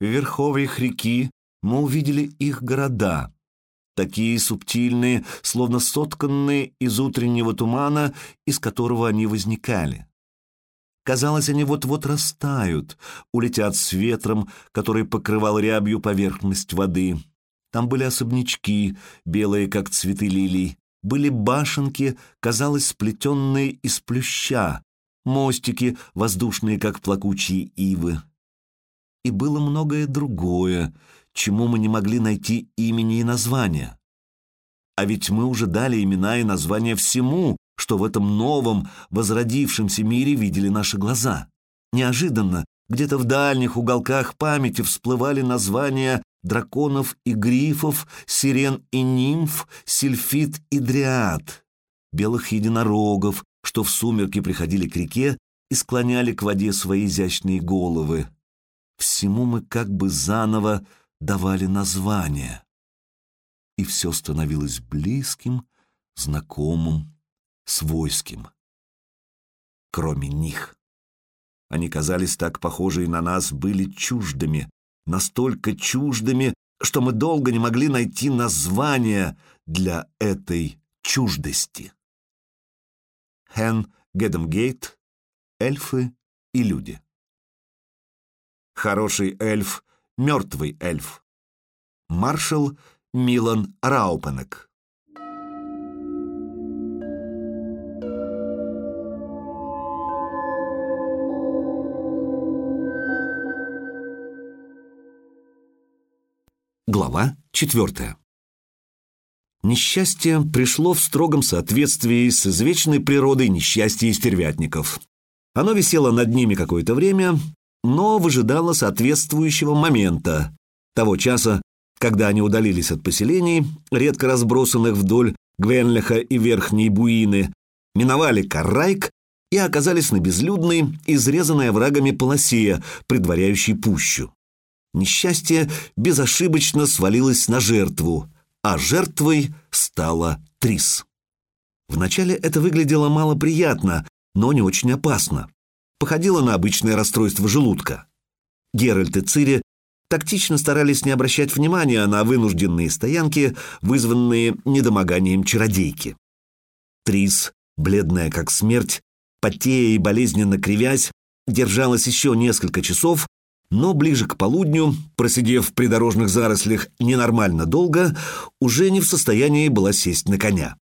В верховьях реки мы увидели их города, такие субтильные, словно сотканные из утреннего тумана, из которого они возникали. Казалось, они вот-вот растают, улетят с ветром, который покрывал рябью поверхность воды. Там были особнячки, белые, как цветы лилий, были башенки, казалось, сплетенные из плюща, мостики, воздушные, как плакучие ивы. И было многое другое, чему мы не могли найти имени и названия. А ведь мы уже дали имена и названия всему, что в этом новом, возродившемся мире видели наши глаза. Неожиданно, где-то в дальних уголках памяти всплывали названия драконов и грифов, сирен и нимф, сильфит и дриад, белых единорогов, что в сумерки приходили к реке и склоняли к воде свои изящные головы. Всему мы как бы заново давали название. И все становилось близким, знакомым, свойским. Кроме них. Они казались так похожие на нас, были чуждыми, настолько чуждыми, что мы долго не могли найти название для этой чуждости. Хен Гедемгейт, эльфы и люди. Хороший эльф, мертвый эльф. Маршал Милан Раупенек. Глава четвертая. Несчастье пришло в строгом соответствии с извечной природой несчастья стервятников. Оно висело над ними какое-то время, но выжидало соответствующего момента, того часа, когда они удалились от поселений, редко разбросанных вдоль Гвенлиха и Верхней Буины, миновали Каррайк и оказались на безлюдной, изрезанной врагами полосе, предваряющей пущу. Несчастье безошибочно свалилось на жертву, а жертвой стала Трис. Вначале это выглядело малоприятно, но не очень опасно. Походило на обычное расстройство желудка. Геральт и Цири тактично старались не обращать внимания на вынужденные стоянки, вызванные недомоганием чародейки. Трис, бледная как смерть, потея и болезненно кривясь, держалась еще несколько часов, но ближе к полудню, просидев в придорожных зарослях ненормально долго, уже не в состоянии была сесть на коня.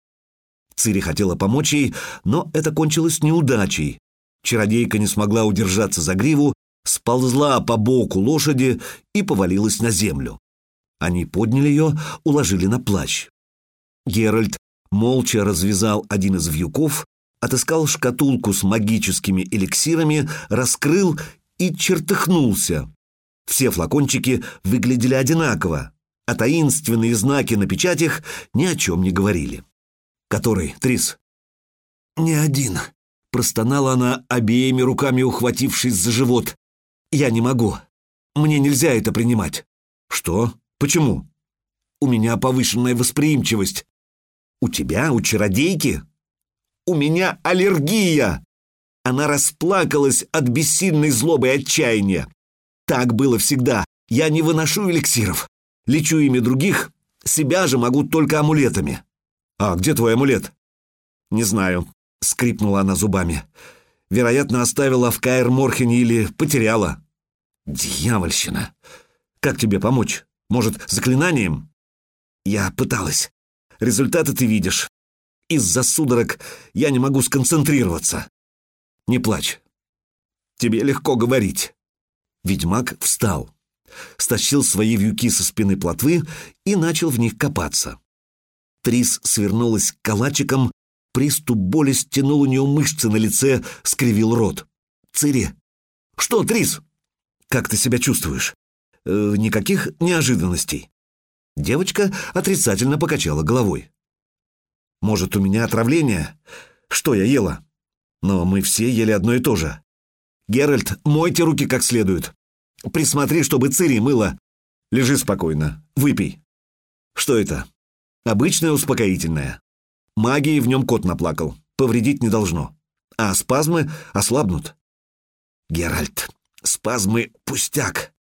Цири хотела помочь ей, но это кончилось неудачей. Чародейка не смогла удержаться за гриву, сползла по боку лошади и повалилась на землю. Они подняли ее, уложили на плащ. Геральт молча развязал один из вьюков, отыскал шкатулку с магическими эликсирами, раскрыл и чертыхнулся. Все флакончики выглядели одинаково, а таинственные знаки на печатях ни о чем не говорили. «Который, Трис?» «Не один», — простонала она, обеими руками ухватившись за живот. «Я не могу. Мне нельзя это принимать». «Что? Почему?» «У меня повышенная восприимчивость». «У тебя? У чародейки?» «У меня аллергия!» Она расплакалась от бессильной злобы и отчаяния. Так было всегда. Я не выношу эликсиров. Лечу ими других, себя же могу только амулетами. А где твой амулет? Не знаю, скрипнула она зубами. Вероятно, оставила в Каэр Морхене или потеряла. Дьявольщина. Как тебе помочь? Может, заклинанием? Я пыталась. Результаты ты видишь. Из-за судорог я не могу сконцентрироваться. Не плачь. Тебе легко говорить. Ведьмак встал, стащил свои вьюки со спины плотвы и начал в них копаться. Трис свернулась калачиком, приступ боли стянул у нее мышцы на лице, скривил рот. «Цири!» «Что, Трис?» «Как ты себя чувствуешь?» э, «Никаких неожиданностей». Девочка отрицательно покачала головой. «Может, у меня отравление? Что я ела?» Но мы все ели одно и то же. Геральт, мойте руки как следует. Присмотри, чтобы Цири мыла. Лежи спокойно. Выпей. Что это? Обычное успокоительное. Магии в нем кот наплакал. Повредить не должно. А спазмы ослабнут. Геральт, спазмы пустяк.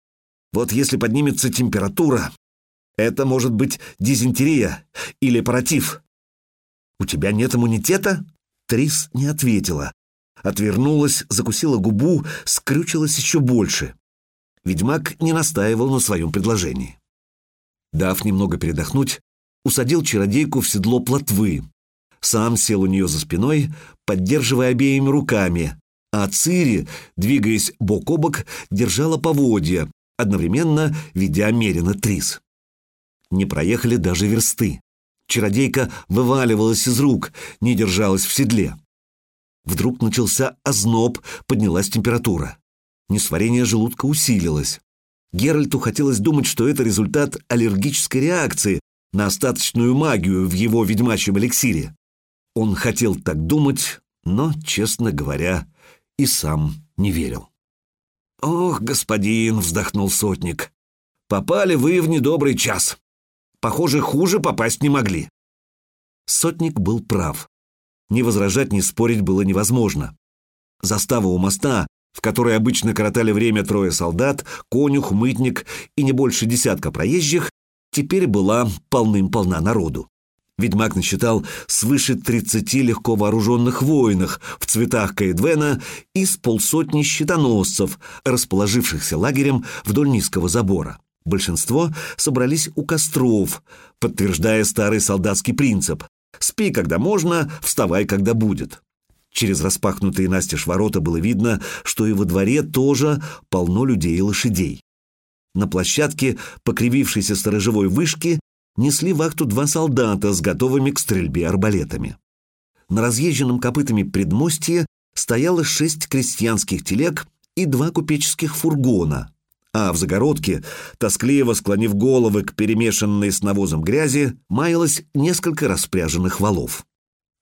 Вот если поднимется температура, это может быть дизентерия или паратив. У тебя нет иммунитета? Трис не ответила. Отвернулась, закусила губу, скрючилась еще больше. Ведьмак не настаивал на своем предложении. Дав немного передохнуть, усадил чародейку в седло плотвы. Сам сел у нее за спиной, поддерживая обеими руками, а Цири, двигаясь бок о бок, держала поводья, одновременно ведя меренно Трис. Не проехали даже версты. Чародейка вываливалась из рук, не держалась в седле. Вдруг начался озноб, поднялась температура. Несварение желудка усилилось. Геральту хотелось думать, что это результат аллергической реакции на остаточную магию в его ведьмачьем эликсире. Он хотел так думать, но, честно говоря, и сам не верил. «Ох, господин!» — вздохнул сотник. «Попали вы в недобрый час. Похоже, хуже попасть не могли». Сотник был прав. Ни возражать, ни спорить было невозможно. Застава у моста, в которой обычно коротали время трое солдат, конюх, мытник и не больше десятка проезжих, теперь была полным-полна народу. Ведьмак насчитал свыше 30 легко вооруженных воинах в цветах Каэдвена и с полсотни щитоносцев, расположившихся лагерем вдоль низкого забора. Большинство собрались у костров, подтверждая старый солдатский принцип «спи, когда можно, вставай, когда будет». Через распахнутые настежь ворота было видно, что и во дворе тоже полно людей и лошадей. На площадке покривившейся сторожевой вышки несли вахту два солдата с готовыми к стрельбе арбалетами. На разъезженном копытами предмостье стояло шесть крестьянских телег и два купеческих фургона, а в загородке, тоскливо склонив головы к перемешанной с навозом грязи, маялось несколько распряженных валов.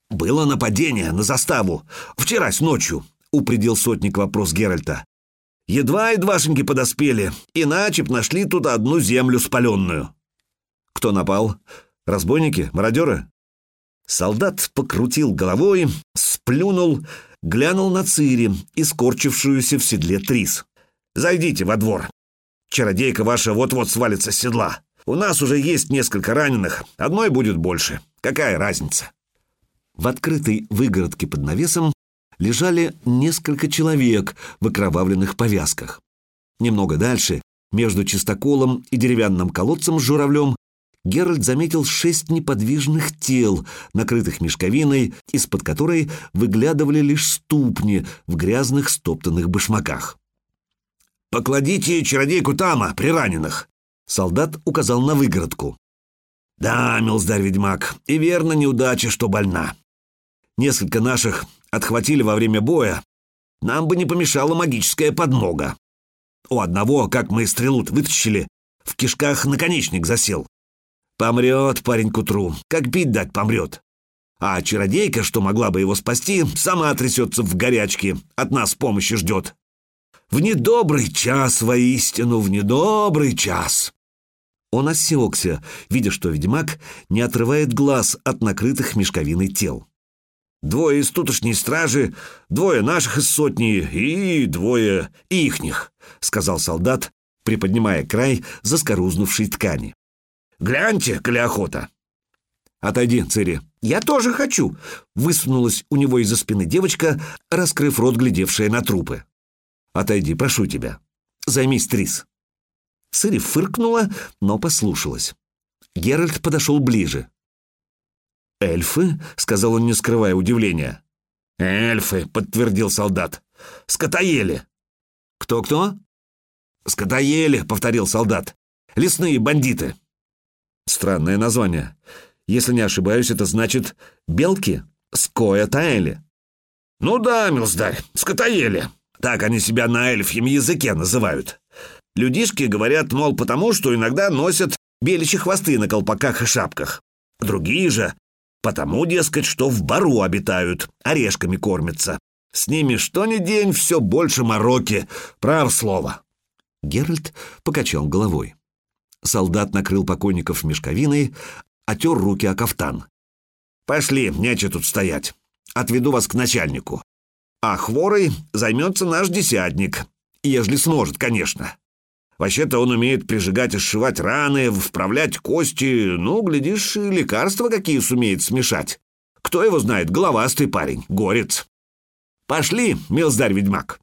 «Было нападение на заставу. Вчерась ночью», — упредил сотник вопрос Геральта. «Едва-едвашеньки подоспели, иначе б нашли тут одну землю спаленную». Кто напал? Разбойники? Мародеры? Солдат покрутил головой, сплюнул, глянул на Цири, искорчившуюся в седле Трис. «Зайдите во двор. Чародейка ваша вот-вот свалится с седла. У нас уже есть несколько раненых, одной будет больше. Какая разница?» В открытой выгородке под навесом лежали несколько человек в окровавленных повязках. Немного дальше, между чистоколом и деревянным колодцем с журавлем, Геральт заметил шесть неподвижных тел, накрытых мешковиной, из-под которой выглядывали лишь ступни в грязных стоптанных башмаках. «Покладите чародейку Тама при раненых!» Солдат указал на выгородку. «Да, милздарь-ведьмак, и верно неудача, что больна. Несколько наших отхватили во время боя. Нам бы не помешала магическая подмога. У одного, как мы стрелу вытащили, в кишках наконечник засел. Помрет парень к утру, как пить дать помрет. А чародейка, что могла бы его спасти, сама трясется в горячке, от нас помощи ждет. В недобрый час, воистину, в недобрый час. Он осекся, видя, что ведьмак не отрывает глаз от накрытых мешковиной тел. Двое из тутошней стражи, двое наших из сотни и двое ихних, сказал солдат, приподнимая край заскорузнувшей ткани. Гляньте, коли охота!» «Отойди, Цири!» «Я тоже хочу!» — высунулась у него из-за спины девочка, раскрыв рот, глядевшая на трупы. «Отойди, прошу тебя. Займись, Трис!» Цири фыркнула, но послушалась. Геральт подошел ближе. «Эльфы?» — сказал он, не скрывая удивления. «Эльфы!» — подтвердил солдат. «Скотоели!» «Кто-кто?» «Скотоели!» — повторил солдат. «Лесные бандиты!» Странное название. Если не ошибаюсь, это значит «белки» скоя таэли. Ну да, милздарь, скотоели. Так они себя на эльфьем языке называют. Людишки говорят, мол, потому что иногда носят беличьи хвосты на колпаках и шапках. Другие же потому, дескать, что в бару обитают, орешками кормятся. С ними что ни день все больше мороки, прав слово. Геральт покачал головой. Солдат накрыл покойников мешковиной, отер руки о кафтан. «Пошли, нече тут стоять. Отведу вас к начальнику. А хворой займется наш десятник, ежели сможет, конечно. Вообще-то он умеет прижигать и сшивать раны, вправлять кости, ну, глядишь, и лекарства какие сумеет смешать. Кто его знает, головастый парень, горец. Пошли, милздарь-ведьмак.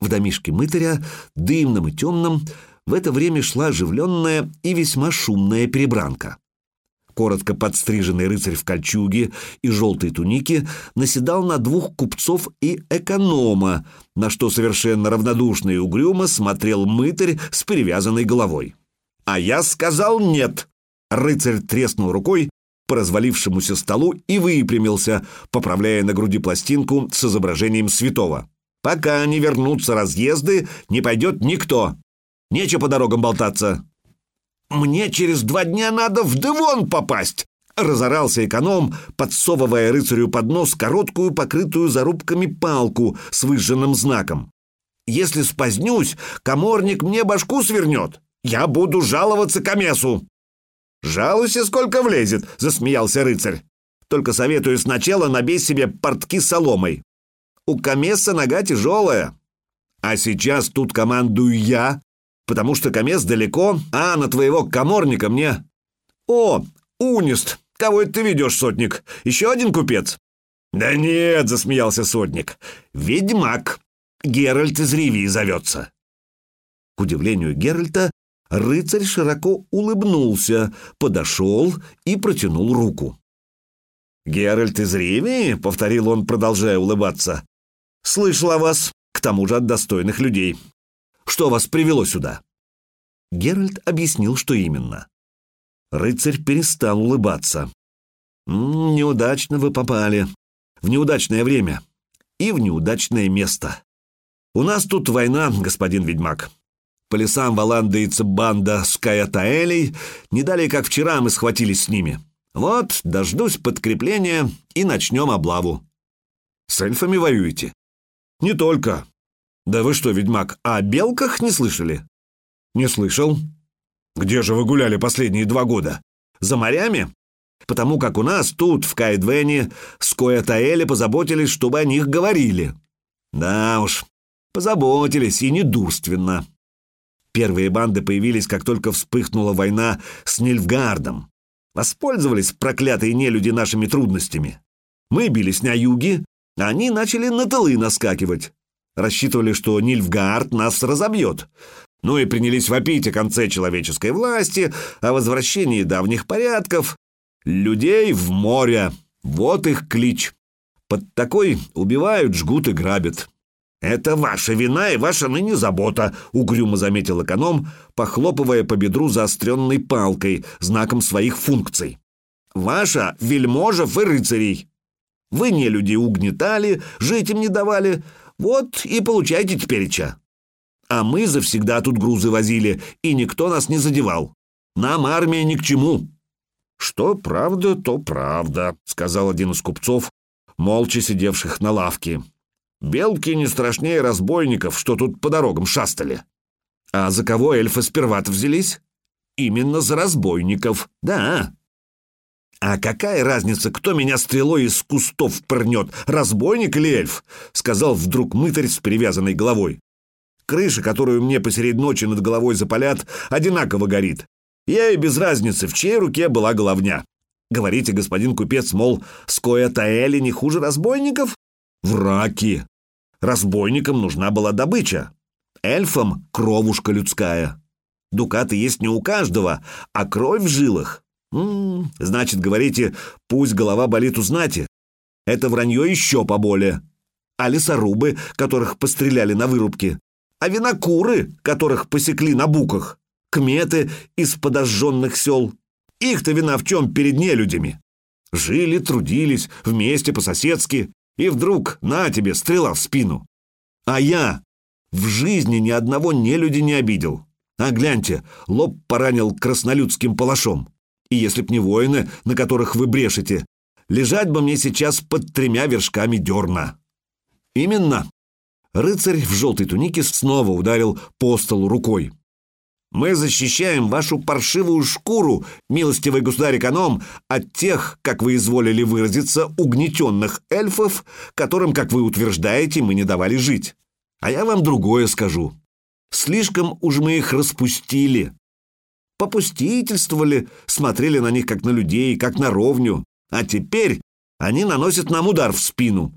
В домишке мытаря, дымном и темном, в это время шла оживленная и весьма шумная перебранка. Коротко подстриженный рыцарь в кольчуге и желтой тунике наседал на двух купцов и эконома, на что совершенно равнодушно и угрюмо смотрел мытарь с перевязанной головой. «А я сказал нет!» Рыцарь треснул рукой по развалившемуся столу и выпрямился, поправляя на груди пластинку с изображением святого. «Пока не вернутся разъезды, не пойдет никто. Нечего по дорогам болтаться. «Мне через два дня надо в Девон попасть!» Разорался эконом, подсовывая рыцарю под нос короткую, покрытую зарубками палку с выжженным знаком. «Если спозднюсь, коморник мне башку свернет. Я буду жаловаться комесу!» «Жалуйся, сколько влезет!» — засмеялся рыцарь. «Только советую сначала набей себе портки соломой. У комеса нога тяжелая. А сейчас тут командую я, потому что комес далеко, а на твоего коморника мне... О, Унист, кого это ты ведешь, сотник? Еще один купец? Да нет, засмеялся сотник. Ведьмак. Геральт из Ривии зовется. К удивлению Геральта, рыцарь широко улыбнулся, подошел и протянул руку. «Геральт из Ривии?» — повторил он, продолжая улыбаться. «Слышал о вас, к тому же от достойных людей. Что вас привело сюда?» Геральт объяснил, что именно. Рыцарь перестал улыбаться. «Неудачно вы попали. В неудачное время. И в неудачное место. У нас тут война, господин ведьмак. По лесам валандается банда Скаятаэлей. Не далее, как вчера мы схватились с ними. Вот, дождусь подкрепления и начнем облаву. С эльфами воюете? Не только. «Да вы что, ведьмак, о белках не слышали?» «Не слышал». «Где же вы гуляли последние два года? За морями?» «Потому как у нас тут, в Кайдвене, с Коэтаэле позаботились, чтобы о них говорили». «Да уж, позаботились, и недурственно». Первые банды появились, как только вспыхнула война с Нильфгардом. Воспользовались проклятые нелюди нашими трудностями. Мы бились на юге, а они начали на тылы наскакивать. Рассчитывали, что Нильфгаард нас разобьет. Ну и принялись вопить о конце человеческой власти, о возвращении давних порядков. Людей в море. Вот их клич. Под такой убивают, жгут и грабят. «Это ваша вина и ваша ныне забота», — угрюмо заметил эконом, похлопывая по бедру заостренной палкой, знаком своих функций. «Ваша вельможев и рыцарей. Вы не люди угнетали, жить им не давали, вот и получайте тепереча. А мы завсегда тут грузы возили, и никто нас не задевал. Нам армия ни к чему». «Что правда, то правда», — сказал один из купцов, молча сидевших на лавке. «Белки не страшнее разбойников, что тут по дорогам шастали». «А за кого эльфы сперва-то взялись?» «Именно за разбойников, да». «А какая разница, кто меня стрелой из кустов пырнет, разбойник или эльф?» — сказал вдруг мытарь с перевязанной головой. «Крыша, которую мне посеред ночи над головой запалят, одинаково горит. Я и без разницы, в чьей руке была головня. Говорите, господин купец, мол, скоя Таэли не хуже разбойников? Враки. Разбойникам нужна была добыча. Эльфам — кровушка людская. Дукаты есть не у каждого, а кровь в жилах М -м, значит, говорите, пусть голова болит у знати. Это вранье еще поболее. А лесорубы, которых постреляли на вырубке. А винокуры, которых посекли на буках. Кметы из подожженных сел. Их-то вина в чем перед нелюдями? Жили, трудились, вместе по-соседски. И вдруг, на тебе, стрела в спину. А я в жизни ни одного нелюдя не обидел. А гляньте, лоб поранил краснолюдским палашом. И если б не воины, на которых вы брешете, лежать бы мне сейчас под тремя вершками дерна». «Именно». Рыцарь в желтой тунике снова ударил по столу рукой. «Мы защищаем вашу паршивую шкуру, милостивый государь-эконом, от тех, как вы изволили выразиться, угнетенных эльфов, которым, как вы утверждаете, мы не давали жить. А я вам другое скажу. Слишком уж мы их распустили. Попустительствовали, смотрели на них как на людей, как на ровню. А теперь они наносят нам удар в спину.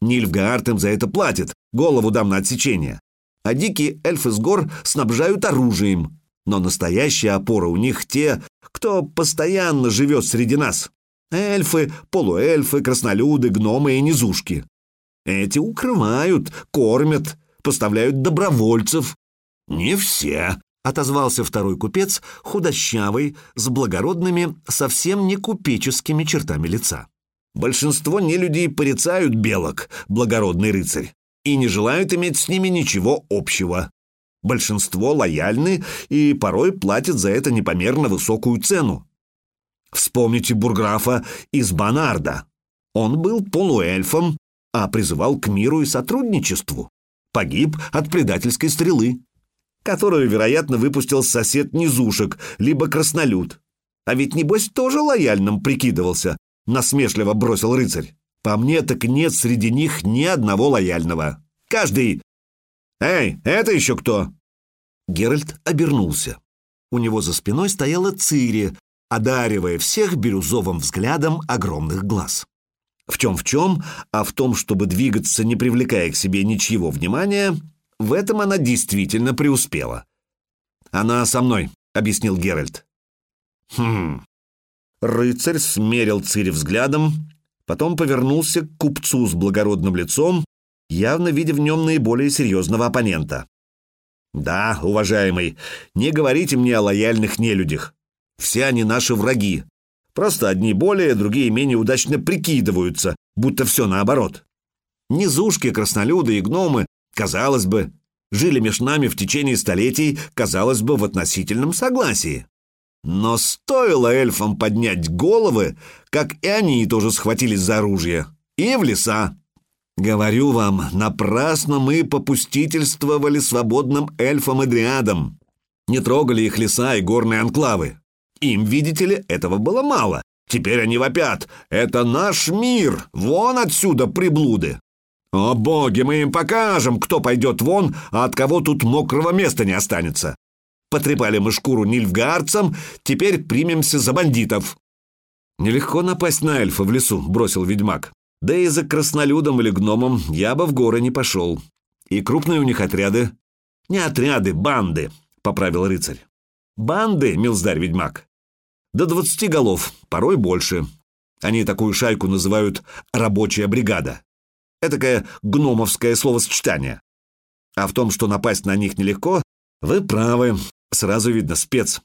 Нильфгаард им за это платит, голову дам на отсечение. А дикие эльфы с гор снабжают оружием. Но настоящая опора у них те, кто постоянно живет среди нас. Эльфы, полуэльфы, краснолюды, гномы и низушки. Эти укрывают, кормят, поставляют добровольцев. Не все, отозвался второй купец, худощавый, с благородными, совсем не купеческими чертами лица. Большинство нелюдей порицают белок, благородный рыцарь, и не желают иметь с ними ничего общего. Большинство лояльны и порой платят за это непомерно высокую цену. Вспомните бурграфа из Банарда. Он был полуэльфом, а призывал к миру и сотрудничеству. Погиб от предательской стрелы, которую, вероятно, выпустил сосед Низушек, либо краснолюд. А ведь, небось, тоже лояльным прикидывался, насмешливо бросил рыцарь. По мне, так нет среди них ни одного лояльного. Каждый «Эй, это еще кто?» Геральт обернулся. У него за спиной стояла Цири, одаривая всех бирюзовым взглядом огромных глаз. В чем-в чем, а в том, чтобы двигаться, не привлекая к себе ничьего внимания, в этом она действительно преуспела. «Она со мной», — объяснил Геральт. «Хм...» Рыцарь смерил Цири взглядом, потом повернулся к купцу с благородным лицом явно видя в нем наиболее серьезного оппонента. «Да, уважаемый, не говорите мне о лояльных нелюдях. Все они наши враги. Просто одни более, другие менее удачно прикидываются, будто все наоборот. Низушки, краснолюды и гномы, казалось бы, жили меж нами в течение столетий, казалось бы, в относительном согласии. Но стоило эльфам поднять головы, как и они тоже схватились за оружие. И в леса. Говорю вам, напрасно мы попустительствовали свободным эльфам и дриадам. Не трогали их леса и горные анклавы. Им, видите ли, этого было мало. Теперь они вопят. Это наш мир. Вон отсюда, приблуды. О боги, мы им покажем, кто пойдет вон, а от кого тут мокрого места не останется. Потрепали мы шкуру нильфгаарцам, теперь примемся за бандитов. Нелегко напасть на эльфа в лесу, бросил ведьмак. Да и за краснолюдом или гномом я бы в горы не пошел. И крупные у них отряды. Не отряды, банды, поправил рыцарь. Банды, милздарь-ведьмак. До двадцати голов, порой больше. Они такую шайку называют «рабочая бригада». Этакое гномовское словосочетание. А в том, что напасть на них нелегко, вы правы, сразу видно спец.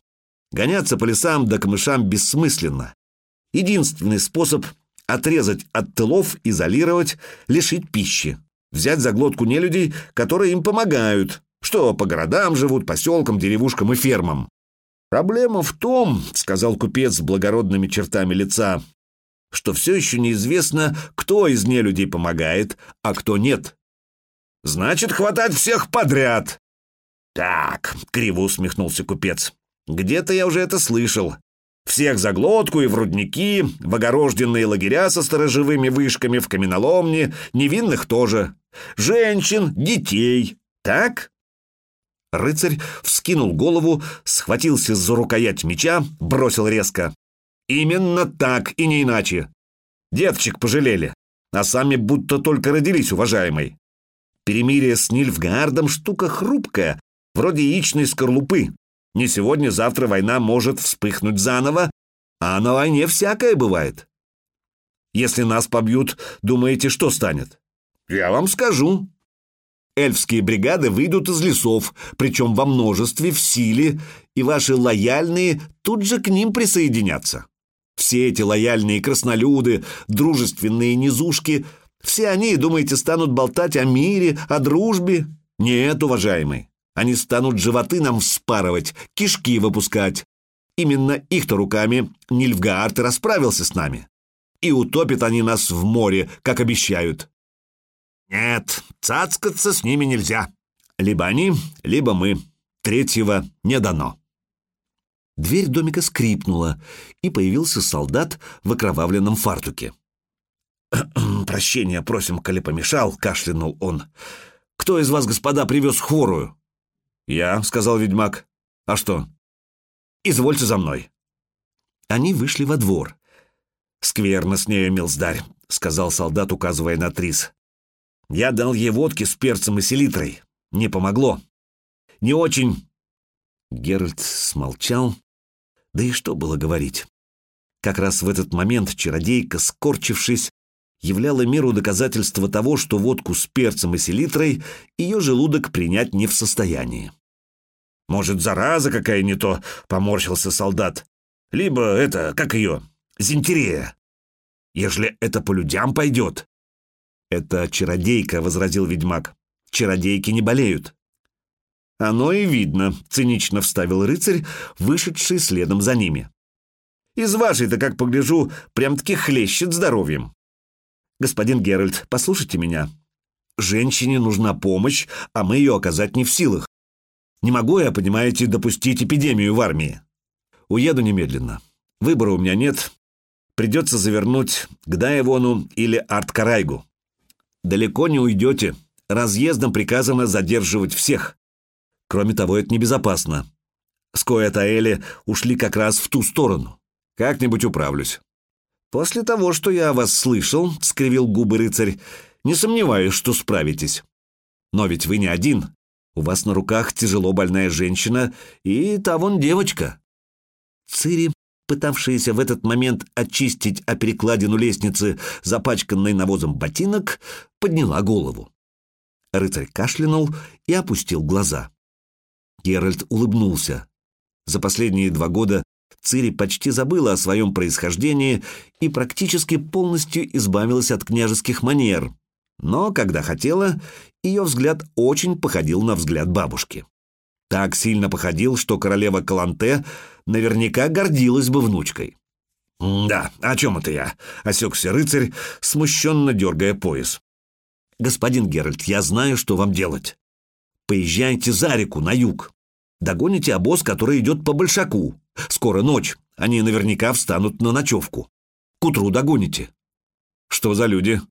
Гоняться по лесам да камышам бессмысленно. Единственный способ отрезать от тылов, изолировать, лишить пищи, взять за глотку нелюдей, которые им помогают, что по городам живут, поселкам, деревушкам и фермам. «Проблема в том, — сказал купец с благородными чертами лица, — что все еще неизвестно, кто из нелюдей помогает, а кто нет. Значит, хватать всех подряд!» «Так», — криво усмехнулся купец, — «где-то я уже это слышал. Всех за глотку и в рудники, в огорожденные лагеря со сторожевыми вышками, в каменоломни, невинных тоже. Женщин, детей. Так? Рыцарь вскинул голову, схватился за рукоять меча, бросил резко. Именно так и не иначе. Девчик пожалели, а сами будто только родились, уважаемый. Перемирие с Нильфгаардом штука хрупкая, вроде яичной скорлупы. Не сегодня-завтра война может вспыхнуть заново, а на войне всякое бывает. Если нас побьют, думаете, что станет? Я вам скажу. Эльфские бригады выйдут из лесов, причем во множестве, в силе, и ваши лояльные тут же к ним присоединятся. Все эти лояльные краснолюды, дружественные низушки, все они, думаете, станут болтать о мире, о дружбе? Нет, уважаемый. Они станут животы нам вспарывать, кишки выпускать. Именно их-то руками Нильфгаард расправился с нами. И утопят они нас в море, как обещают. Нет, цацкаться с ними нельзя. Либо они, либо мы. Третьего не дано. Дверь домика скрипнула, и появился солдат в окровавленном фартуке. «Прощения просим, коли помешал», — кашлянул он. «Кто из вас, господа, привез хворую?» «Я», — сказал ведьмак. «А что?» «Извольте за мной». Они вышли во двор. «Скверно с нею, милздарь», — сказал солдат, указывая на Трис. «Я дал ей водки с перцем и селитрой. Не помогло. Не очень...» Геральт смолчал. Да и что было говорить? Как раз в этот момент чародейка, скорчившись, являла миру доказательства того, что водку с перцем и селитрой ее желудок принять не в состоянии. «Может, зараза какая не то?» — поморщился солдат. «Либо это, как ее, зинтерея. Ежели это по людям пойдет». «Это чародейка», — возразил ведьмак. «Чародейки не болеют». «Оно и видно», — цинично вставил рыцарь, вышедший следом за ними. «Из вашей-то, как погляжу, прям-таки хлещет здоровьем». «Господин Геральт, послушайте меня. Женщине нужна помощь, а мы ее оказать не в силах. Не могу я, понимаете, допустить эпидемию в армии. Уеду немедленно. Выбора у меня нет. Придется завернуть к Дайвону или Арткарайгу. Далеко не уйдете. Разъездом приказано задерживать всех. Кроме того, это небезопасно. Скоя-Таэли ушли как раз в ту сторону. Как-нибудь управлюсь. «После того, что я о вас слышал», — скривил губы рыцарь, — «не сомневаюсь, что справитесь. Но ведь вы не один. У вас на руках тяжело больная женщина и та вон девочка». Цири, пытавшаяся в этот момент очистить о перекладину лестницы запачканной навозом ботинок, подняла голову. Рыцарь кашлянул и опустил глаза. Геральт улыбнулся. За последние два года Цири почти забыла о своем происхождении и практически полностью избавилась от княжеских манер. Но, когда хотела, ее взгляд очень походил на взгляд бабушки. Так сильно походил, что королева Каланте наверняка гордилась бы внучкой. «Да, о чем это я?» — осекся рыцарь, смущенно дергая пояс. «Господин Геральт, я знаю, что вам делать. Поезжайте за реку, на юг. Догоните обоз, который идет по Большаку. Скоро ночь, они наверняка встанут на ночевку. К утру догоните». «Что за люди?»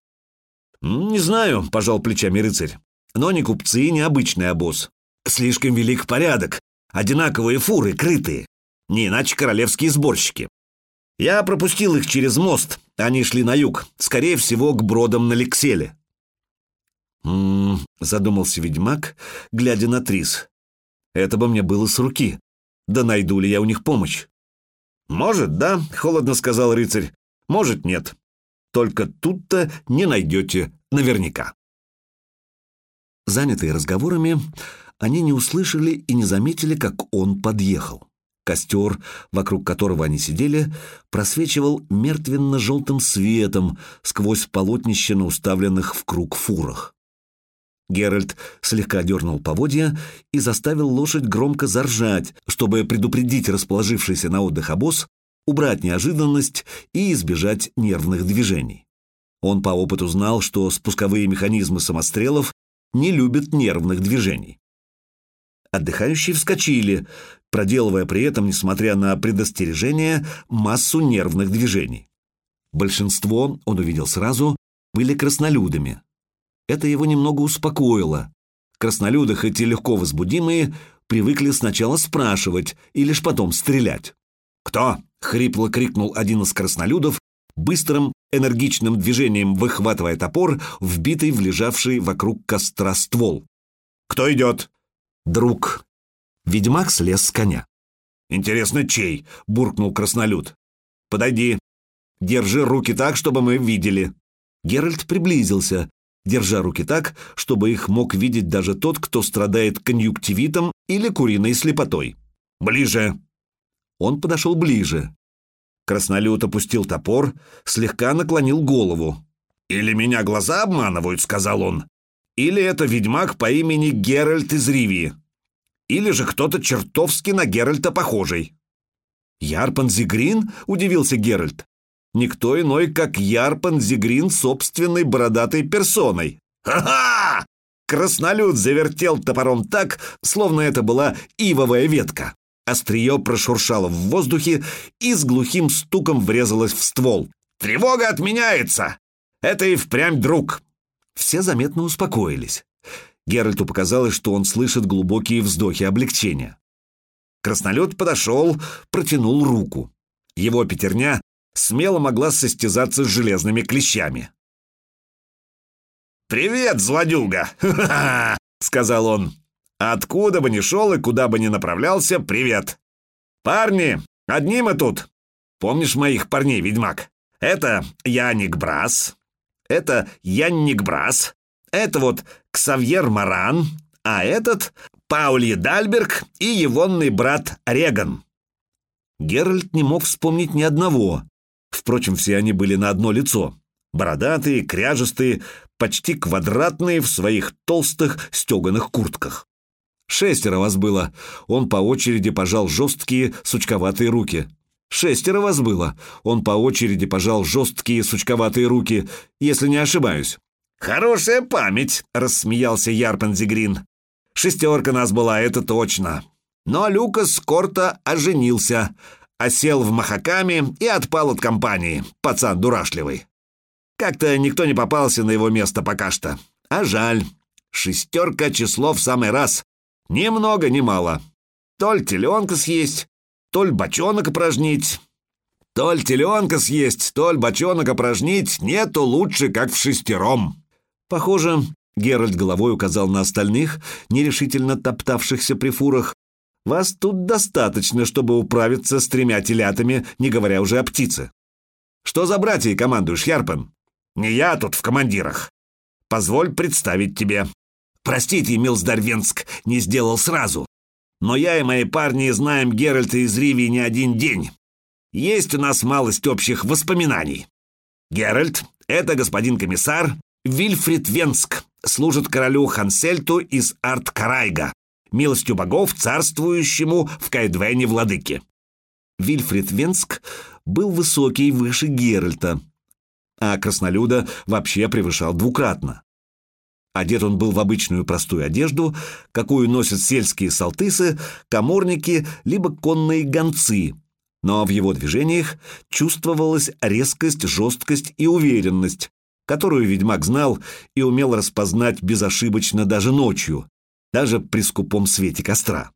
«Не знаю», — пожал плечами рыцарь. «Но не купцы, не обычный обоз. Слишком велик порядок. Одинаковые фуры, крытые. Не иначе королевские сборщики. Я пропустил их через мост. Они шли на юг, скорее всего, к бродам на Лекселе». «М-м-м», задумался ведьмак, глядя на Трис. «Это бы мне было с руки. Да найду ли я у них помощь?» «Может, да», — холодно сказал рыцарь. «Может, нет. Только тут-то не найдете наверняка. Занятые разговорами, они не услышали и не заметили, как он подъехал. Костер, вокруг которого они сидели, просвечивал мертвенно-желтым светом сквозь полотнище на уставленных в круг фурах. Геральт слегка дернул поводья и заставил лошадь громко заржать, чтобы предупредить расположившийся на отдых обоз убрать неожиданность и избежать нервных движений. Он по опыту знал, что спусковые механизмы самострелов не любят нервных движений. Отдыхающие вскочили, проделывая при этом, несмотря на предостережение, массу нервных движений. Большинство, он увидел сразу, были краснолюдами. Это его немного успокоило. Краснолюды, хоть и легко возбудимые, привыкли сначала спрашивать и лишь потом стрелять. «Кто?» — хрипло крикнул один из краснолюдов, быстрым, энергичным движением выхватывая топор, вбитый в лежавший вокруг костра ствол. «Кто идет?» «Друг». Ведьмак слез с коня. «Интересно, чей?» — буркнул краснолюд. «Подойди. Держи руки так, чтобы мы видели». Геральт приблизился, держа руки так, чтобы их мог видеть даже тот, кто страдает конъюнктивитом или куриной слепотой. «Ближе!» Он подошел ближе. Краснолют опустил топор, слегка наклонил голову. «Или меня глаза обманывают», — сказал он. «Или это ведьмак по имени Геральт из Ривии. Или же кто-то чертовски на Геральта похожий». «Ярпан Зигрин?» — удивился Геральт. «Никто иной, как Ярпан Зигрин собственной бородатой персоной». «Ха-ха!» Краснолюд завертел топором так, словно это была ивовая ветка. Острие прошуршало в воздухе и с глухим стуком врезалось в ствол. «Тревога отменяется! Это и впрямь друг!» Все заметно успокоились. Геральту показалось, что он слышит глубокие вздохи облегчения. Краснолет подошел, протянул руку. Его пятерня смело могла состязаться с железными клещами. «Привет, злодюга!» — сказал он. «Откуда бы ни шел и куда бы ни направлялся, привет! Парни, одни мы тут! Помнишь моих парней, ведьмак? Это Яник Брас, это Янник Брас, это вот Ксавьер Маран, а этот Паули Дальберг и егонный брат Реган». Геральт не мог вспомнить ни одного. Впрочем, все они были на одно лицо. Бородатые, кряжестые, почти квадратные в своих толстых стеганых куртках. «Шестеро вас было!» Он по очереди пожал жесткие, сучковатые руки. «Шестеро вас было!» Он по очереди пожал жесткие, сучковатые руки, если не ошибаюсь. «Хорошая память!» — рассмеялся Ярпен Зигрин. «Шестерка нас была, это точно!» Но Люкас Корта оженился, осел в Махакаме и отпал от компании, пацан дурашливый. Как-то никто не попался на его место пока что. А жаль. Шестерка число в самый раз. Ни много, ни мало. Толь теленка съесть, толь бочонок опражнить. Толь теленка съесть, толь бочонок опражнить нету лучше, как в шестером. Похоже, Геральт головой указал на остальных, нерешительно топтавшихся при фурах. «Вас тут достаточно, чтобы управиться с тремя телятами, не говоря уже о птице. Что за братья командуешь, Ярпен?» Не я тут в командирах. Позволь представить тебе. Простите, Милсдарвенск, не сделал сразу. Но я и мои парни знаем Геральта из Ривии не один день. Есть у нас малость общих воспоминаний. Геральт — это господин комиссар Вильфрид Венск, служит королю Хансельту из Арт-Карайга, милостью богов, царствующему в Кайдвене владыке. Вильфрид Венск был высокий выше Геральта, а краснолюда вообще превышал двукратно. Одет он был в обычную простую одежду, какую носят сельские салтысы, коморники, либо конные гонцы, но в его движениях чувствовалась резкость, жесткость и уверенность, которую ведьмак знал и умел распознать безошибочно даже ночью, даже при скупом свете костра.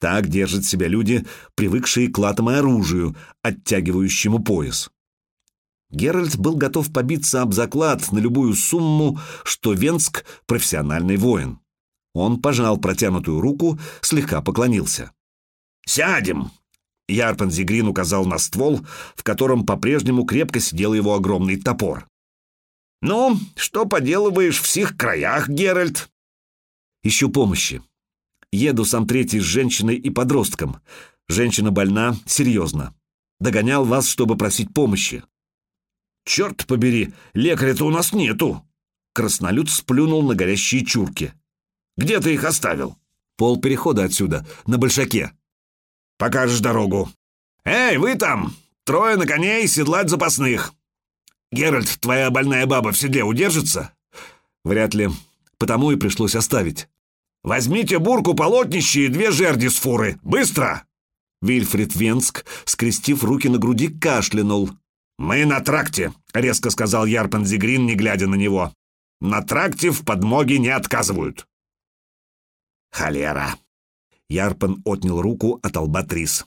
Так держат себя люди, привыкшие к латам и оружию, оттягивающему пояс. Геральт был готов побиться об заклад на любую сумму, что Венск — профессиональный воин. Он пожал протянутую руку, слегка поклонился. «Сядем!» Ярпен Зигрин указал на ствол, в котором по-прежнему крепко сидел его огромный топор. «Ну, что поделываешь в всех краях, Геральт?» «Ищу помощи. Еду сам третий с женщиной и подростком. Женщина больна, серьезно. Догонял вас, чтобы просить помощи. «Черт побери, лекаря-то у нас нету!» Краснолюд сплюнул на горящие чурки. «Где ты их оставил?» «Пол перехода отсюда, на Большаке». «Покажешь дорогу». «Эй, вы там! Трое на коней седлать запасных!» «Геральт, твоя больная баба в седле удержится?» «Вряд ли. Потому и пришлось оставить». «Возьмите бурку полотнище и две жерди с фуры! Быстро!» Вильфрид Венск, скрестив руки на груди, кашлянул. «Мы на тракте», — резко сказал Ярпен Зигрин, не глядя на него. «На тракте в подмоге не отказывают». «Холера!» Ярпен отнял руку от лба Трис.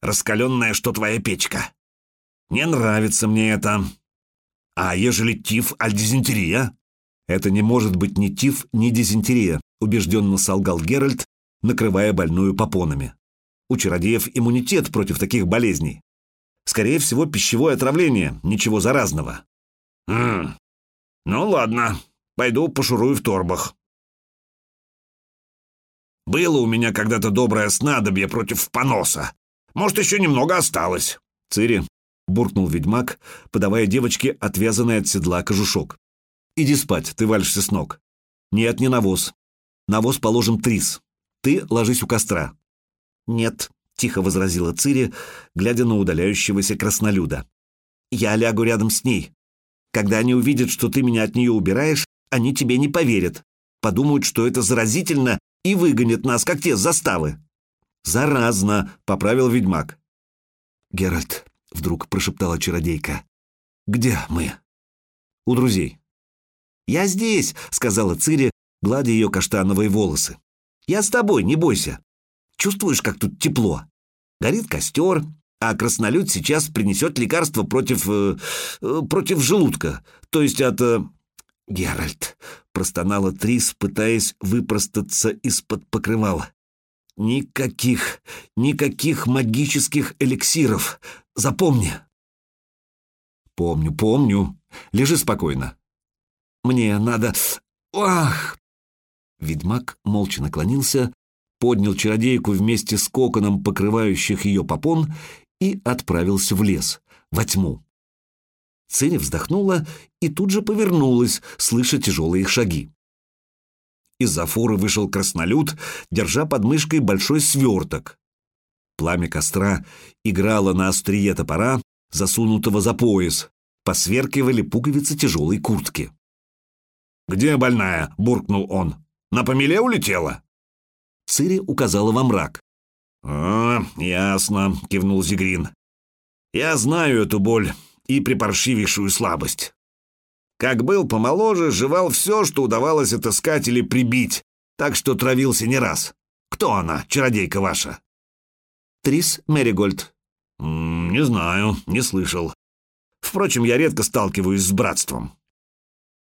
«Раскаленная, что твоя печка. Не нравится мне это. А ежели тиф, аль дизентерия?» «Это не может быть ни тиф, ни дизентерия», — убежденно солгал Геральт, накрывая больную попонами. «У чародеев иммунитет против таких болезней. Скорее всего, пищевое отравление, ничего заразного. «Хм, ну ладно, пойду пошурую в торбах». «Было у меня когда-то доброе снадобье против поноса. Может, еще немного осталось». «Цири», — буркнул ведьмак, подавая девочке отвязанный от седла кожушок. «Иди спать, ты валишься с ног». «Нет, не навоз. Навоз положим трис. Ты ложись у костра». «Нет», — тихо возразила Цири, глядя на удаляющегося краснолюда. «Я лягу рядом с ней. Когда они увидят, что ты меня от нее убираешь, они тебе не поверят. Подумают, что это заразительно, и выгонят нас, как те заставы». «Заразно», — поправил ведьмак. «Геральт», — вдруг прошептала чародейка. «Где мы?» «У друзей». «Я здесь», — сказала Цири, гладя ее каштановые волосы. «Я с тобой, не бойся. Чувствуешь, как тут тепло? Горит костер, а краснолюд сейчас принесет лекарство против... Э, э, против желудка, то есть от... Э, «Геральт», — простонала Трис, пытаясь выпростаться из-под покрывала. «Никаких, никаких магических эликсиров. Запомни». «Помню, помню. Лежи спокойно». «Мне надо... Ах!» Ведьмак молча наклонился, поднял чародейку вместе с коконом покрывающих ее попон и отправился в лес, во тьму. Цири вздохнула и тут же повернулась, слыша тяжелые шаги. Из-за фуры вышел краснолюд, держа под мышкой большой сверток. Пламя костра играло на острие топора, засунутого за пояс, посверкивали пуговицы тяжелой куртки. «Где больная?» — буркнул он. «На помеле улетела?» Цири указала во мрак. «А, ясно», — кивнул Зигрин. «Я знаю эту боль и припаршивейшую слабость. Как был помоложе, жевал все, что удавалось отыскать или прибить, так что травился не раз. Кто она, чародейка ваша?» «Трис Меригольд». «Не знаю, не слышал. Впрочем, я редко сталкиваюсь с братством.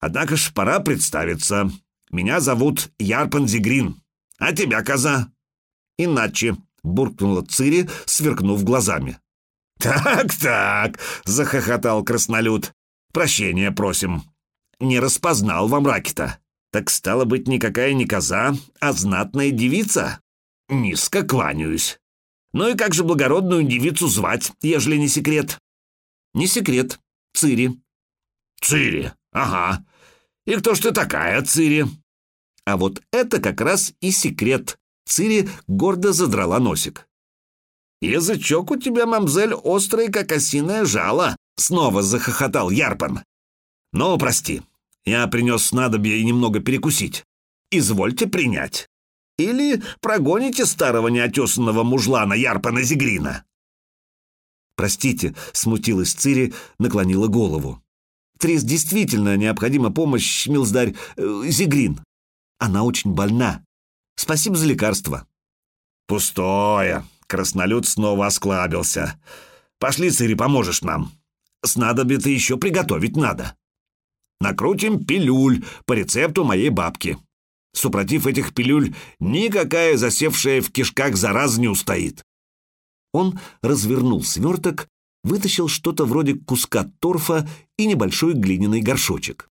Однако ж пора представиться. Меня зовут Ярпан Зигрин. А тебя, коза?» «Иначе», — буркнула Цири, сверкнув глазами. «Так-так», — захохотал краснолюд. «Прощения просим. Не распознал во мраке-то. Так стало быть, никакая не коза, а знатная девица? Низко кланяюсь. Ну и как же благородную девицу звать, ежели не секрет?» «Не секрет. Цири». «Цири, ага. И кто ж ты такая, Цири?» А вот это как раз и секрет. Цири гордо задрала носик. «Язычок у тебя, мамзель, острый, как осиное жало!» — снова захохотал Ярпан. «Ну, прости, я принес снадобье и немного перекусить. Извольте принять. Или прогоните старого неотесанного мужлана Ярпана Зигрина». «Простите», — смутилась Цири, наклонила голову. «Трис действительно необходима помощь, милздарь э, Зигрин. Она очень больна. Спасибо за лекарство». «Пустое!» — краснолюд снова осклабился. «Пошли, Цири, поможешь нам. Снадобье-то еще приготовить надо. Накрутим пилюль по рецепту моей бабки. Супротив этих пилюль никакая засевшая в кишках зараза не устоит». Он развернул сверток, вытащил что-то вроде куска торфа и небольшой глиняный горшочек.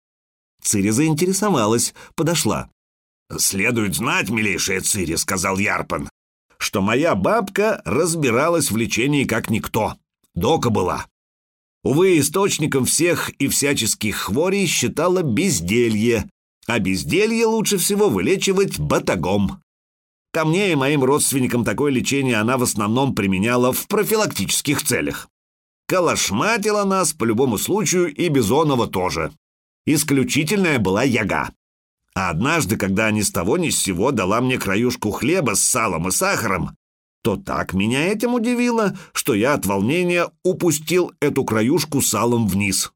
Цири заинтересовалась, подошла. «Следует знать, милейшая Цири», — сказал Ярпан, «что моя бабка разбиралась в лечении как никто. Дока была. Увы, источником всех и всяческих хворей считала безделье, а безделье лучше всего вылечивать батагом. Ко мне и моим родственникам такое лечение она в основном применяла в профилактических целях. Калашматила нас по любому случаю и Бизонова тоже. Исключительная была яга. А однажды, когда ни с того ни с сего дала мне краюшку хлеба с салом и сахаром, то так меня этим удивило, что я от волнения упустил эту краюшку салом вниз.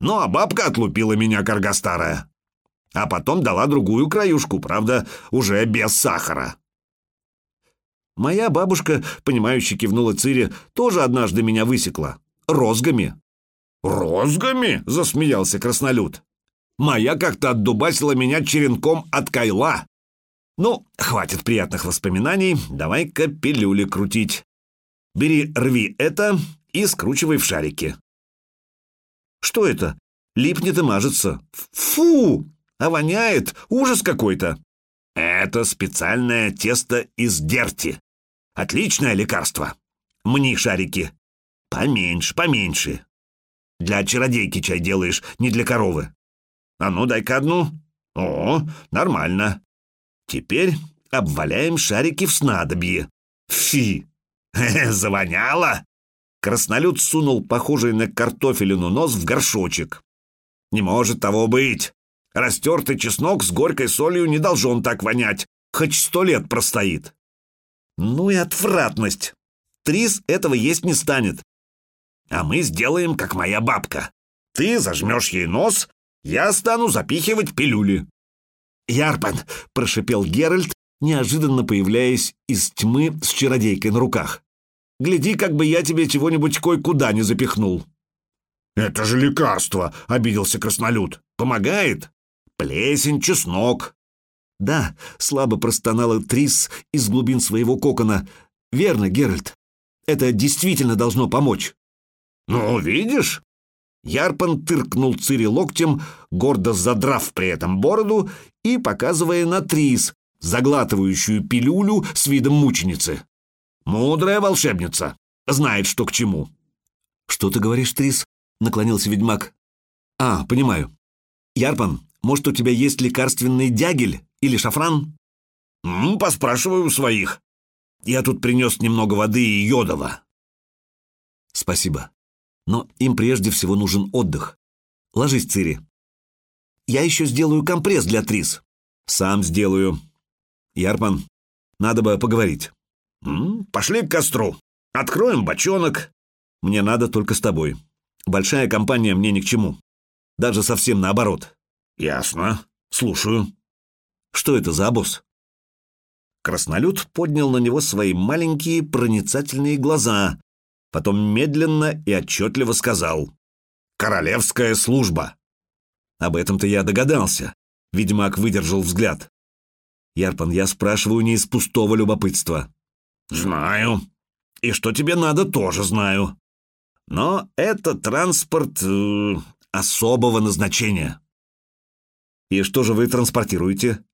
Ну, а бабка отлупила меня, корга старая. А потом дала другую краюшку, правда, уже без сахара. Моя бабушка, понимающе кивнула Цири, тоже однажды меня высекла. Розгами. «Розгами?» — засмеялся краснолюд. Моя как-то отдубасила меня черенком от кайла. Ну, хватит приятных воспоминаний, давай-ка пилюли крутить. Бери, рви это и скручивай в шарики. Что это? Липнет и мажется. Фу! А воняет! Ужас какой-то! Это специальное тесто из дерти. Отличное лекарство. Мни шарики. Поменьше, поменьше. Для чародейки чай делаешь, не для коровы. А ну, дай-ка одну. О, нормально. Теперь обваляем шарики в снадобье. Фи! Завоняло! Краснолюд сунул похожий на картофелину нос в горшочек. Не может того быть. Растертый чеснок с горькой солью не должен так вонять, хоть сто лет простоит. Ну и отвратность. Трис этого есть не станет. А мы сделаем, как моя бабка. Ты зажмешь ей нос, я стану запихивать пилюли. «Ярпан!» — прошипел Геральт, неожиданно появляясь из тьмы с чародейкой на руках. «Гляди, как бы я тебе чего-нибудь кое-куда не запихнул». «Это же лекарство!» — обиделся краснолюд. «Помогает? Плесень, чеснок». «Да», — слабо простонала Трис из глубин своего кокона. «Верно, Геральт. Это действительно должно помочь». «Ну, видишь?» Ярпан тыркнул Цири локтем, гордо задрав при этом бороду и показывая на Трис, заглатывающую пилюлю с видом мученицы. «Мудрая волшебница. Знает, что к чему». «Что ты говоришь, Трис?» — наклонился ведьмак. «А, понимаю. Ярпан, может, у тебя есть лекарственный дягель или шафран?» «М -м, «Поспрашиваю у своих. Я тут принес немного воды и йодова». «Спасибо. Но им прежде всего нужен отдых. Ложись, Цири. Я еще сделаю компресс для Трис. Сам сделаю. Ярпан, надо бы поговорить». М -м, «Пошли к костру. Откроем бочонок». «Мне надо только с тобой». Большая компания мне ни к чему. Даже совсем наоборот. Ясно. Слушаю. Что это за обоз? Краснолюд поднял на него свои маленькие проницательные глаза, потом медленно и отчетливо сказал «Королевская служба». Об этом-то я догадался. Ведьмак выдержал взгляд. Ярпан, я спрашиваю не из пустого любопытства. «Знаю. И что тебе надо, тоже знаю. Но это транспорт э, особого назначения. И что же вы транспортируете?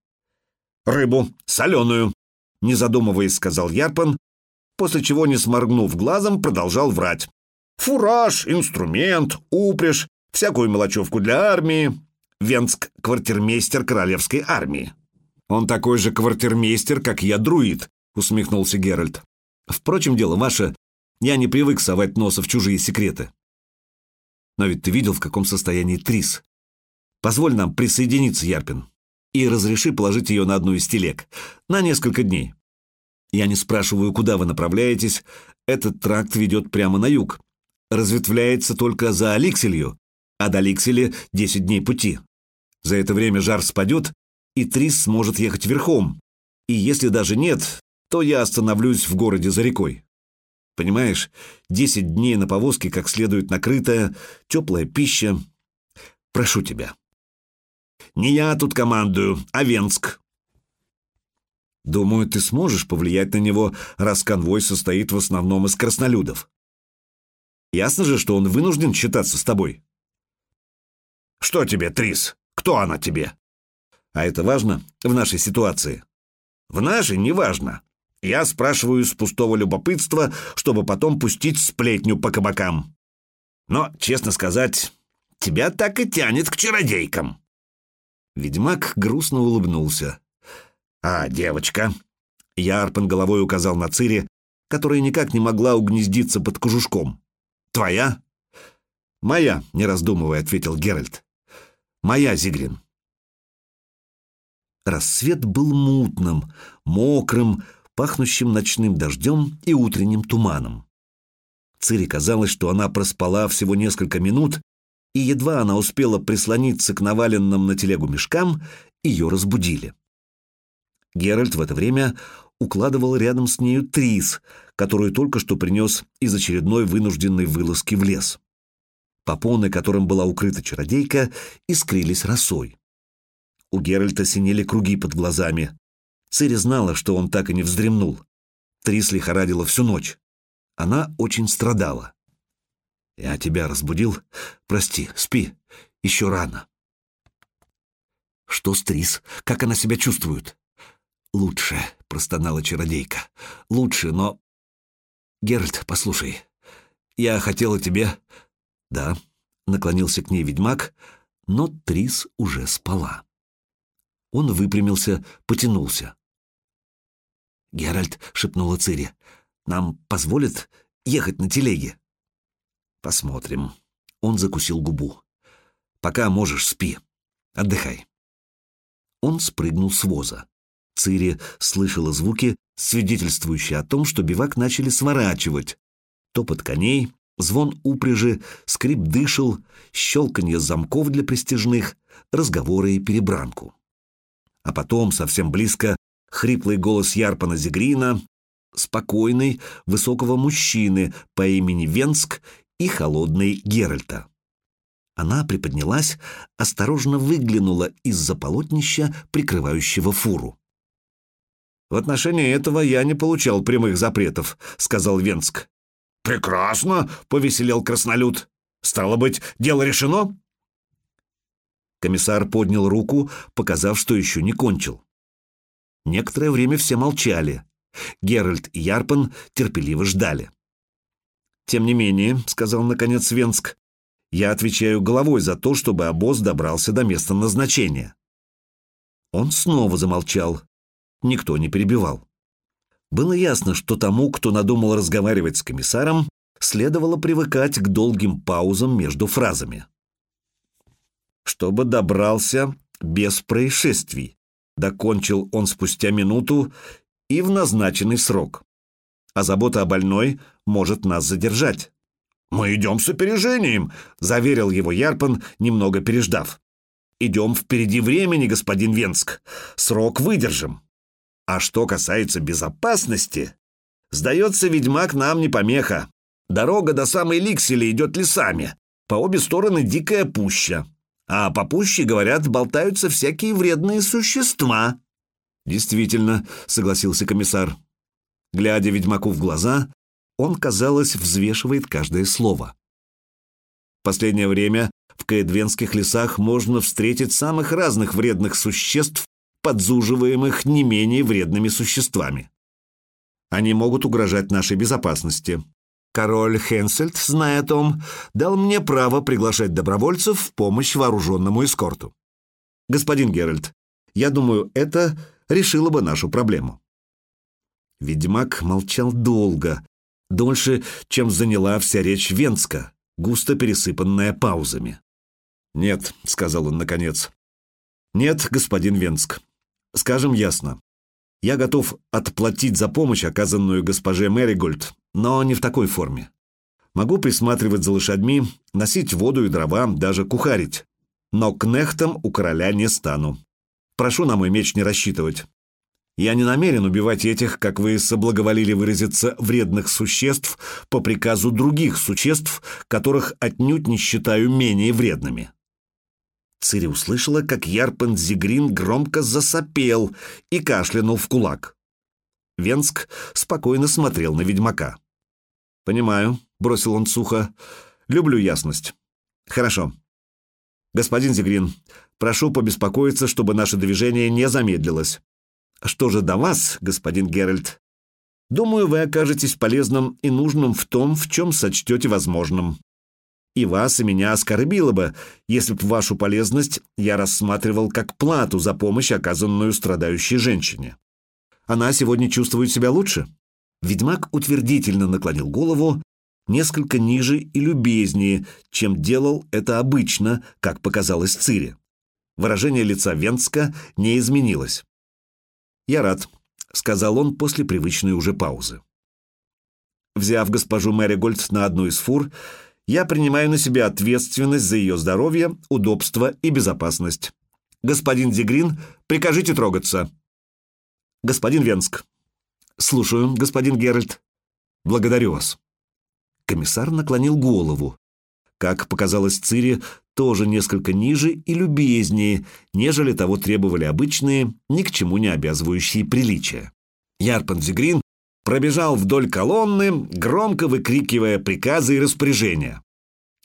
Рыбу, соленую, не задумываясь, сказал Ярпан, после чего, не сморгнув глазом, продолжал врать. Фураж, инструмент, упряжь, всякую мелочевку для армии. Венск — квартирмейстер королевской армии. «Он такой же квартирмейстер, как я, друид», — усмехнулся Геральт. «Впрочем, дело ваше, я не привык совать носа в чужие секреты. Но ведь ты видел, в каком состоянии Трис. Позволь нам присоединиться, Ярпин, и разреши положить ее на одну из телег. На несколько дней. Я не спрашиваю, куда вы направляетесь. Этот тракт ведет прямо на юг. Разветвляется только за Аликселью, а до Аликселя 10 дней пути. За это время жар спадет, и Трис сможет ехать верхом. И если даже нет, то я остановлюсь в городе за рекой. Понимаешь, десять дней на повозке как следует накрытая, теплая пища. Прошу тебя. Не я тут командую, а Венск. Думаю, ты сможешь повлиять на него, раз конвой состоит в основном из краснолюдов. Ясно же, что он вынужден считаться с тобой. Что тебе, Трис? Кто она тебе? А это важно в нашей ситуации? В нашей не важно. Я спрашиваю с пустого любопытства, чтобы потом пустить сплетню по кабакам. Но, честно сказать, тебя так и тянет к чародейкам. Ведьмак грустно улыбнулся. «А, девочка?» Я Арпен головой указал на Цири, которая никак не могла угнездиться под кожушком. «Твоя?» «Моя», — не раздумывая, ответил Геральт. «Моя, Зигрин». Рассвет был мутным, мокрым, пахнущим ночным дождем и утренним туманом. Цири казалось, что она проспала всего несколько минут, и едва она успела прислониться к наваленным на телегу мешкам, ее разбудили. Геральт в это время укладывал рядом с нею Трис, которую только что принес из очередной вынужденной вылазки в лес. Попоны, которым была укрыта чародейка, искрились росой. У Геральта синели круги под глазами. Цири знала, что он так и не вздремнул. Трис лихорадила всю ночь. Она очень страдала. «Я тебя разбудил? Прости, спи. Еще рано». «Что с Трис? Как она себя чувствует?» «Лучше», — простонала чародейка. «Лучше, но...» «Геральт, послушай, я хотела тебе...» «Да», — наклонился к ней ведьмак, но Трис уже спала. Он выпрямился, потянулся. «Геральт», — шепнула Цири, — «нам позволят ехать на телеге?» «Посмотрим». Он закусил губу. «Пока можешь, спи. Отдыхай». Он спрыгнул с воза. Цири слышала звуки, свидетельствующие о том, что бивак начали сворачивать. Топот коней, звон упряжи, скрип дышал, щелканье замков для пристяжных, разговоры и перебранку. А потом, совсем близко, хриплый голос Ярпана Зигрина, спокойный, высокого мужчины по имени Венск и холодный Геральта. Она приподнялась, осторожно выглянула из-за полотнища, прикрывающего фуру. «В отношении этого я не получал прямых запретов», — сказал Венск. «Прекрасно!» — повеселел краснолюд. «Стало быть, дело решено?» Комиссар поднял руку, показав, что еще не кончил. Некоторое время все молчали. Геральт и Ярпан терпеливо ждали. «Тем не менее», — сказал наконец Венск, — «я отвечаю головой за то, чтобы обоз добрался до места назначения». Он снова замолчал. Никто не перебивал. Было ясно, что тому, кто надумал разговаривать с комиссаром, следовало привыкать к долгим паузам между фразами. Чтобы добрался без происшествий, докончил он спустя минуту и в назначенный срок. А забота о больной может нас задержать. «Мы идем с опережением», — заверил его Ярпан, немного переждав. «Идем впереди времени, господин Венск. Срок выдержим. А что касается безопасности, сдается, ведьмак нам не помеха. Дорога до самой Ликсели идет лесами. По обе стороны дикая пуща. А по пуще, говорят, болтаются всякие вредные существа. «Действительно», — согласился комиссар. Глядя ведьмаку в глаза, он, казалось, взвешивает каждое слово. В последнее время в каэдвенских лесах можно встретить самых разных вредных существ, подзуживаемых не менее вредными существами. Они могут угрожать нашей безопасности. Король Хенсельд, зная о том, дал мне право приглашать добровольцев в помощь вооруженному эскорту. Господин Геральт, я думаю, это решила бы нашу проблему. Ведьмак молчал долго, дольше, чем заняла вся речь Венска, густо пересыпанная паузами. «Нет», — сказал он наконец. «Нет, господин Венск. Скажем ясно. Я готов отплатить за помощь, оказанную госпоже Мэригольд, но не в такой форме. Могу присматривать за лошадьми, носить воду и дрова, даже кухарить. Но кнехтом у короля не стану. Прошу на мой меч не рассчитывать. Я не намерен убивать этих, как вы соблаговолили выразиться, вредных существ по приказу других существ, которых отнюдь не считаю менее вредными». Цири услышала, как Ярпен Зигрин громко засопел и кашлянул в кулак. Венск спокойно смотрел на ведьмака. «Понимаю», — бросил он сухо, — «люблю ясность». «Хорошо. Господин Зигрин, Прошу побеспокоиться, чтобы наше движение не замедлилось. Что же до вас, господин Геральт? Думаю, вы окажетесь полезным и нужным в том, в чем сочтете возможным. И вас, и меня оскорбило бы, если б вашу полезность я рассматривал как плату за помощь, оказанную страдающей женщине. Она сегодня чувствует себя лучше?» Ведьмак утвердительно наклонил голову, несколько ниже и любезнее, чем делал это обычно, как показалось Цире. Выражение лица Венска не изменилось. «Я рад», — сказал он после привычной уже паузы. Взяв госпожу Мэри Гольд на одну из фур, я принимаю на себя ответственность за ее здоровье, удобство и безопасность. Господин Дегрин, прикажите трогаться. Господин Венск. Слушаю, господин Геральт. Благодарю вас. Комиссар наклонил голову. Как показалось Цири, тоже несколько ниже и любезнее, нежели того требовали обычные, ни к чему не обязывающие приличия. Ярпан Зигрин пробежал вдоль колонны, громко выкрикивая приказы и распоряжения.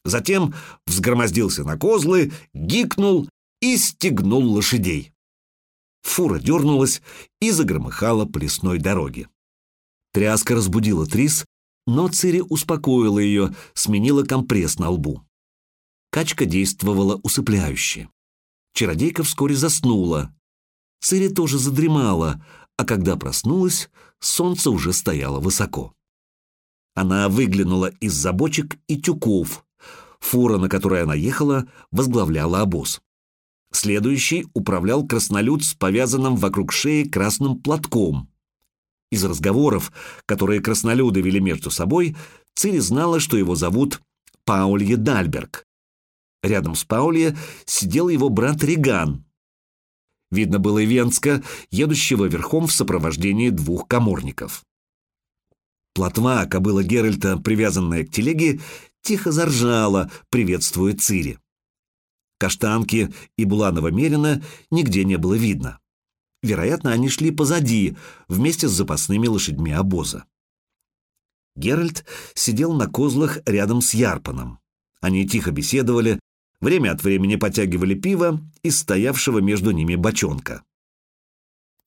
Затем взгромоздился на козлы, гикнул и стегнул лошадей. Фура дернулась и загромыхала по лесной дороге. Тряска разбудила Трис, но Цири успокоила ее, сменила компресс на лбу. Качка действовала усыпляюще. Чародейка вскоре заснула. Цири тоже задремала, а когда проснулась, солнце уже стояло высоко. Она выглянула из-за бочек и тюков. Фура, на которой она ехала, возглавляла обоз. Следующий управлял краснолюд с повязанным вокруг шеи красным платком. Из разговоров, которые краснолюды вели между собой, Цири знала, что его зовут Паулье Дальберг. Рядом с Пауле сидел его брат Риган. Видно было Венска, едущего верхом в сопровождении двух коморников. Плотва, кобыла Геральта, привязанная к телеге, тихо заржала, приветствуя Цири. Каштанки и Буланова Мерина нигде не было видно. Вероятно, они шли позади, вместе с запасными лошадьми обоза. Геральт сидел на козлах рядом с Ярпаном. Они тихо беседовали, время от времени потягивали пиво из стоявшего между ними бочонка.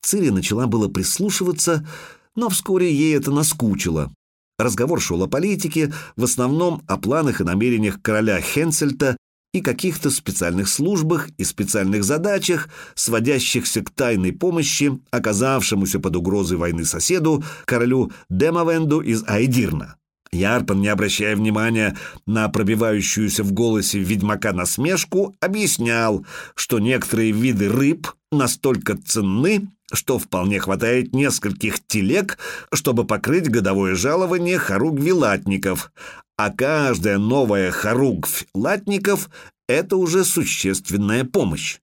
Цири начала было прислушиваться, но вскоре ей это наскучило. Разговор шел о политике, в основном о планах и намерениях короля Хенсельта и каких-то специальных службах и специальных задачах, сводящихся к тайной помощи, оказавшемуся под угрозой войны соседу, королю Демовенду из Айдирна. Ярпан, не обращая внимания на пробивающуюся в голосе ведьмака насмешку, объяснял, что некоторые виды рыб настолько ценны, что вполне хватает нескольких телег, чтобы покрыть годовое жалование хоругви-латников, а каждая новая хоругвь латников — это уже существенная помощь.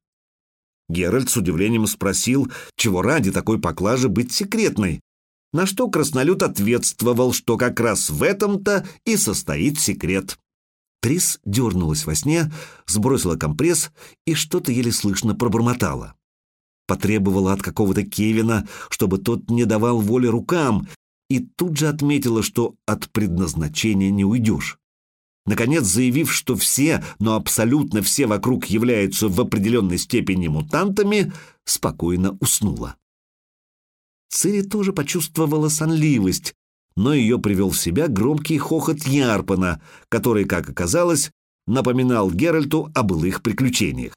Геральт с удивлением спросил, чего ради такой поклажи быть секретной, на что краснолюд ответствовал, что как раз в этом-то и состоит секрет. Трис дернулась во сне, сбросила компресс и что-то еле слышно пробормотала. Потребовала от какого-то Кевина, чтобы тот не давал воли рукам, и тут же отметила, что от предназначения не уйдешь. Наконец, заявив, что все, но абсолютно все вокруг являются в определенной степени мутантами, спокойно уснула. Цири тоже почувствовала сонливость, но ее привел в себя громкий хохот Ярпана, который, как оказалось, напоминал Геральту о былых приключениях.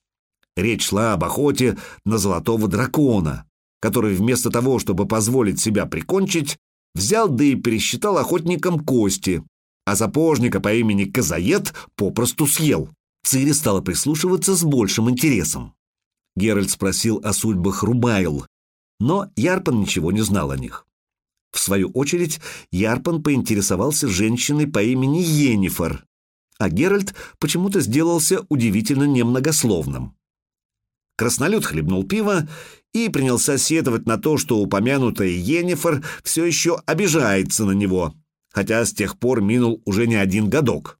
Речь шла об охоте на золотого дракона, который вместо того, чтобы позволить себя прикончить, взял да и пересчитал охотникам кости, а сапожника по имени Казаед попросту съел. Цири стала прислушиваться с большим интересом. Геральт спросил о судьбах Рубайл, но Ярпан ничего не знал о них. В свою очередь, Ярпан поинтересовался женщиной по имени Йеннифер, а Геральт почему-то сделался удивительно немногословным. Краснолюд хлебнул пиво и принялся сетовать на то, что упомянутая Йеннифер все еще обижается на него, хотя с тех пор минул уже не один годок.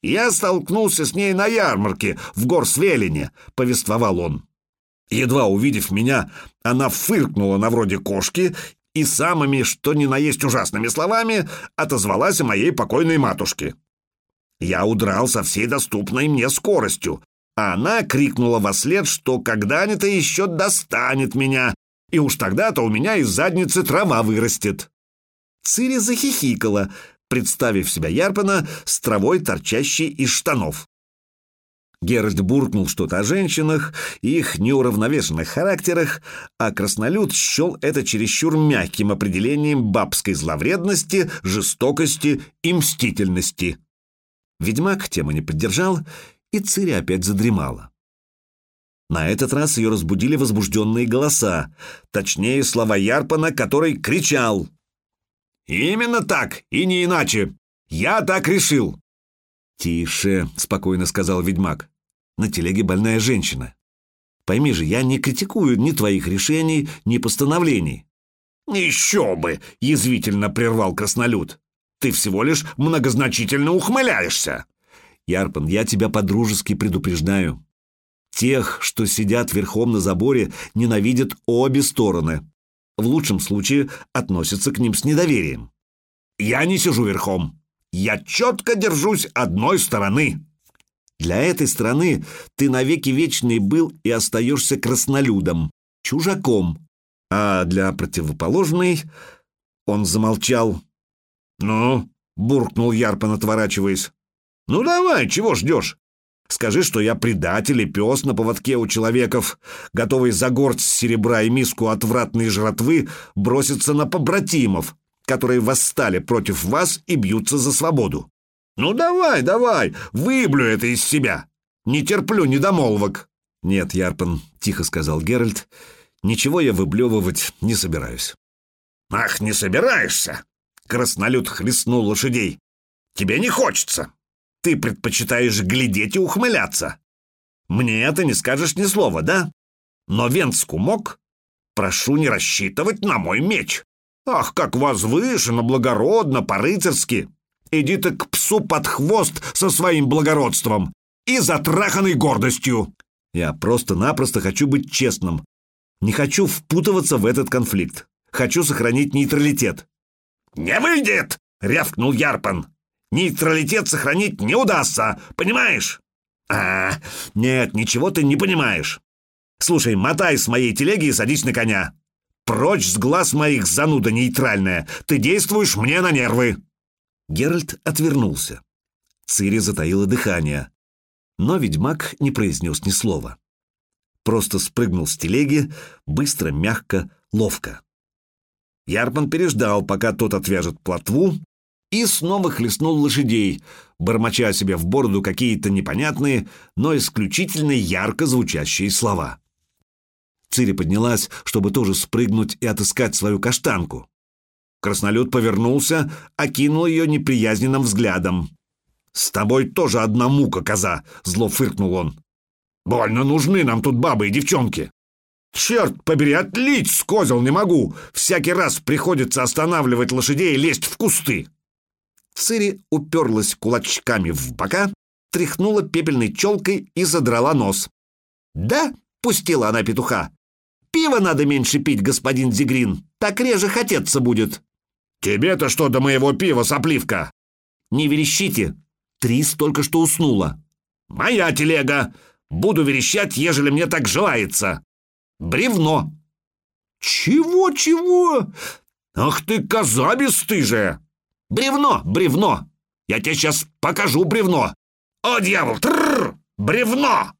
«Я столкнулся с ней на ярмарке в Горсвелине», — повествовал он. Едва увидев меня, она фыркнула на вроде кошки и самыми, что ни на есть ужасными словами, отозвалась о моей покойной матушке. Я удрал со всей доступной мне скоростью, а она крикнула во след, что когда-нибудь еще достанет меня, и уж тогда-то у меня из задницы трава вырастет. Цири захихикала, представив себя Ярпана с травой, торчащей из штанов. Геральт буркнул что-то о женщинах и их неуравновешенных характерах, а краснолюд счел это чересчур мягким определением бабской зловредности, жестокости и мстительности. Ведьмак тему не поддержал и Цири опять задремала. На этот раз ее разбудили возбужденные голоса, точнее слова Ярпана, который кричал. «Именно так, и не иначе! Я так решил!» «Тише», — спокойно сказал ведьмак. «На телеге больная женщина. Пойми же, я не критикую ни твоих решений, ни постановлений». «Еще бы!» — язвительно прервал краснолюд. «Ты всего лишь многозначительно ухмыляешься!» Ярпан, я тебя по-дружески предупреждаю. Тех, что сидят верхом на заборе, ненавидят обе стороны. В лучшем случае относятся к ним с недоверием. Я не сижу верхом. Я четко держусь одной стороны. Для этой страны ты навеки вечный был и остаешься краснолюдом, чужаком. А для противоположной он замолчал. «Ну?» — буркнул Ярпан, отворачиваясь. «Ну давай, чего ждешь? Скажи, что я предатель и пес на поводке у человеков, готовый за горсть серебра и миску отвратной жратвы броситься на побратимов, которые восстали против вас и бьются за свободу. Ну давай, давай, выблю это из себя. Не терплю недомолвок». «Нет, Ярпан», — тихо сказал Геральт, — «ничего я выблевывать не собираюсь». «Ах, не собираешься?» — краснолюд хлестнул лошадей. «Тебе не хочется. Ты предпочитаешь глядеть и ухмыляться. Мне это не скажешь ни слова, да? Но Венску мог? Прошу не рассчитывать на мой меч. Ах, как возвышенно, благородно, по-рыцарски. Иди ты к псу под хвост со своим благородством и затраханной гордостью. Я просто-напросто хочу быть честным. Не хочу впутываться в этот конфликт. Хочу сохранить нейтралитет. «Не выйдет!» — рявкнул Ярпан. «Нейтралитет сохранить не удастся, понимаешь?» «А, нет, ничего ты не понимаешь. Слушай, мотай с моей телеги и садись на коня. Прочь с глаз моих, зануда нейтральная. Ты действуешь мне на нервы!» Геральт отвернулся. Цири затаила дыхание. Но ведьмак не произнес ни слова. Просто спрыгнул с телеги, быстро, мягко, ловко. Ярпан переждал, пока тот отвяжет плотву, и снова хлестнул лошадей, бормоча себе в бороду какие-то непонятные, но исключительно ярко звучащие слова. Цири поднялась, чтобы тоже спрыгнуть и отыскать свою каштанку. Краснолюд повернулся, окинул ее неприязненным взглядом. «С тобой тоже одна мука, коза!» — зло фыркнул он. «Больно нужны нам тут бабы и девчонки!» «Черт побери, отлить с козел не могу! Всякий раз приходится останавливать лошадей и лезть в кусты!» Цири уперлась кулачками в бока, тряхнула пепельной челкой и задрала нос. «Да?» — пустила она петуха. «Пиво надо меньше пить, господин Зигрин, так реже хотеться будет». «Тебе-то что до моего пива, сопливка?» «Не верещите, Трис только что уснула». «Моя телега! Буду верещать, ежели мне так желается!» «Бревно!» «Чего-чего? Ах ты, коза бесстыжая!» «Бревно, бревно! Я тебе сейчас покажу бревно! О, дьявол! Трррр! Бревно!»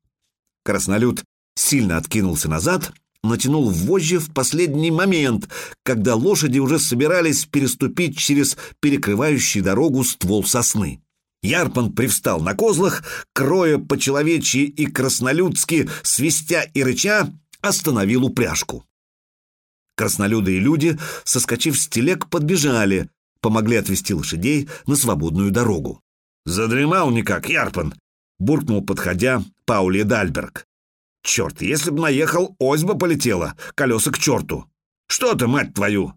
Краснолюд сильно откинулся назад, натянул вожжи в последний момент, когда лошади уже собирались переступить через перекрывающий дорогу ствол сосны. Ярпан привстал на козлах, кроя по-человечьи и краснолюдски, свистя и рыча, остановил упряжку. Краснолюды и люди, соскочив с телег, подбежали, помогли отвести лошадей на свободную дорогу. «Задремал никак, Ярпан!» — буркнул, подходя, Паули Дальберг. «Черт, если б наехал, ось бы полетела, колеса к черту! Что ты, мать твою!»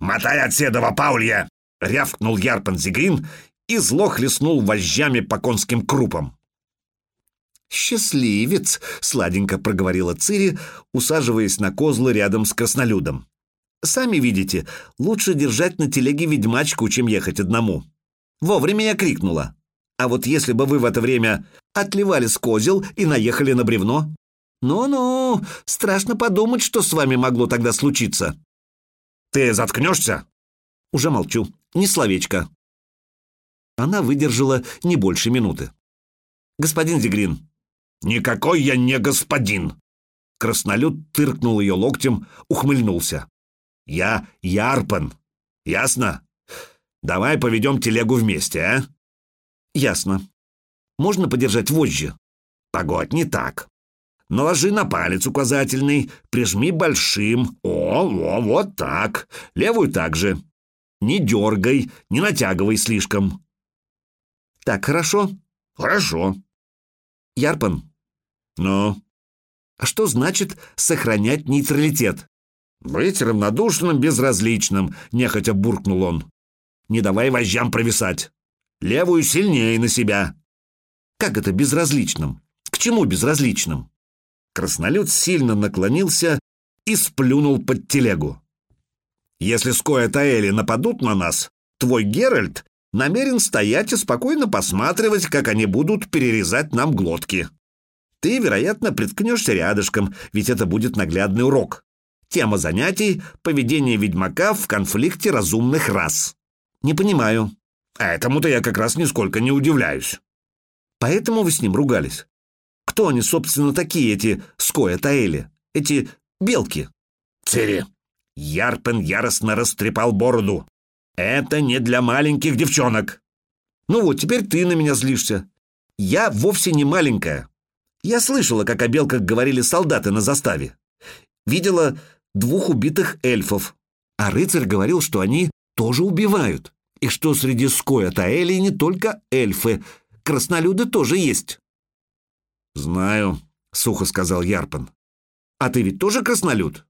«Мотай от седова, Паулья!» — рявкнул Ярпан Зигрин и зло хлестнул вожжами по конским крупам. «Счастливец!» — сладенько проговорила Цири, усаживаясь на козлы рядом с краснолюдом. «Сами видите, лучше держать на телеге ведьмачку, чем ехать одному. Вовремя я крикнула. А вот если бы вы в это время отливали с козел и наехали на бревно? Ну-ну, страшно подумать, что с вами могло тогда случиться». «Ты заткнешься?» «Уже молчу. Ни словечко. Она выдержала не больше минуты. «Господин Зигрин». «Никакой я не господин!» Краснолюд тыркнул ее локтем, ухмыльнулся. «Я Ярпан. Ясно? Давай поведем телегу вместе, а?» «Ясно. Можно подержать вожжи?» «Погодь, не так. Наложи на палец указательный, прижми большим. О, о, вот так. Левую также. Не дергай, не натягивай слишком. Так хорошо? Хорошо. Ярпан. Ну? А что значит сохранять нейтралитет? Быть равнодушным, безразличным, нехотя буркнул он. Не давай вожжам провисать. Левую сильнее на себя. Как это безразличным? К чему безразличным? Краснолюд сильно наклонился и сплюнул под телегу. Если Скоя Таэли нападут на нас, твой Геральт намерен стоять и спокойно посматривать, как они будут перерезать нам глотки. Ты, вероятно, приткнешься рядышком, ведь это будет наглядный урок. Тема занятий — поведение ведьмака в конфликте разумных рас. Не понимаю. А этому-то я как раз нисколько не удивляюсь. Поэтому вы с ним ругались. Кто они, собственно, такие, эти Скоя Таэли? Эти белки? Цири. Ярпен яростно растрепал бороду. Это не для маленьких девчонок. Ну вот, теперь ты на меня злишься. Я вовсе не маленькая. Я слышала, как о белках говорили солдаты на заставе. Видела двух убитых эльфов. А рыцарь говорил, что они тоже убивают. И что среди Скоя Таэли не только эльфы, краснолюды тоже есть. «Знаю», — сухо сказал Ярпан. А ты ведь тоже краснолюд?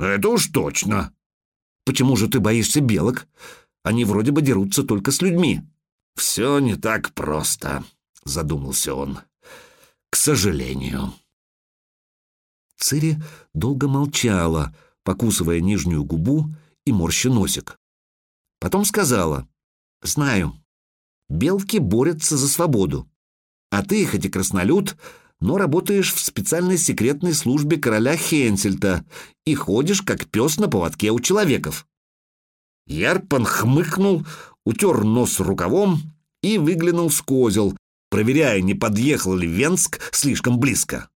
Это уж точно. Почему же ты боишься белок? Они вроде бы дерутся только с людьми. Все не так просто, задумался он. К сожалению. Цири долго молчала, покусывая нижнюю губу и морща носик. Потом сказала, «Знаю, белки борются за свободу, а ты, хоть и краснолюд, но работаешь в специальной секретной службе короля Хенсельта и ходишь, как пес на поводке у человеков». Ярпан хмыкнул, утер нос рукавом и выглянул с козел, проверяя, не подъехал ли Венск слишком близко.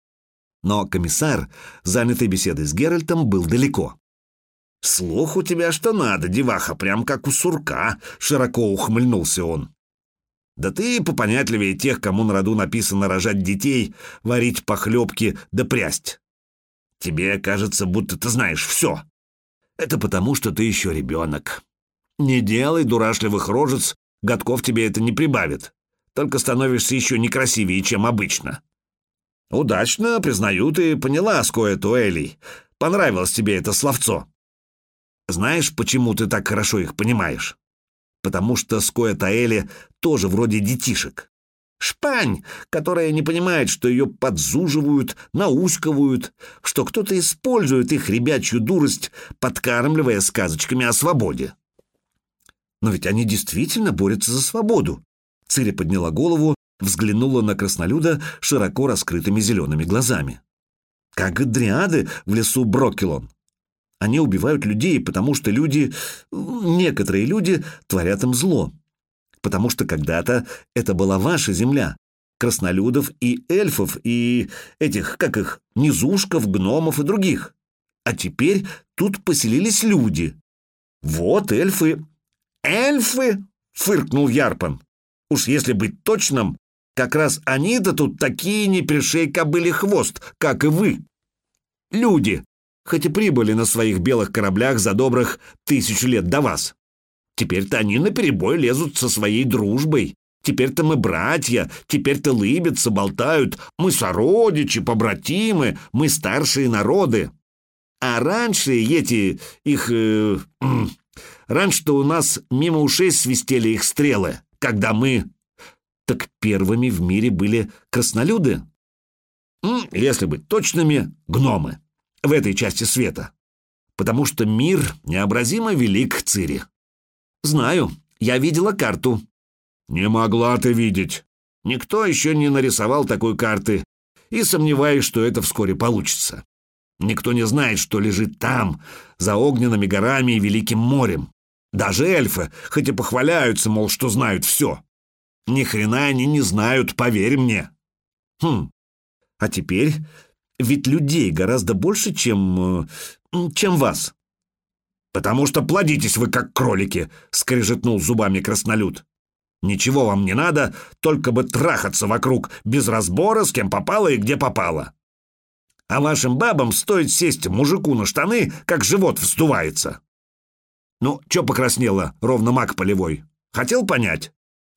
Но комиссар, занятый беседой с Геральтом, был далеко. «Слух у тебя что надо, деваха, прям как у сурка», — широко ухмыльнулся он. «Да ты попонятливее тех, кому на роду написано рожать детей, варить похлебки да прясть. Тебе кажется, будто ты знаешь все. Это потому, что ты еще ребенок. Не делай дурашливых рожец, годков тебе это не прибавит, только становишься еще некрасивее, чем обычно». «Удачно, признаю, ты поняла, Скоя Туэлей. Понравилось тебе это словцо. Знаешь, почему ты так хорошо их понимаешь? Потому что Скоя Таэли тоже вроде детишек. Шпань, которая не понимает, что ее подзуживают, науськивают, что кто-то использует их ребячью дурость, подкармливая сказочками о свободе. Но ведь они действительно борются за свободу. Цири подняла голову взглянула на краснолюда широко раскрытыми зелеными глазами. Как дриады в лесу Брокелон. Они убивают людей, потому что люди, некоторые люди, творят им зло. Потому что когда-то это была ваша земля, краснолюдов и эльфов, и этих, как их, низушков, гномов и других. А теперь тут поселились люди. Вот эльфы. Эльфы? Фыркнул Ярпан. Уж если быть точным, как раз они-то тут такие не пришей кобыли хвост, как и вы. Люди, хоть и прибыли на своих белых кораблях за добрых тысячу лет до вас. Теперь-то они наперебой лезут со своей дружбой. Теперь-то мы братья, теперь-то лыбятся, болтают. Мы сородичи, побратимы, мы старшие народы. А раньше эти, их... Э, раньше-то у нас мимо ушей свистели их стрелы, когда мы так первыми в мире были краснолюды? Если быть точными, гномы. В этой части света. Потому что мир необразимо велик, Цири. Знаю, я видела карту. Не могла ты видеть. Никто еще не нарисовал такой карты, и сомневаюсь, что это вскоре получится. Никто не знает, что лежит там, за огненными горами и Великим морем. Даже эльфы, хоть и похваляются, мол, что знают все. Ни хрена они не знают, поверь мне. Хм, а теперь ведь людей гораздо больше, чем... Э, чем вас. Потому что плодитесь вы, как кролики, скрежетнул зубами краснолюд. Ничего вам не надо, только бы трахаться вокруг, без разбора, с кем попало и где попало. А вашим бабам стоит сесть мужику на штаны, как живот вздувается. Ну, чё покраснело, ровно маг полевой? Хотел понять?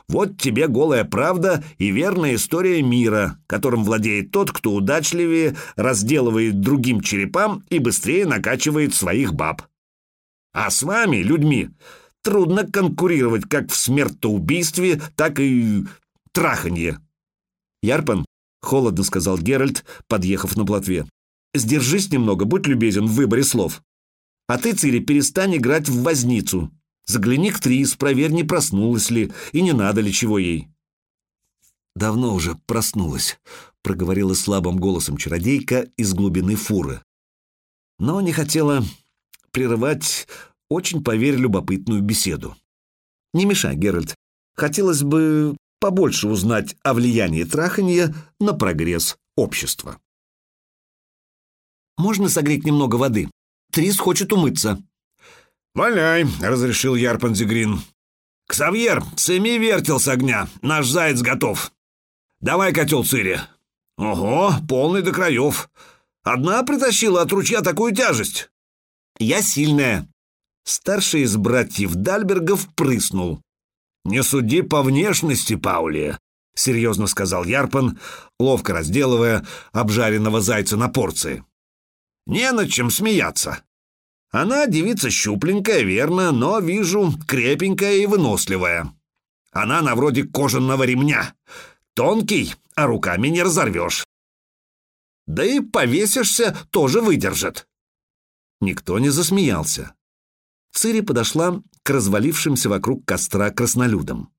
Вот тебе голая правда и верная история мира, которым владеет тот, кто удачливее разделывает другим черепам и быстрее накачивает своих баб. А с вами, людьми, трудно конкурировать как в смертоубийстве, так и траханье. Ярпан, — холодно сказал Геральт, подъехав на плотве, — сдержись немного, будь любезен в выборе слов. А ты, Цири, перестань играть в возницу. Загляни к Трис, проверь, не проснулась ли, и не надо ли чего ей». «Давно уже проснулась», — проговорила слабым голосом чародейка из глубины фуры. Но не хотела прерывать очень, поверь, любопытную беседу. «Не мешай, Геральт. Хотелось бы побольше узнать о влиянии траханья на прогресс общества». «Можно согреть немного воды? Трис хочет умыться», «Валяй», — разрешил Ярпанзигрин. «Ксавьер, сними вертел с огня, наш заяц готов. Давай котел цири». «Ого, полный до краев. Одна притащила от ручья такую тяжесть». «Я сильная». Старший из братьев Дальбергов прыснул. «Не суди по внешности, Паули», — серьезно сказал Ярпан, ловко разделывая обжаренного зайца на порции. Не над чем смеяться. Она девица щупленькая, верно, но, вижу, крепенькая и выносливая. Она на вроде кожаного ремня. Тонкий, а руками не разорвешь. Да и повесишься, тоже выдержит. Никто не засмеялся. Цири подошла к развалившимся вокруг костра краснолюдам.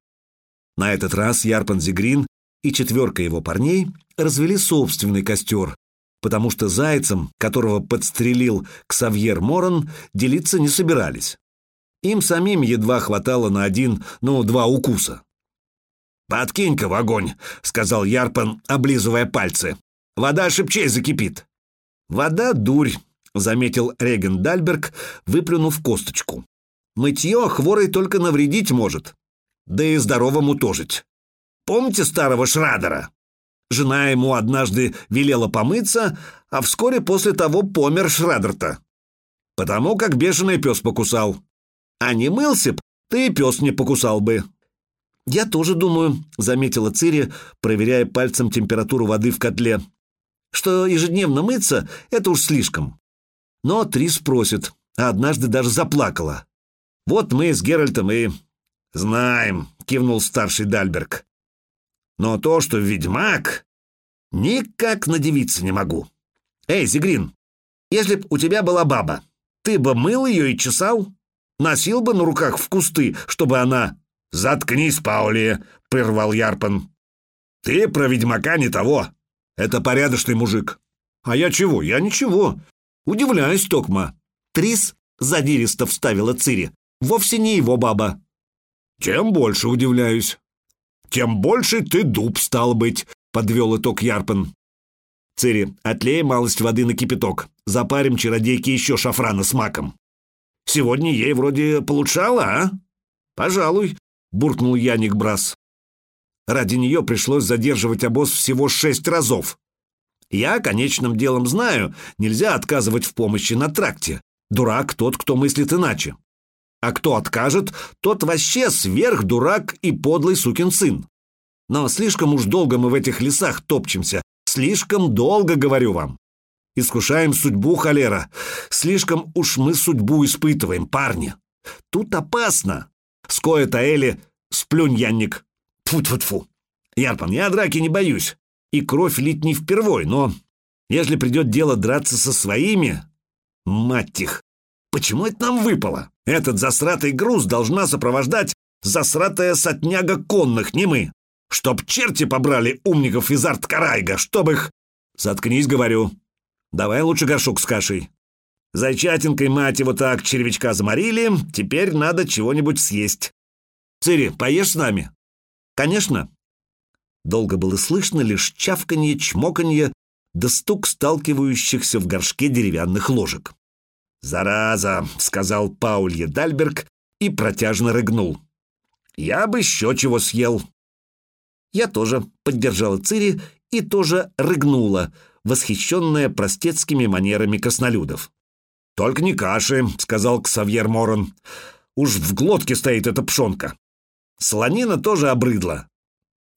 На этот раз Ярпан Зигрин и четверка его парней развели собственный костер, потому что зайцем, которого подстрелил Ксавьер Моран, делиться не собирались. Им самим едва хватало на один, ну, два укуса. «Подкинь-ка в огонь», — сказал Ярпан, облизывая пальцы. «Вода шипчей закипит». «Вода — дурь», — заметил Реген Дальберг, выплюнув косточку. «Мытье хворой только навредить может, да и здоровому тожить. Помните старого Шрадера? Жена ему однажды велела помыться, а вскоре после того помер Шрадер-то. Потому как бешеный пес покусал. А не мылся б, ты и пес не покусал бы». «Я тоже думаю», — заметила Цири, проверяя пальцем температуру воды в котле, «что ежедневно мыться — это уж слишком. Но Трис просит, а однажды даже заплакала. Вот мы с Геральтом и... «Знаем», — кивнул старший Дальберг. «Но то, что ведьмак, никак надевиться не могу. Эй, Зигрин, если б у тебя была баба, ты бы мыл ее и чесал? Носил бы на руках в кусты, чтобы она...» «Заткнись, Паули», — прервал Ярпан. «Ты про ведьмака не того. Это порядочный мужик». «А я чего? Я ничего. Удивляюсь, Токма. Трис задиристо вставила Цири. Вовсе не его баба. Тем больше удивляюсь. Тем больше ты дуб стал быть, подвел итог Ярпен. Цири, отлей малость воды на кипяток. Запарим чародейке еще шафрана с маком. Сегодня ей вроде получало, а? Пожалуй, буркнул Яник Брас. Ради нее пришлось задерживать обоз всего шесть разов. Я конечным делом знаю, нельзя отказывать в помощи на тракте. Дурак тот, кто мыслит иначе. А кто откажет, тот вообще сверхдурак и подлый сукин сын. Но слишком уж долго мы в этих лесах топчемся. Слишком долго, говорю вам. Искушаем судьбу, холера. Слишком уж мы судьбу испытываем, парни. Тут опасно. Скоя Таэли, сплюнь, Янник. Тьфу-тьфу-тьфу. Ярпан, я драки не боюсь и кровь лить не впервой, но если придет дело драться со своими... Мать их! Почему это нам выпало? Этот засратый груз должна сопровождать засратая сотняга конных, не мы. Чтоб черти побрали умников из арт-карайга, чтоб их... Заткнись, говорю. Давай лучше горшок с кашей. Зайчатинкой, мать его, так червячка заморили, теперь надо чего-нибудь съесть. Цири, поешь с нами? Конечно. Долго было слышно лишь чавканье, чмоканье да стук сталкивающихся в горшке деревянных ложек. «Зараза!» — сказал Паулье Дальберг и протяжно рыгнул. «Я бы еще чего съел!» Я тоже поддержала Цири и тоже рыгнула, восхищенная простецкими манерами краснолюдов. «Только не каши», — сказал Ксавьер Морон. «Уж в глотке стоит эта пшонка. Слонина тоже обрыдла.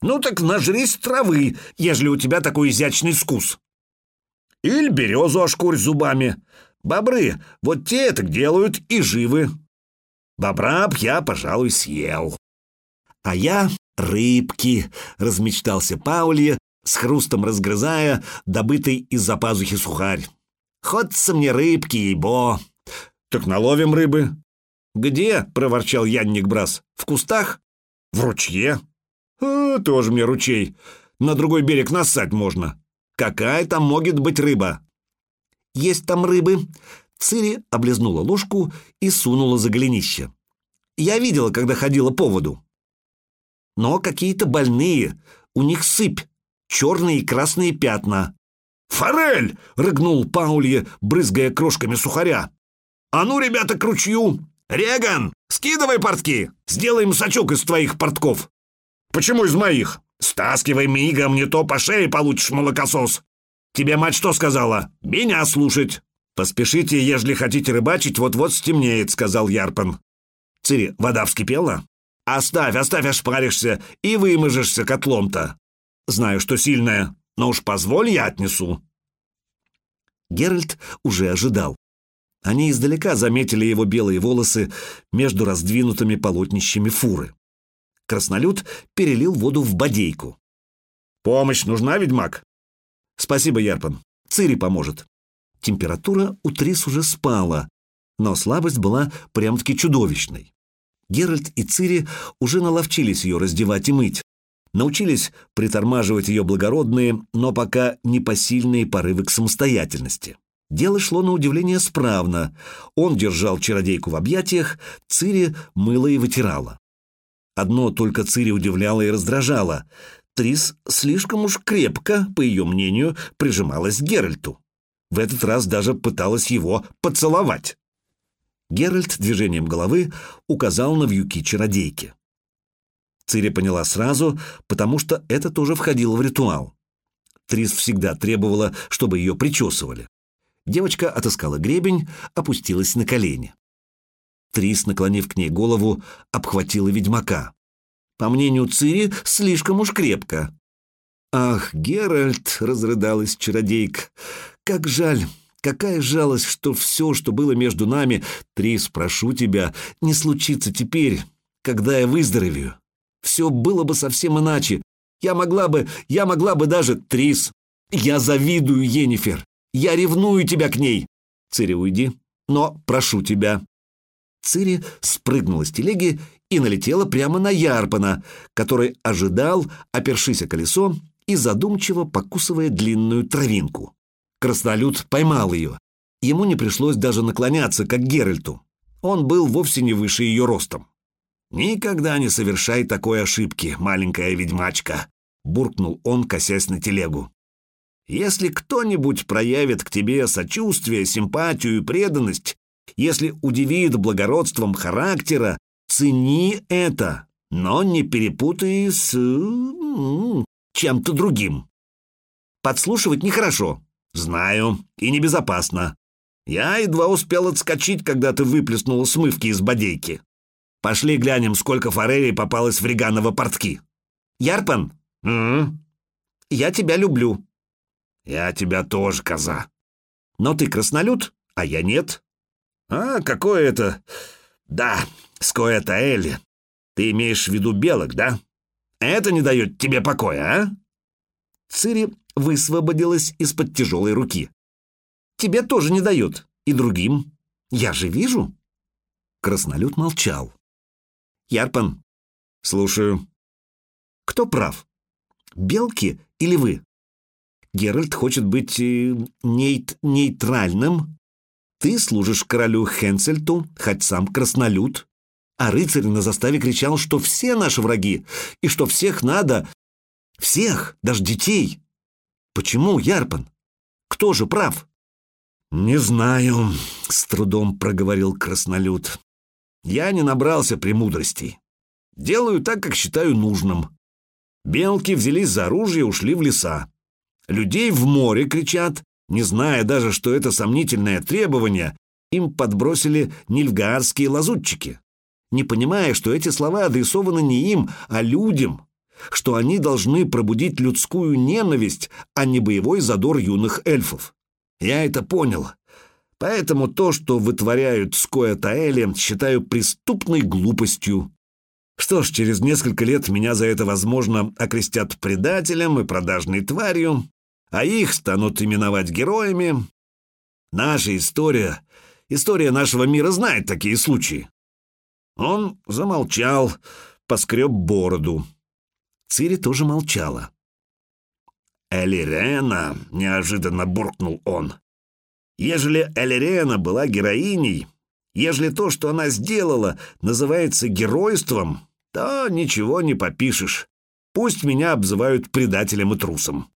Ну так нажрись травы, ежели у тебя такой изящный скус. Или березу ошкурь зубами. Бобры, вот те это делают и живы. Бобра б я, пожалуй, съел. А я рыбки, размечтался Паулье, с хрустом разгрызая добытый из-за пазухи сухарь. Ходятся мне рыбки, ебо. Так наловим рыбы. Где? — проворчал Янник Брас. В кустах? В ручье. А, тоже мне ручей. На другой берег нассать можно. Какая там может быть рыба? Есть там рыбы. Цири облизнула ложку и сунула за голенище. Я видела, когда ходила по воду. Но какие-то больные, у них сыпь, черные и красные пятна. «Форель!» — рыгнул Паулье, брызгая крошками сухаря. «А ну, ребята, к ручью! Реган, скидывай портки! Сделаем сачок из твоих портков!» «Почему из моих?» «Стаскивай мигом, не то по шее получишь, молокосос!» «Тебе мать что сказала? Меня слушать!» «Поспешите, ежели хотите рыбачить, вот-вот стемнеет», — сказал Ярпан. «Цири, вода вскипела?» «Оставь, оставь, ошпаришься и вымажешься котлом-то. Знаю, что сильная, но уж позволь, я отнесу». Геральт уже ожидал. Они издалека заметили его белые волосы между раздвинутыми полотнищами фуры. Краснолюд перелил воду в бодейку. «Помощь нужна, ведьмак?» «Спасибо, Ярпан. Цири поможет». Температура у Трис уже спала, но слабость была прям-таки чудовищной. Геральт и Цири уже наловчились ее раздевать и мыть, научились притормаживать ее благородные, но пока непосильные порывы к самостоятельности. Дело шло на удивление справно. Он держал чародейку в объятиях, Цири мыла и вытирала. Одно только Цири удивляло и раздражало. Трис слишком уж крепко, по ее мнению, прижималась к Геральту. В этот раз даже пыталась его поцеловать. Геральт движением головы указал на вьюки чародейки. Цири поняла сразу, потому что это тоже входило в ритуал. Трис всегда требовала, чтобы ее причесывали. Девочка отыскала гребень, опустилась на колени. Трис, наклонив к ней голову, обхватила ведьмака. По мнению Цири, слишком уж крепко. «Ах, Геральт!» — разрыдалась чародейка. «Как жаль! Какая жалость, что все, что было между нами, Трис, прошу тебя, не случится теперь, когда я выздоровею. Все было бы совсем иначе. Я могла бы, я могла бы даже... Трис, я завидую Енифер. Я ревную тебя к ней. Цири, уйди. Но прошу тебя. Цири спрыгнула с телеги и налетела прямо на Ярпана, который ожидал, опершись о колесо и задумчиво покусывая длинную травинку. Краснолюд поймал ее. Ему не пришлось даже наклоняться, как Геральту. Он был вовсе не выше ее ростом. «Никогда не совершай такой ошибки, маленькая ведьмачка», — буркнул он, косясь на телегу. «Если кто-нибудь проявит к тебе сочувствие, симпатию и преданность, если удивит благородством характера, цени это, но не перепутай с... чем-то другим. Подслушивать нехорошо, знаю, и небезопасно. Я едва успел отскочить, когда ты выплеснула смывки из бодейки. Пошли глянем, сколько форелей попалось в Реганово портки. Ярпан? М Я тебя люблю. Я тебя тоже, коза. Но ты краснолюд, а я нет. А, какое это... Да, скоя-таэли. Ты имеешь в виду белок, да? Это не дает тебе покоя, а? Цири высвободилась из-под тяжелой руки. Тебе тоже не дает. И другим. Я же вижу. Краснолюд молчал. Ярпан. Слушаю. Кто прав? Белки или вы? Геральт хочет быть э, нейт нейтральным. Ты служишь королю Хенсельту, хоть сам краснолюд. А рыцарь на заставе кричал, что все наши враги, и что всех надо... Всех, даже детей. Почему, Ярпан? Кто же прав? «Не знаю», — с трудом проговорил краснолюд. Я не набрался премудростей. Делаю так, как считаю нужным. Белки взялись за оружие и ушли в леса. Людей в море кричат, не зная даже, что это сомнительное требование, им подбросили нильфгаарские лазутчики, не понимая, что эти слова адресованы не им, а людям, что они должны пробудить людскую ненависть, а не боевой задор юных эльфов. Я это понял, Поэтому то, что вытворяют с Коя-Таэли, считаю преступной глупостью. Что ж, через несколько лет меня за это, возможно, окрестят предателем и продажной тварью, а их станут именовать героями. Наша история, история нашего мира знает такие случаи. Он замолчал, поскреб бороду. Цири тоже молчала. «Элирена!» — неожиданно буркнул он. Ежели Элерена была героиней, ежели то, что она сделала, называется геройством, то ничего не попишешь. Пусть меня обзывают предателем и трусом.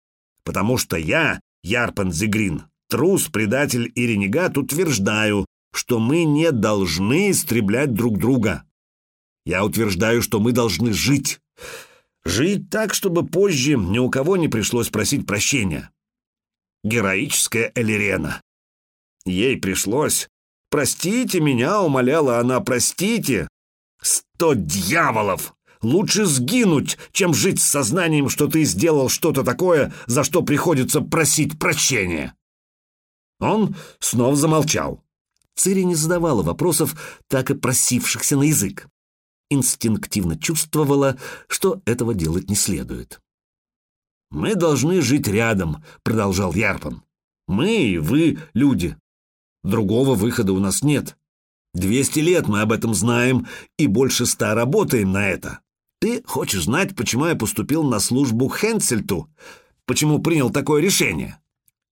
Потому что я, Ярпан Зигрин, трус, предатель и ренегат, утверждаю, что мы не должны истреблять друг друга. Я утверждаю, что мы должны жить. Жить так, чтобы позже ни у кого не пришлось просить прощения. Героическая Элерена. Ей пришлось. «Простите меня», — умоляла она, — «простите». «Сто дьяволов! Лучше сгинуть, чем жить с сознанием, что ты сделал что-то такое, за что приходится просить прощения». Он снова замолчал. Цири не задавала вопросов, так и просившихся на язык. Инстинктивно чувствовала, что этого делать не следует. «Мы должны жить рядом», — продолжал Ярпан. «Мы и вы, люди. Другого выхода у нас нет. Двести лет мы об этом знаем и больше ста работаем на это. Ты хочешь знать, почему я поступил на службу Хенсельту? Почему принял такое решение?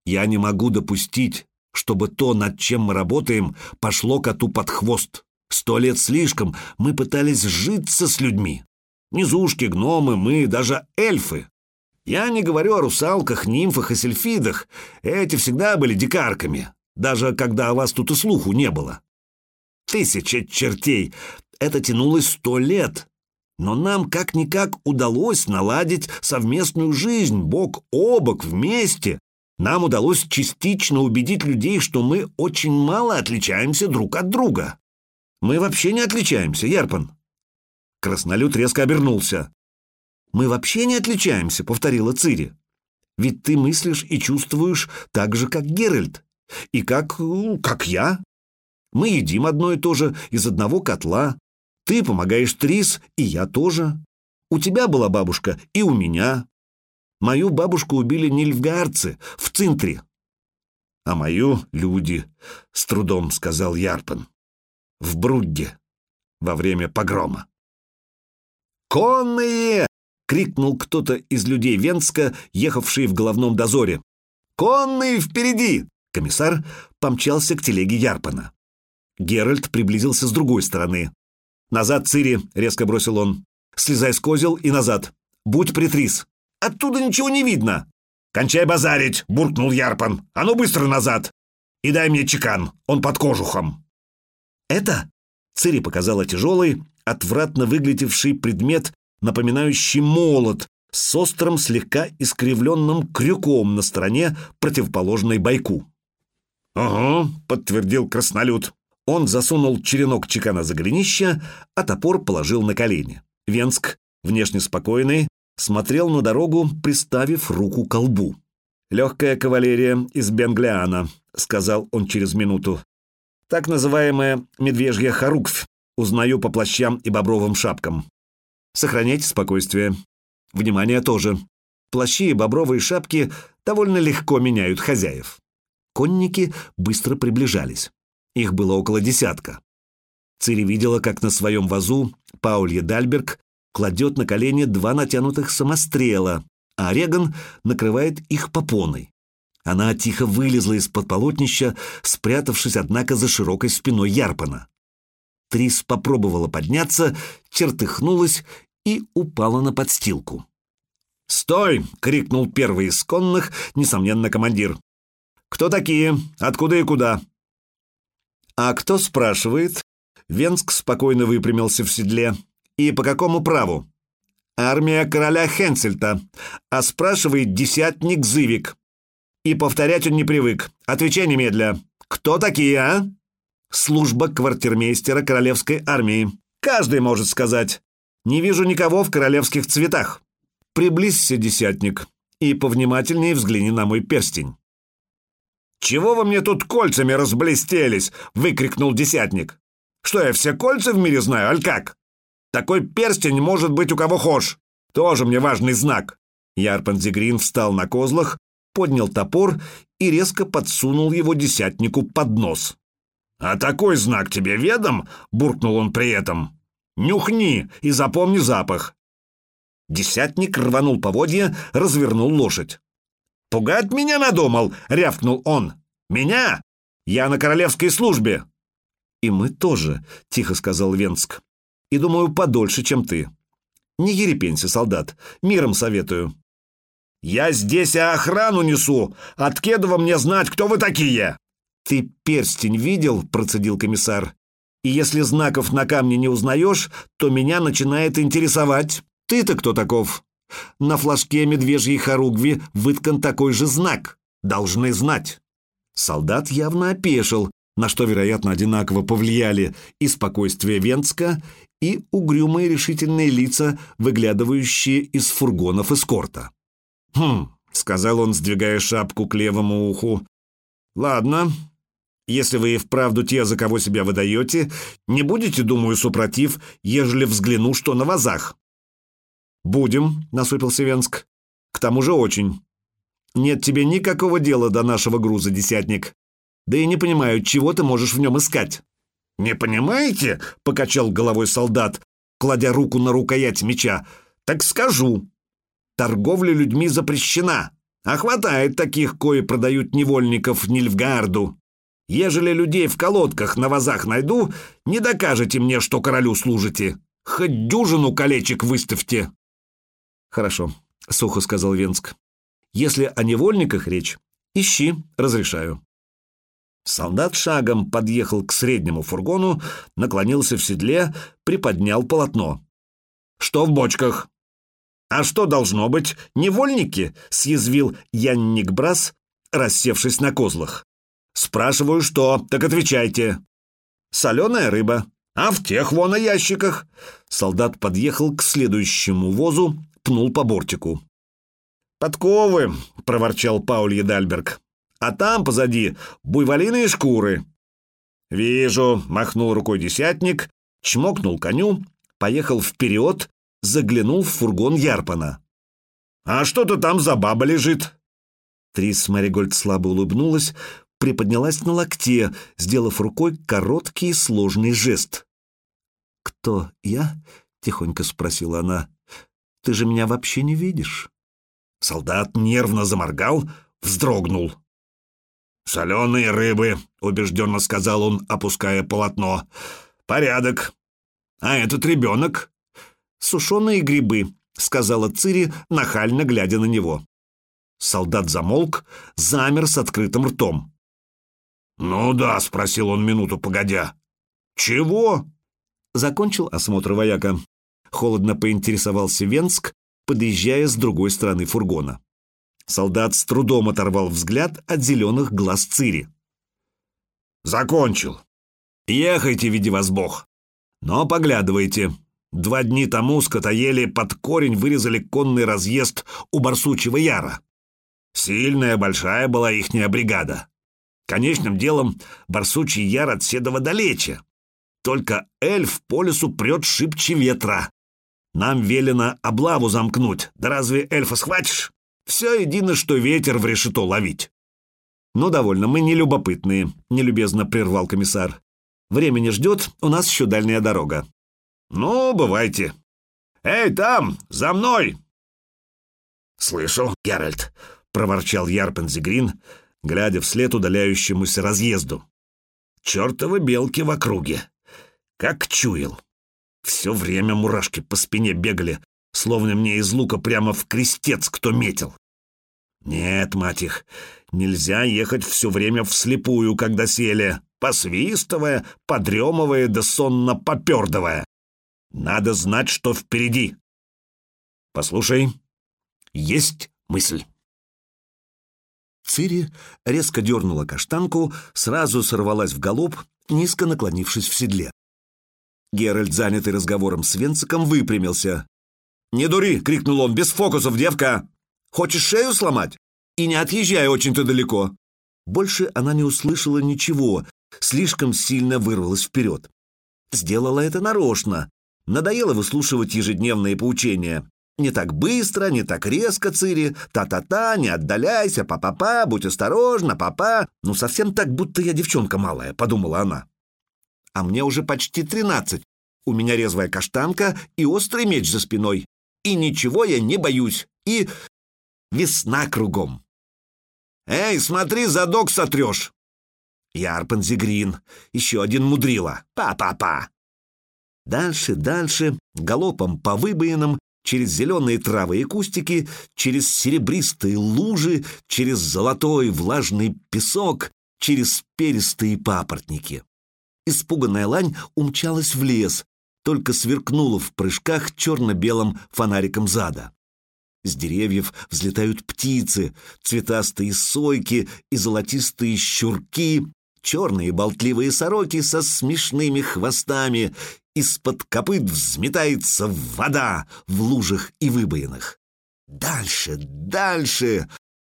Я не могу допустить, чтобы то, над чем мы работаем, пошло коту под хвост. Сто лет слишком мы пытались житься с людьми. Низушки, гномы, мы, даже эльфы. Я не говорю о русалках, нимфах и сельфидах. Эти всегда были дикарками, даже когда о вас тут и слуху не было. Тысяча чертей. Это тянулось сто лет. Но нам как-никак удалось наладить совместную жизнь бок о бок вместе, нам удалось частично убедить людей, что мы очень мало отличаемся друг от друга. Мы вообще не отличаемся, Ярпан. Краснолюд резко обернулся. «Мы вообще не отличаемся», — повторила Цири. «Ведь ты мыслишь и чувствуешь так же, как Геральт. И как... Ну, как я. Мы едим одно и то же из одного котла. Ты помогаешь Трис, и я тоже. У тебя была бабушка, и у меня. Мою бабушку убили нильфгаарцы в Цинтре. А мою — люди, — с трудом сказал Ярпан. В Брудге, во время погрома. «Конные!» — крикнул кто-то из людей Венска, ехавший в головном дозоре. «Конные впереди!» — комиссар помчался к телеге Ярпана. Геральт приблизился с другой стороны. «Назад, Цири!» — резко бросил он. «Слезай с козел и назад. Будь притрис!» Оттуда ничего не видно!» «Кончай базарить!» — буркнул Ярпан. «А ну быстро назад! И дай мне чекан, он под кожухом!» «Это?» — Цири показала тяжелый, отвратно выглядевший предмет, напоминающий молот, с острым, слегка искривленным крюком на стороне, противоположной байку. «Ага», — подтвердил краснолюд. Он засунул черенок чекана за голенище, а топор положил на колени. Венск, внешне спокойный, смотрел на дорогу, приставив руку к колбу. «Легкая кавалерия из Бенглиана», — сказал он через минуту. «Так называемая медвежья харуквь. Узнаю по плащам и бобровым шапкам. Сохраняйте спокойствие. Внимание тоже. Плащи и бобровые шапки довольно легко меняют хозяев». Конники быстро приближались. Их было около десятка. Цири видела, как на своем вазу Паулье Дальберг кладет на колени два натянутых самострела, а Реган накрывает их попоной. Она тихо вылезла из-под полотнища, спрятавшись, однако, за широкой спиной Ярпана. Трис попробовала подняться, чертыхнулась и упала на подстилку. «Стой!» — крикнул первый из конных, несомненно, командир. «Кто такие? Откуда и куда?» «А кто спрашивает?» Венск спокойно выпрямился в седле. И по какому праву? Армия короля Хенсельта. А спрашивает десятник Зывик. И повторять он не привык. Отвечай немедля. Кто такие, а? Служба квартирмейстера королевской армии. Каждый может сказать. Не вижу никого в королевских цветах. Приблизься, десятник, и повнимательнее взгляни на мой перстень. «Чего вы мне тут кольцами разблестелись?» — выкрикнул десятник. «Что, я все кольца в мире знаю, аль как?» Такой перстень может быть у кого хошь. Тоже мне важный знак. Ярпан Зигрин встал на козлах, поднял топор и резко подсунул его десятнику под нос. «А такой знак тебе ведом?» — буркнул он при этом. «Нюхни и запомни запах». Десятник рванул поводья, развернул лошадь. «Пугать меня надумал!» — рявкнул он. «Меня? Я на королевской службе!» «И мы тоже», — тихо сказал Венск и, думаю, подольше, чем ты. Не ерепенься, солдат, миром советую. Я здесь охрану несу. От Кедова мне знать, кто вы такие. Ты перстень видел, процедил комиссар. И если знаков на камне не узнаешь, то меня начинает интересовать. Ты-то кто таков? На флажке медвежьей хоругви выткан такой же знак. Должны знать. Солдат явно опешил, на что, вероятно, одинаково повлияли и спокойствие Венска, и угрюмые решительные лица, выглядывающие из фургонов эскорта. «Хм», — сказал он, сдвигая шапку к левому уху, Ладно, если вы и вправду те, за кого себя выдаете, не будете, думаю, супротив, ежели взгляну, что на вазах. «Будем», — насупился Венск. «К тому же очень. Нет тебе никакого дела до нашего груза, десятник. Да и не понимаю, чего ты можешь в нем искать». «Не понимаете?» — покачал головой солдат, кладя руку на рукоять меча. «Так скажу. Торговля людьми запрещена, а хватает таких, кои продают невольников Нильфгарду. Ежели людей в колодках на вазах найду, не докажете мне, что королю служите. Хоть дюжину колечек выставьте». «Хорошо», — сухо сказал Венск. «Если о невольниках речь, ищи, разрешаю». Солдат шагом подъехал к среднему фургону, наклонился в седле, приподнял полотно. «Что в бочках?» «А что должно быть? Невольники?» — съязвил Янник Брас, рассевшись на козлах. «Спрашиваю, что? Так отвечайте». «Соленая рыба. А в тех вон о ящиках?» Солдат подъехал к следующему возу, пнул по бортику. «Подковы!» — проворчал Пауль Едальберг. «А там позади буйволиные шкуры». «Вижу!» — махнул рукой десятник, чмокнул коню, поехал вперед, заглянул в фургон Ярпана. «А что-то там за баба лежит?» Трис Маригольд слабо улыбнулась, приподнялась на локте, сделав рукой короткий и сложный жест. «Кто я?» — тихонько спросила она. Ты же меня вообще не видишь». Солдат нервно заморгал, вздрогнул. «Соленые рыбы», — убежденно сказал он, опуская полотно. «Порядок. А этот ребенок?» «Сушеные грибы», — сказала Цири, нахально глядя на него. Солдат замолк, замер с открытым ртом. «Ну да», — спросил он минуту погодя. «Чего?» Закончил осмотр вояка. Холодно поинтересовался Венск, подъезжая с другой стороны фургона. Солдат с трудом оторвал взгляд от зеленых глаз Цири. «Закончил. Ехайте, види вас Бог. Но поглядывайте. Два дни тому скотоели под корень вырезали конный разъезд у Барсучего Яра. Сильная, большая была ихняя бригада. Конечным делом Барсучий Яр от Седова далече. Только эльф по лесу прет шибче ветра. Нам велено облаву замкнуть, да разве эльфа схватишь? Все едино, что ветер в решето ловить. Ну, довольно, мы не любопытные, нелюбезно прервал комиссар. Время не ждет, у нас еще дальняя дорога. Ну, бывайте. Эй, там, за мной! Слышал, Геральт, проворчал Ярпен Зигрин, глядя вслед удаляющемуся разъезду. Чертовы белки в округе. Как чуял. Все время мурашки по спине бегали, словно мне из лука прямо в крестец кто метил. Нет, мать их, нельзя ехать все время вслепую, когда сели, посвистывая, подремывая да сонно попердывая. Надо знать, что впереди. Послушай, есть мысль. Цири резко дернула каштанку, сразу сорвалась в галоп, низко наклонившись в седле. Геральт, занятый разговором с Венциком, выпрямился. «Не дури!» — крикнул он. «Без фокусов, девка! Хочешь шею сломать? И не отъезжай очень-то далеко!» Больше она не услышала ничего, слишком сильно вырвалась вперед. Сделала это нарочно. Надоело выслушивать ежедневные поучения. «Не так быстро, не так резко, Цири! Та-та-та, не отдаляйся, па-па-па, будь осторожна, папа!» «Ну, совсем так, будто я девчонка малая», — подумала она а мне уже почти тринадцать. У меня резвая каштанка и острый меч за спиной. И ничего я не боюсь. И весна кругом. «Эй, смотри, задок сотрешь!» Ярпен Зигрин, еще один мудрила. Па-па-па! Дальше, дальше, галопом по выбоинам, через зеленые травы и кустики, через серебристые лужи, через золотой влажный песок, через перистые папоротники. Испуганная лань умчалась в лес, только сверкнула в прыжках черно-белым фонариком зада. С деревьев взлетают птицы, цветастые сойки и золотистые щурки, черные болтливые сороки со смешными хвостами. Из-под копыт взметается вода в лужах и выбоинах. Дальше, дальше!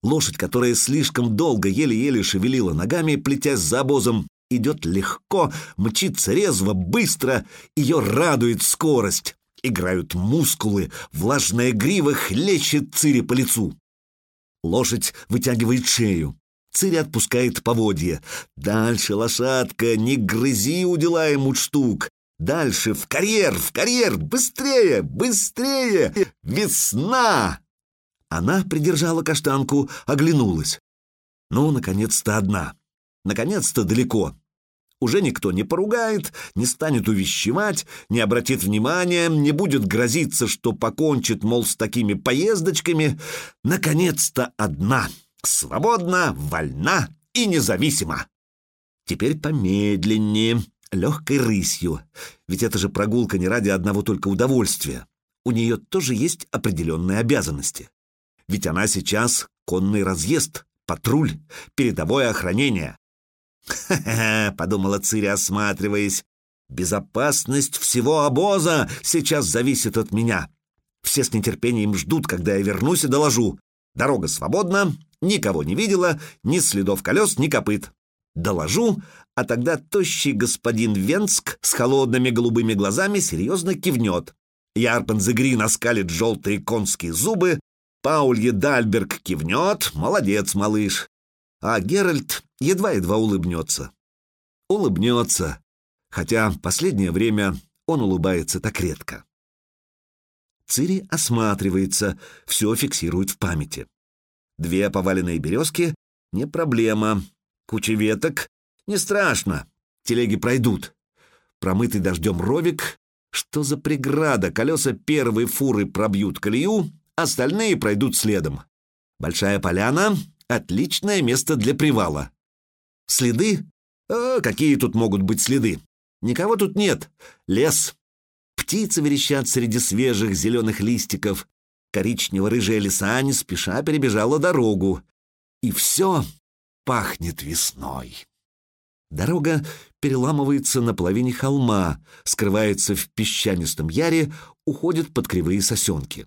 Лошадь, которая слишком долго еле-еле шевелила ногами, плетясь за обозом, идет легко, мчится резво, быстро, ее радует скорость. Играют мускулы, влажная грива хлещет Цири по лицу. Лошадь вытягивает шею. Цири отпускает поводье. Дальше, лошадка, не грызи у дела ему штук. Дальше, в карьер, в карьер, быстрее, быстрее! Весна! Она придержала каштанку, оглянулась. Ну, наконец-то одна. Наконец-то далеко. Уже никто не поругает, не станет увещевать, не обратит внимания, не будет грозиться, что покончит, мол, с такими поездочками. Наконец-то одна, свободна, вольна и независима. Теперь помедленнее, легкой рысью. Ведь это же прогулка не ради одного только удовольствия. У нее тоже есть определенные обязанности. Ведь она сейчас конный разъезд, патруль, передовое охранение. «Ха-ха-ха», — подумала Цири, осматриваясь. «Безопасность всего обоза сейчас зависит от меня. Все с нетерпением ждут, когда я вернусь и доложу. Дорога свободна, никого не видела, ни следов колес, ни копыт. Доложу, а тогда тощий господин Венск с холодными голубыми глазами серьезно кивнет. Ярпен Зегрин оскалит желтые конские зубы, Паулье Дальберг кивнет, молодец, малыш. А Геральт едва-едва улыбнется. Улыбнется, хотя последнее время он улыбается так редко. Цири осматривается, все фиксирует в памяти. Две поваленные березки — не проблема. Куча веток — не страшно. Телеги пройдут. Промытый дождем ровик — что за преграда? Колеса первой фуры пробьют колею, остальные пройдут следом. Большая поляна — отличное место для привала. Следы? О, какие тут могут быть следы? Никого тут нет. Лес. Птицы верещат среди свежих зеленых листиков. Коричнево-рыжая лиса не спеша перебежала дорогу. И все пахнет весной. Дорога переламывается на половине холма, скрывается в песчанистом яре, уходит под кривые сосенки.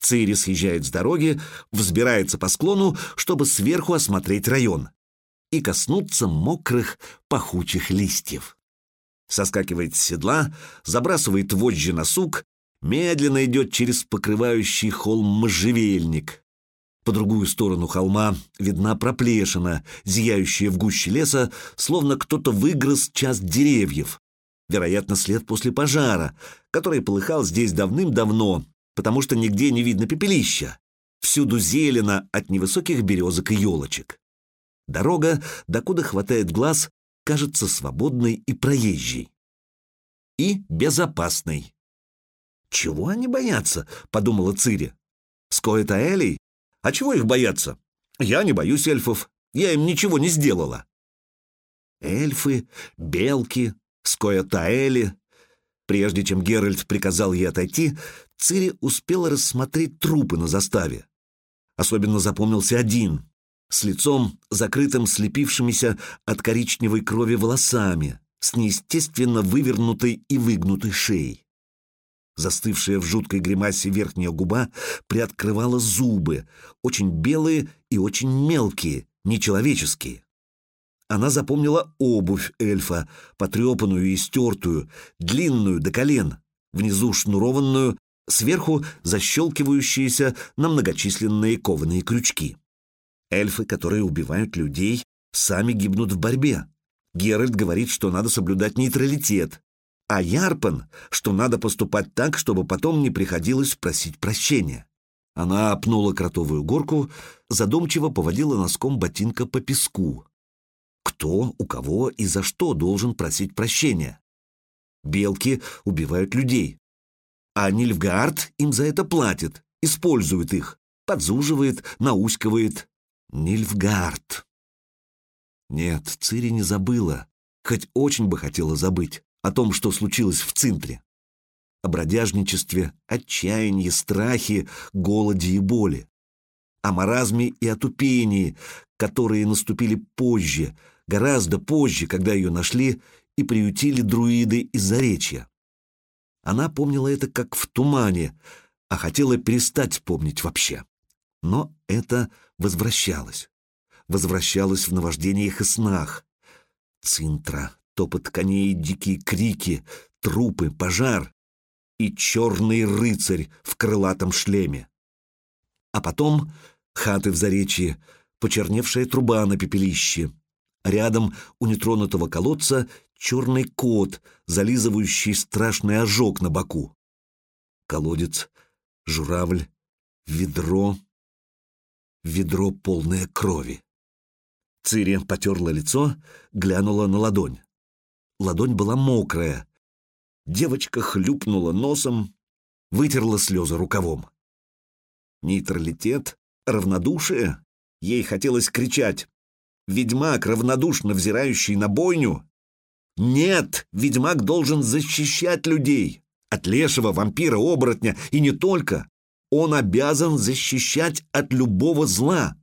Цири съезжает с дороги, взбирается по склону, чтобы сверху осмотреть район и коснуться мокрых пахучих листьев. Соскакивает с седла, забрасывает вожжи на сук медленно идет через покрывающий холм можжевельник. По другую сторону холма видна проплешина, зияющая в гуще леса, словно кто-то выгрыз часть деревьев. Вероятно, след после пожара, который полыхал здесь давным-давно, потому что нигде не видно пепелища. Всюду зелено от невысоких березок и елочек. Дорога, докуда хватает глаз, кажется свободной и проезжей. И безопасной. «Чего они боятся?» — подумала Цири. «Скоэтаэлей? А чего их бояться? Я не боюсь эльфов. Я им ничего не сделала». Эльфы, белки, скоэтаэли. Прежде чем Геральт приказал ей отойти, Цири успела рассмотреть трупы на заставе. Особенно запомнился один, с лицом, закрытым слепившимися от коричневой крови волосами, с неестественно вывернутой и выгнутой шеей. Застывшая в жуткой гримасе верхняя губа приоткрывала зубы, очень белые и очень мелкие, нечеловеческие. Она запомнила обувь эльфа, потрепанную и стертую, длинную до колен, внизу шнурованную, сверху защелкивающиеся на многочисленные кованые крючки. Эльфы, которые убивают людей, сами гибнут в борьбе. Геральт говорит, что надо соблюдать нейтралитет, а Ярпан, что надо поступать так, чтобы потом не приходилось просить прощения. Она опнула кротовую горку, задумчиво поводила носком ботинка по песку. Кто, у кого и за что должен просить прощения? Белки убивают людей. А Нильфгаард им за это платит, использует их, подзуживает, науськивает. Нильфгаард. Нет, Цири не забыла, хоть очень бы хотела забыть о том, что случилось в Цинтре. О бродяжничестве, отчаянии, страхе, голоде и боли. О маразме и отупении, которые наступили позже, гораздо позже, когда ее нашли и приютили друиды из Заречья. Она помнила это как в тумане, а хотела перестать помнить вообще. Но это возвращалось. Возвращалось в наваждениях и снах. Цинтра, топот коней, дикие крики, трупы, пожар и черный рыцарь в крылатом шлеме. А потом хаты в заречье, почерневшая труба на пепелище. Рядом у нетронутого колодца черный кот, зализывающий страшный ожог на боку. Колодец, журавль, ведро, ведро полное крови. Цири потерла лицо, глянула на ладонь. Ладонь была мокрая. Девочка хлюпнула носом, вытерла слезы рукавом. Нейтралитет, равнодушие. Ей хотелось кричать. Ведьмак, равнодушно взирающий на бойню. Нет, ведьмак должен защищать людей. От лешего, вампира, оборотня и не только. Он обязан защищать от любого зла.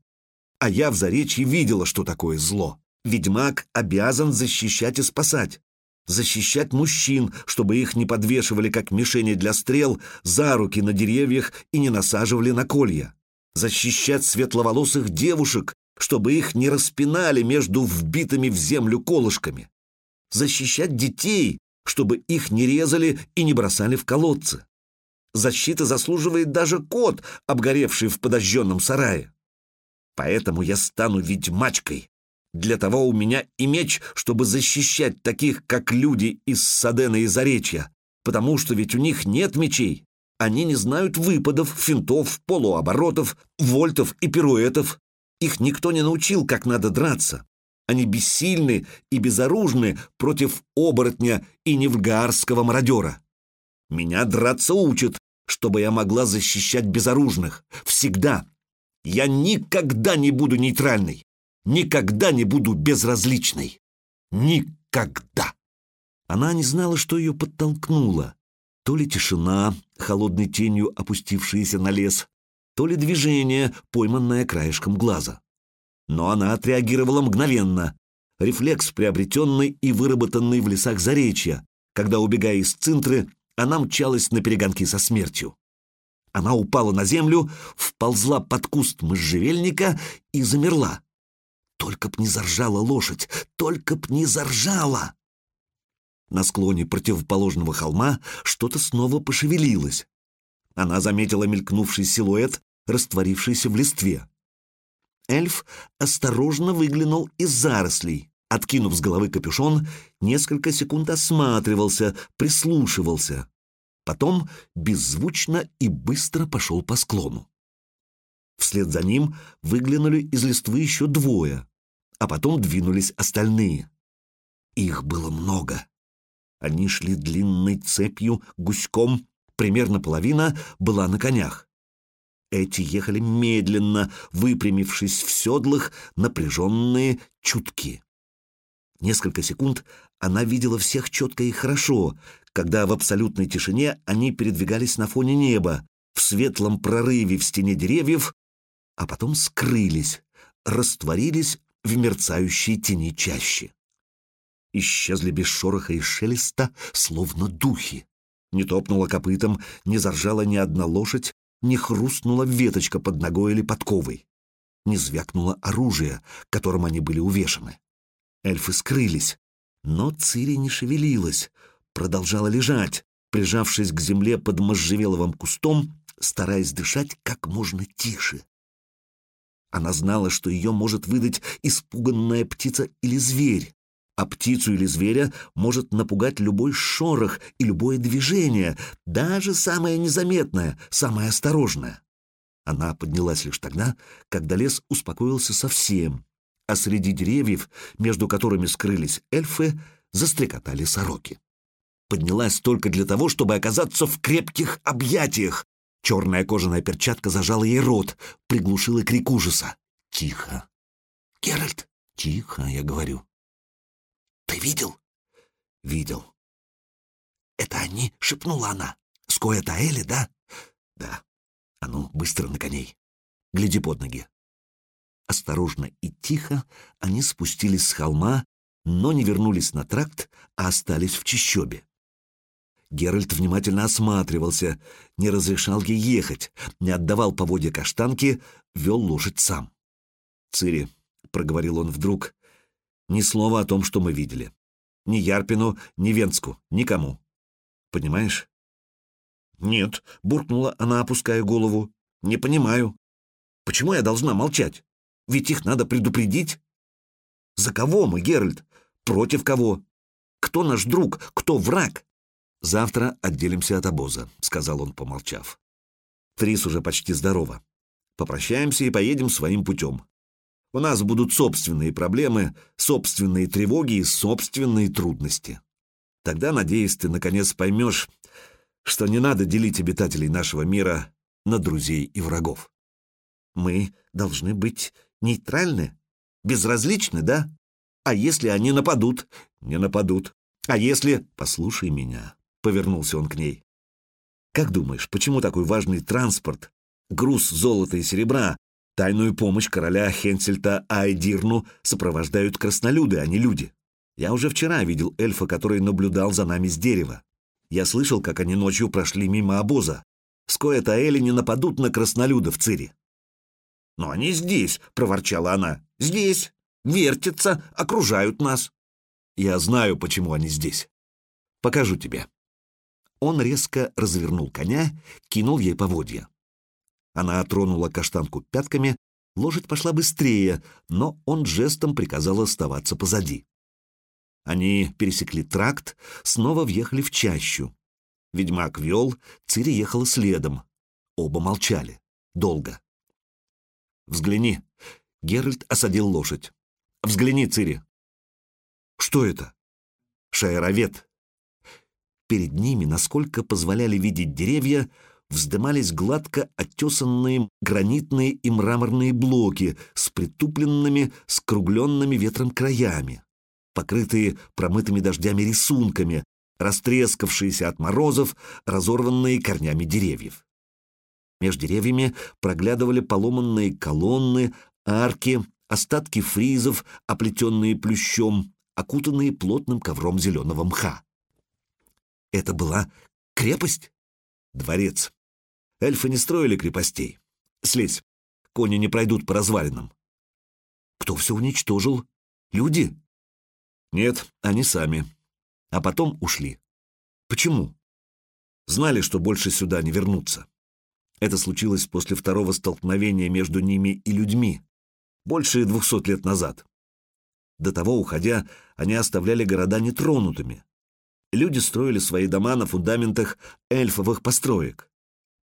А я в Заречье видела, что такое зло. Ведьмак обязан защищать и спасать. Защищать мужчин, чтобы их не подвешивали как мишени для стрел за руки на деревьях и не насаживали на колья. Защищать светловолосых девушек, чтобы их не распинали между вбитыми в землю колышками. Защищать детей, чтобы их не резали и не бросали в колодцы. Защита заслуживает даже кот, обгоревший в подожженном сарае. Поэтому я стану ведьмачкой. Для того у меня и меч, чтобы защищать таких, как люди из Садена и Заречья, потому что ведь у них нет мечей. Они не знают выпадов, финтов, полуоборотов, вольтов и пируэтов. Их никто не научил, как надо драться. Они бессильны и безоружны против оборотня и невгарского мародера. Меня драться учат, чтобы я могла защищать безоружных. Всегда. Я никогда не буду нейтральной. Никогда не буду безразличной. Никогда. Она не знала, что ее подтолкнуло. То ли тишина, холодной тенью опустившаяся на лес, то ли движение, пойманное краешком глаза. Но она отреагировала мгновенно. Рефлекс, приобретенный и выработанный в лесах Заречья, когда, убегая из центры, она мчалась на перегонки со смертью. Она упала на землю, вползла под куст можжевельника и замерла. Только б не заржала лошадь, только б не заржала! На склоне противоположного холма что-то снова пошевелилось. Она заметила мелькнувший силуэт, растворившийся в листве. Эльф осторожно выглянул из зарослей. Откинув с головы капюшон, несколько секунд осматривался, прислушивался. Потом беззвучно и быстро пошел по склону. Вслед за ним выглянули из листвы еще двое, а потом двинулись остальные. Их было много. Они шли длинной цепью, гуськом, примерно половина была на конях. Эти ехали медленно, выпрямившись в седлах, напряженные, чуткие. Несколько секунд она видела всех четко и хорошо, когда в абсолютной тишине они передвигались на фоне неба, в светлом прорыве в стене деревьев, а потом скрылись, растворились в мерцающей тени чаще. Исчезли без шороха и шелеста, словно духи. Не топнула копытом, не заржала ни одна лошадь, не хрустнула веточка под ногой или подковой, не звякнуло оружие, которым они были увешаны. Эльфы скрылись, но Цири не шевелилась, продолжала лежать, прижавшись к земле под можжевеловым кустом, стараясь дышать как можно тише. Она знала, что ее может выдать испуганная птица или зверь, а птицу или зверя может напугать любой шорох и любое движение, даже самое незаметное, самое осторожное. Она поднялась лишь тогда, когда лес успокоился совсем, а среди деревьев, между которыми скрылись эльфы, застрекотали сороки. Поднялась только для того, чтобы оказаться в крепких объятиях. Черная кожаная перчатка зажала ей рот, приглушила крик ужаса. «Тихо!» «Геральт!» «Тихо!» — я говорю. «Ты видел?» «Видел». «Это они?» — шепнула она. «Скоя Таэли, да?» «Да». «А ну, быстро на коней. Гляди под ноги». Осторожно и тихо они спустились с холма, но не вернулись на тракт, а остались в чищобе. Геральт внимательно осматривался, не разрешал ей ехать, не отдавал поводья каштанке, вел лошадь сам. «Цири», — проговорил он вдруг, — «ни слова о том, что мы видели. Ни Ярпину, ни Венску, никому. Понимаешь?» «Нет», — буркнула она, опуская голову, — «не понимаю. Почему я должна молчать? Ведь их надо предупредить». «За кого мы, Геральт? Против кого? Кто наш друг? Кто враг?» «Завтра отделимся от обоза», — сказал он, помолчав. «Трис уже почти здорова. Попрощаемся и поедем своим путем. У нас будут собственные проблемы, собственные тревоги и собственные трудности. Тогда, надеюсь, ты наконец поймешь, что не надо делить обитателей нашего мира на друзей и врагов. Мы должны быть нейтральны, безразличны, да? А если они нападут? Не нападут. А если... Послушай меня, Повернулся он к ней. «Как думаешь, почему такой важный транспорт, груз золота и серебра, тайную помощь короля Хенсельта Айдирну сопровождают краснолюды, а не люди? Я уже вчера видел эльфа, который наблюдал за нами с дерева. Я слышал, как они ночью прошли мимо обоза. Скоя-Таэли не нападут на краснолюдов Цири». «Но они здесь», — проворчала она. «Здесь. Вертятся, окружают нас». «Я знаю, почему они здесь. Покажу тебе». Он резко развернул коня, кинул ей поводья. Она отронула каштанку пятками, лошадь пошла быстрее, но он жестом приказал оставаться позади. Они пересекли тракт, снова въехали в чащу. Ведьмак вел, Цири ехала следом. Оба молчали. Долго. «Взгляни!» — Геральт осадил лошадь. «Взгляни, Цири!» «Что это?» «Шаеровед!» Перед ними, насколько позволяли видеть деревья, вздымались гладко оттесанные гранитные и мраморные блоки с притупленными, скругленными ветром краями, покрытые промытыми дождями рисунками, растрескавшиеся от морозов, разорванные корнями деревьев. Между деревьями проглядывали поломанные колонны, арки, остатки фризов, оплетенные плющом, окутанные плотным ковром зеленого мха. Это была крепость? Дворец. Эльфы не строили крепостей. Слезь. Кони не пройдут по развалинам. Кто все уничтожил? Люди? Нет, они сами. А потом ушли. Почему? Знали, что больше сюда не вернутся. Это случилось после второго столкновения между ними и людьми, больше двухсот лет назад. До того, уходя, они оставляли города нетронутыми, люди строили свои дома на фундаментах эльфовых построек.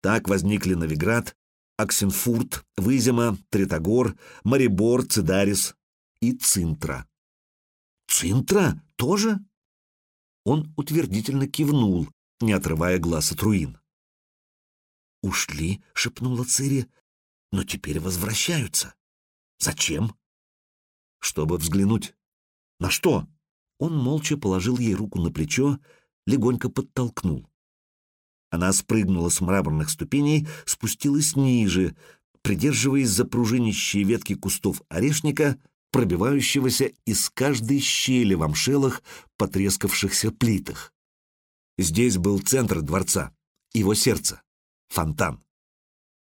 Так возникли Новиград, Аксенфурт, Вызема, Тритогор, Марибор, Цидарис и Цинтра. «Цинтра? Тоже?» Он утвердительно кивнул, не отрывая глаз от руин. «Ушли», — шепнула Цири, — «но теперь возвращаются. Зачем?» «Чтобы взглянуть». «На что?» Он молча положил ей руку на плечо, легонько подтолкнул. Она спрыгнула с мраморных ступеней, спустилась ниже, придерживаясь за пружинищие ветки кустов орешника, пробивающегося из каждой щели в амшелах, потрескавшихся плитах. Здесь был центр дворца, его сердце, фонтан.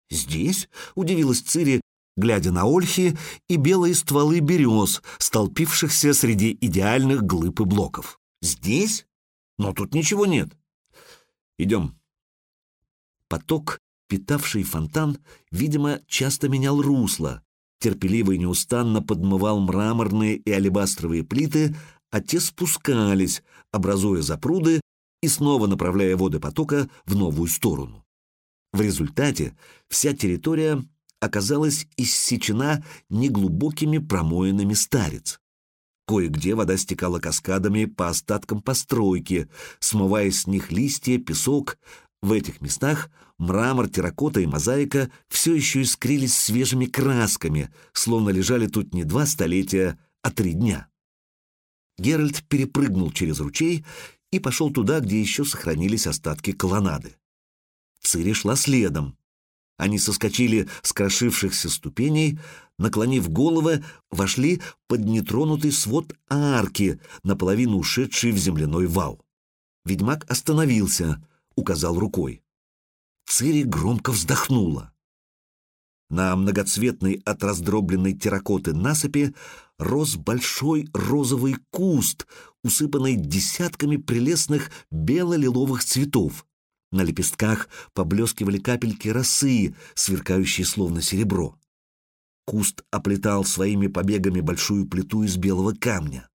«Здесь?» — удивилась Цири, глядя на ольхи и белые стволы берез, столпившихся среди идеальных глыб и блоков. «Здесь? Но тут ничего нет. Идем». Поток, питавший фонтан, видимо, часто менял русло, терпеливо и неустанно подмывал мраморные и алебастровые плиты, а те спускались, образуя запруды и снова направляя воды потока в новую сторону. В результате вся территория оказалась иссечена неглубокими промоинами старец. Кое-где вода стекала каскадами по остаткам постройки, смывая с них листья, песок. В этих местах мрамор, терракота и мозаика все еще искрились свежими красками, словно лежали тут не два столетия, а три дня. Геральт перепрыгнул через ручей и пошел туда, где еще сохранились остатки колоннады. Цири шла следом. Они соскочили с крошившихся ступеней, наклонив головы, вошли под нетронутый свод арки, наполовину ушедший в земляной вал. Ведьмак остановился, указал рукой. Цири громко вздохнула. На многоцветной от раздробленной терракоты насыпи рос большой розовый куст, усыпанный десятками прелестных бело-лиловых цветов. На лепестках поблескивали капельки росы, сверкающие словно серебро. Куст оплетал своими побегами большую плиту из белого камня.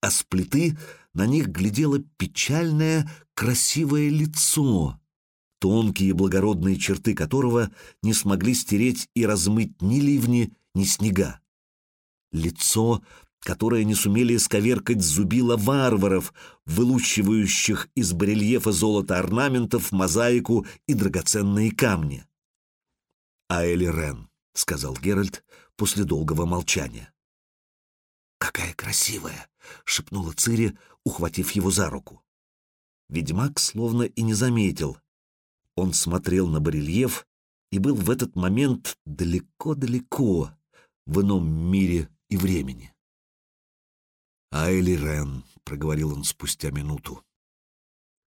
А с плиты на них глядело печальное, красивое лицо, тонкие благородные черты которого не смогли стереть и размыть ни ливни, ни снега. Лицо, которое не сумели исковеркать зубила варваров, вылучивающих из барельефа золота орнаментов, мозаику и драгоценные камни. «Аэли Рен», — сказал Геральт после долгого молчания. «Какая красивая!» — шепнула Цири, ухватив его за руку. Ведьмак словно и не заметил. Он смотрел на барельеф и был в этот момент далеко-далеко, в ином мире и времени. «Айли Рен», — проговорил он спустя минуту,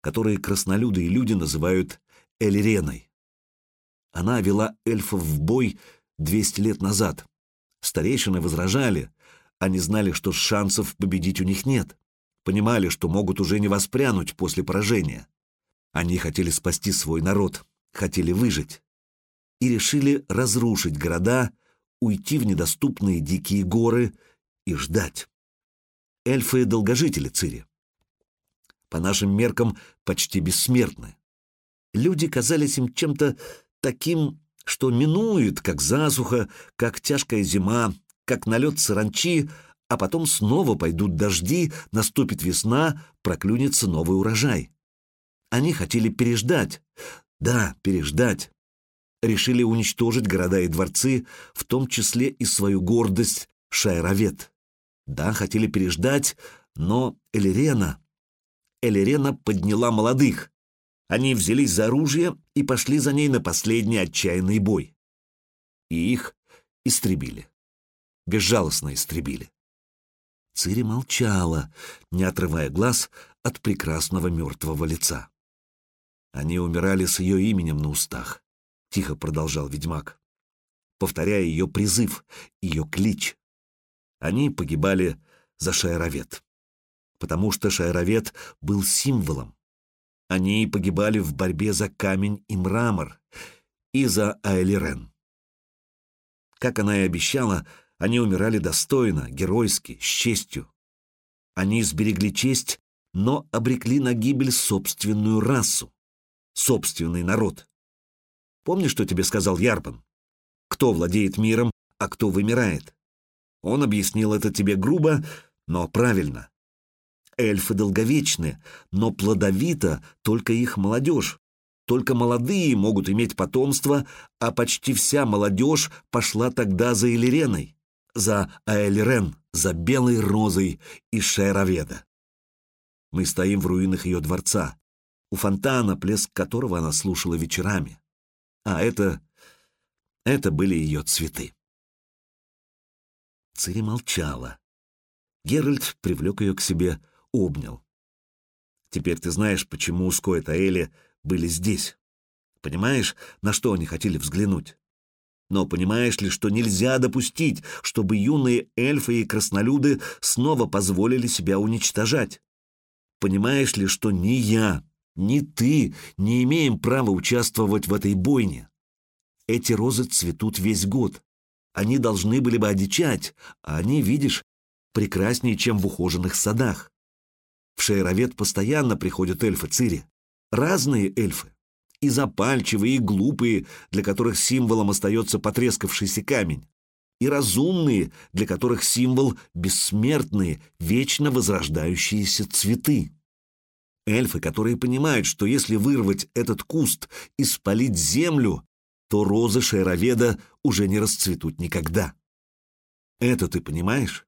которые краснолюды и люди называют Элиреной. Она вела эльфов в бой двести лет назад. Старейшины возражали, они знали, что шансов победить у них нет, понимали, что могут уже не воспрянуть после поражения. Они хотели спасти свой народ, хотели выжить. И решили разрушить города, уйти в недоступные дикие горы и ждать. Эльфы — долгожители Цири. По нашим меркам почти бессмертны. Люди казались им чем-то таким, что минует, как засуха, как тяжкая зима, как налет саранчи, а потом снова пойдут дожди, наступит весна, проклюнется новый урожай. Они хотели переждать. Да, переждать. Решили уничтожить города и дворцы, в том числе и свою гордость Шайровет. Да, хотели переждать, но Элерена... Элерена подняла молодых. Они взялись за оружие и пошли за ней на последний отчаянный бой. И их истребили. Безжалостно истребили. Цири молчала, не отрывая глаз от прекрасного мертвого лица. Они умирали с ее именем на устах, — тихо продолжал ведьмак, повторяя ее призыв, ее клич. Они погибали за Шайровет, потому что Шайровет был символом. Они погибали в борьбе за камень и мрамор и за Айлирен. Как она и обещала, они умирали достойно, геройски, с честью. Они сберегли честь, но обрекли на гибель собственную расу собственный народ. Помнишь, что тебе сказал Ярпан? Кто владеет миром, а кто вымирает? Он объяснил это тебе грубо, но правильно. Эльфы долговечны, но плодовита только их молодежь. Только молодые могут иметь потомство, а почти вся молодежь пошла тогда за Элиреной, за Аэлирен, за Белой Розой и Шероведа. Мы стоим в руинах ее дворца, у фонтана, плеск которого она слушала вечерами. А это... это были ее цветы. Цири молчала. Геральт привлек ее к себе, обнял. «Теперь ты знаешь, почему Уско и Таэли были здесь. Понимаешь, на что они хотели взглянуть? Но понимаешь ли, что нельзя допустить, чтобы юные эльфы и краснолюды снова позволили себя уничтожать? Понимаешь ли, что ни я, ни ты не имеем права участвовать в этой бойне. Эти розы цветут весь год. Они должны были бы одичать, а они, видишь, прекраснее, чем в ухоженных садах. В Шейровед постоянно приходят эльфы Цири. Разные эльфы. И запальчивые, и глупые, для которых символом остается потрескавшийся камень. И разумные, для которых символ — бессмертные, вечно возрождающиеся цветы. Эльфы, которые понимают, что если вырвать этот куст и спалить землю, то розы Шейроведа уже не расцветут никогда. Это ты понимаешь?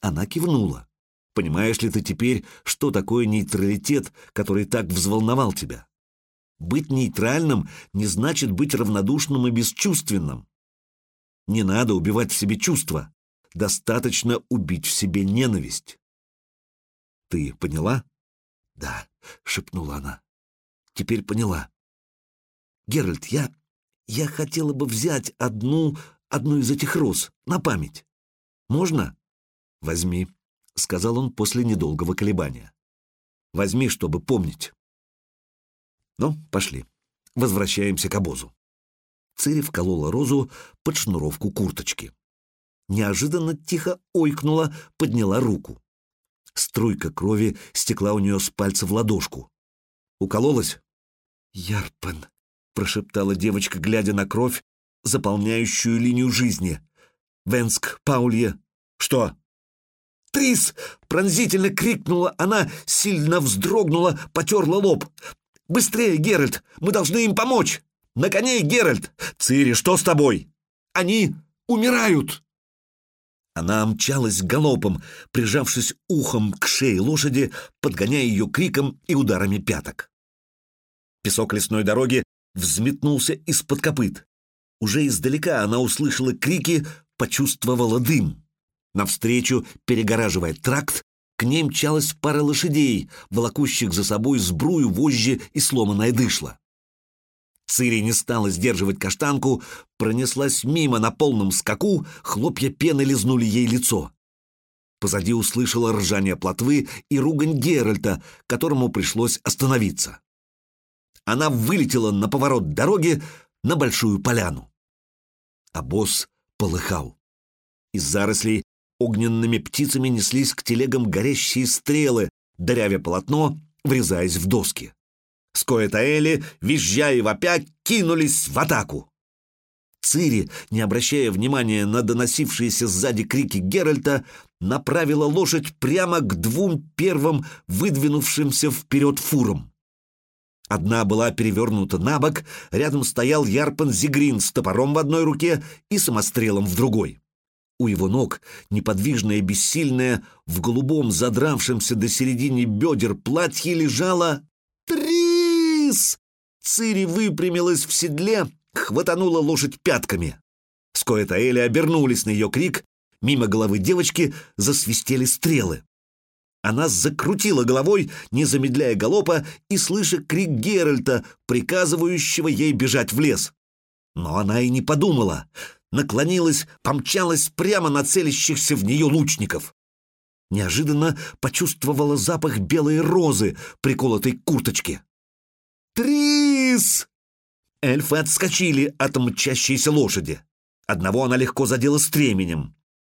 Она кивнула. Понимаешь ли ты теперь, что такое нейтралитет, который так взволновал тебя? Быть нейтральным не значит быть равнодушным и бесчувственным. Не надо убивать в себе чувства. Достаточно убить в себе ненависть. Ты поняла? «Да», — шепнула она. «Теперь поняла. Геральт, я... я хотела бы взять одну... одну из этих роз на память. Можно?» «Возьми», — сказал он после недолгого колебания. «Возьми, чтобы помнить». «Ну, пошли. Возвращаемся к обозу». Цири вколола розу под шнуровку курточки. Неожиданно тихо ойкнула, подняла руку. Струйка крови стекла у нее с пальца в ладошку. Укололась? «Ярпан», — прошептала девочка, глядя на кровь, заполняющую линию жизни. «Венск, Паулье, что?» «Трис!» — пронзительно крикнула она, сильно вздрогнула, потерла лоб. «Быстрее, Геральт! Мы должны им помочь! На коней, Геральт! Цири, что с тобой? Они умирают!» Она мчалась галопом, прижавшись ухом к шее лошади, подгоняя ее криком и ударами пяток. Песок лесной дороги взметнулся из-под копыт. Уже издалека она услышала крики, почувствовала дым. Навстречу, перегораживая тракт, к ней мчалась пара лошадей, волокущих за собой сбрую, вожжи и сломанное дышло. Цири не стала сдерживать каштанку, пронеслась мимо на полном скаку, хлопья пены лизнули ей лицо. Позади услышала ржание плотвы и ругань Геральта, которому пришлось остановиться. Она вылетела на поворот дороги на большую поляну. А босс полыхал. Из зарослей огненными птицами неслись к телегам горящие стрелы, дырявя полотно, врезаясь в доски. Скоэтаэли, визжая и вопя, кинулись в атаку. Цири, не обращая внимания на доносившиеся сзади крики Геральта, направила лошадь прямо к двум первым выдвинувшимся вперед фурам. Одна была перевернута на бок, рядом стоял Ярпан Зигрин с топором в одной руке и самострелом в другой. У его ног, неподвижная, бессильная, в голубом, задравшемся до середины бедер платье лежала «Трис!» Цири выпрямилась в седле, хватанула лошадь пятками. Скоэтаэли обернулись на ее крик, мимо головы девочки засвистели стрелы. Она закрутила головой, не замедляя галопа, и слыша крик Геральта, приказывающего ей бежать в лес. Но она и не подумала. Наклонилась, помчалась прямо на целящихся в нее лучников. Неожиданно почувствовала запах белой розы, приколотой к курточке. «Трис!» Эльфы отскочили от мчащейся лошади. Одного она легко задела стременем.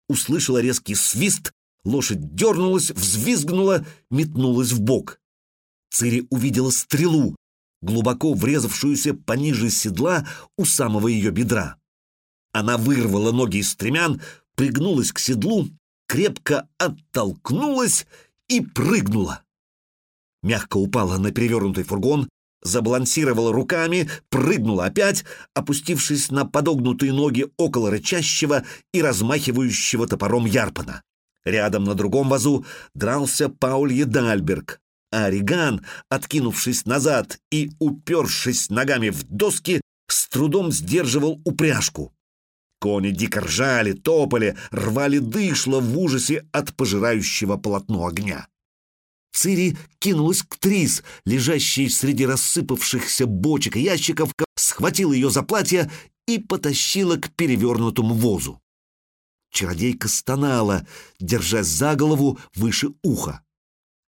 Услышала резкий свист, лошадь дернулась, взвизгнула, метнулась в бок. Цири увидела стрелу, глубоко врезавшуюся пониже седла у самого ее бедра. Она вырвала ноги из стремян, пригнулась к седлу крепко оттолкнулась и прыгнула. Мягко упала на перевернутый фургон, забалансировала руками, прыгнула опять, опустившись на подогнутые ноги около рычащего и размахивающего топором Ярпана. Рядом на другом вазу дрался Пауль Едальберг, а Риган, откинувшись назад и упершись ногами в доски, с трудом сдерживал упряжку. Кони дико ржали, топали, рвали дышло в ужасе от пожирающего полотно огня. Цири кинулась к Трис, лежащей среди рассыпавшихся бочек и ящиков, схватила ее за платье и потащила к перевернутому возу. Чародейка стонала, держась за голову выше уха.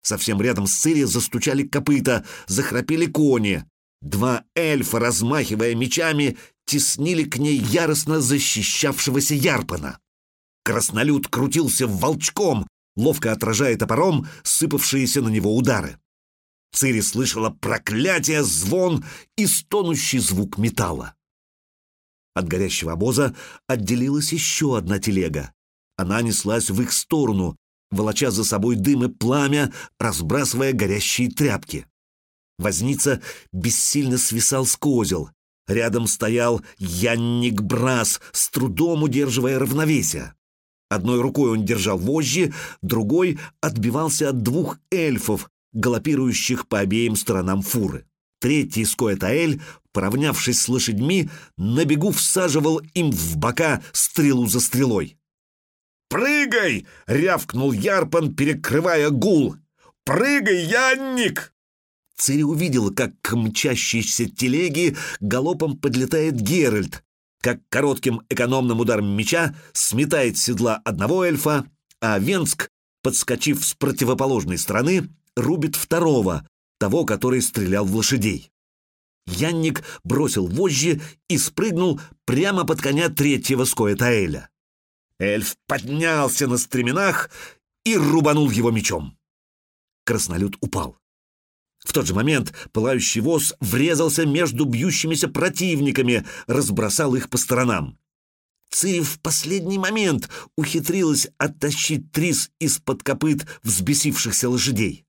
Совсем рядом с Цири застучали копыта, захрапели кони. Два эльфа, размахивая мечами, теснили к ней яростно защищавшегося Ярпана. Краснолюд крутился волчком, ловко отражая топором сыпавшиеся на него удары. Цири слышала проклятие, звон и стонущий звук металла. От горящего обоза отделилась еще одна телега. Она неслась в их сторону, волоча за собой дым и пламя, разбрасывая горящие тряпки. Возница бессильно свисал с козел. Рядом стоял Янник Брас, с трудом удерживая равновесие. Одной рукой он держал вожжи, другой отбивался от двух эльфов, галопирующих по обеим сторонам фуры. Третий Скоэтаэль, поравнявшись с лошадьми, на бегу всаживал им в бока стрелу за стрелой. «Прыгай!» — рявкнул Ярпан, перекрывая гул. Прыгай, Янник!» Цири увидела, как к мчащейся телеге галопом подлетает Геральт, как коротким экономным ударом меча сметает седла одного эльфа, а Венск, подскочив с противоположной стороны, рубит второго, того, который стрелял в лошадей. Янник бросил вожжи и спрыгнул прямо под коня третьего Скоэтаэля. Эльф поднялся на стременах и рубанул его мечом. Краснолюд упал. В тот же момент пылающий воз врезался между бьющимися противниками, разбросал их по сторонам. Цири в последний момент ухитрилась оттащить Трис из-под копыт взбесившихся лошадей.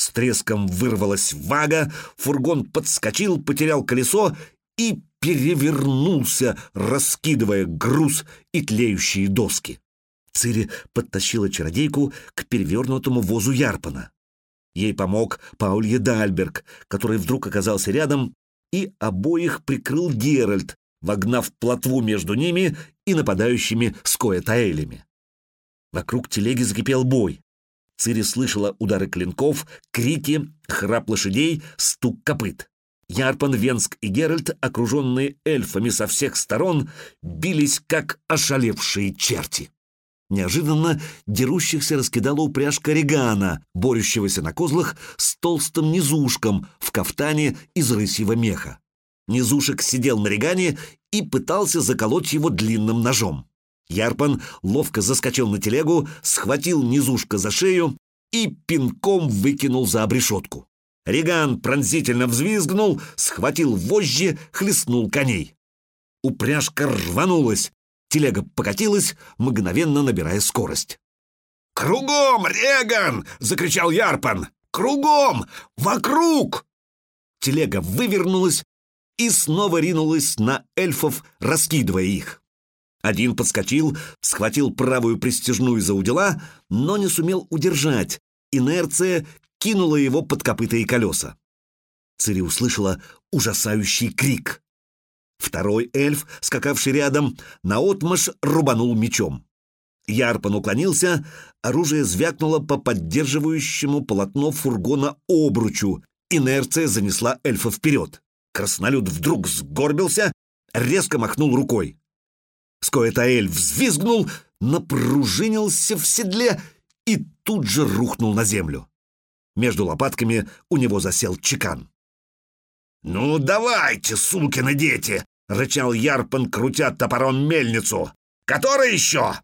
С треском вырвалась вага, фургон подскочил, потерял колесо и перевернулся, раскидывая груз и тлеющие доски. Цири подтащила чародейку к перевернутому возу Ярпана. Ей помог Пауль Едальберг, который вдруг оказался рядом, и обоих прикрыл Геральт, вогнав плотву между ними и нападающими скоэтаэлями. Вокруг телеги закипел бой. Цири слышала удары клинков, крики, храп лошадей, стук копыт. Ярпан, Венск и Геральт, окруженные эльфами со всех сторон, бились, как ошалевшие черти. Неожиданно дерущихся раскидала упряжка Регана, борющегося на козлах с толстым низушком в кафтане из рысьего меха. Низушек сидел на Регане и пытался заколоть его длинным ножом. Ярпан ловко заскочил на телегу, схватил низушка за шею и пинком выкинул за обрешетку. Реган пронзительно взвизгнул, схватил вожжи, хлестнул коней. Упряжка рванулась, Телега покатилась, мгновенно набирая скорость. «Кругом, Реган!» — закричал Ярпан. «Кругом! Вокруг!» Телега вывернулась и снова ринулась на эльфов, раскидывая их. Один подскочил, схватил правую пристежную за удила, но не сумел удержать. Инерция кинула его под копыта колеса. Цири услышала ужасающий крик. Второй эльф, скакавший рядом, наотмашь рубанул мечом. Ярпан уклонился, оружие звякнуло по поддерживающему полотно фургона обручу. Инерция занесла эльфа вперед. Краснолюд вдруг сгорбился, резко махнул рукой. Скоэтаэль взвизгнул, напружинился в седле и тут же рухнул на землю. Между лопатками у него засел чекан. «Ну, давайте, сукины дети!» — рычал Ярпан, крутя топором мельницу. «Который еще?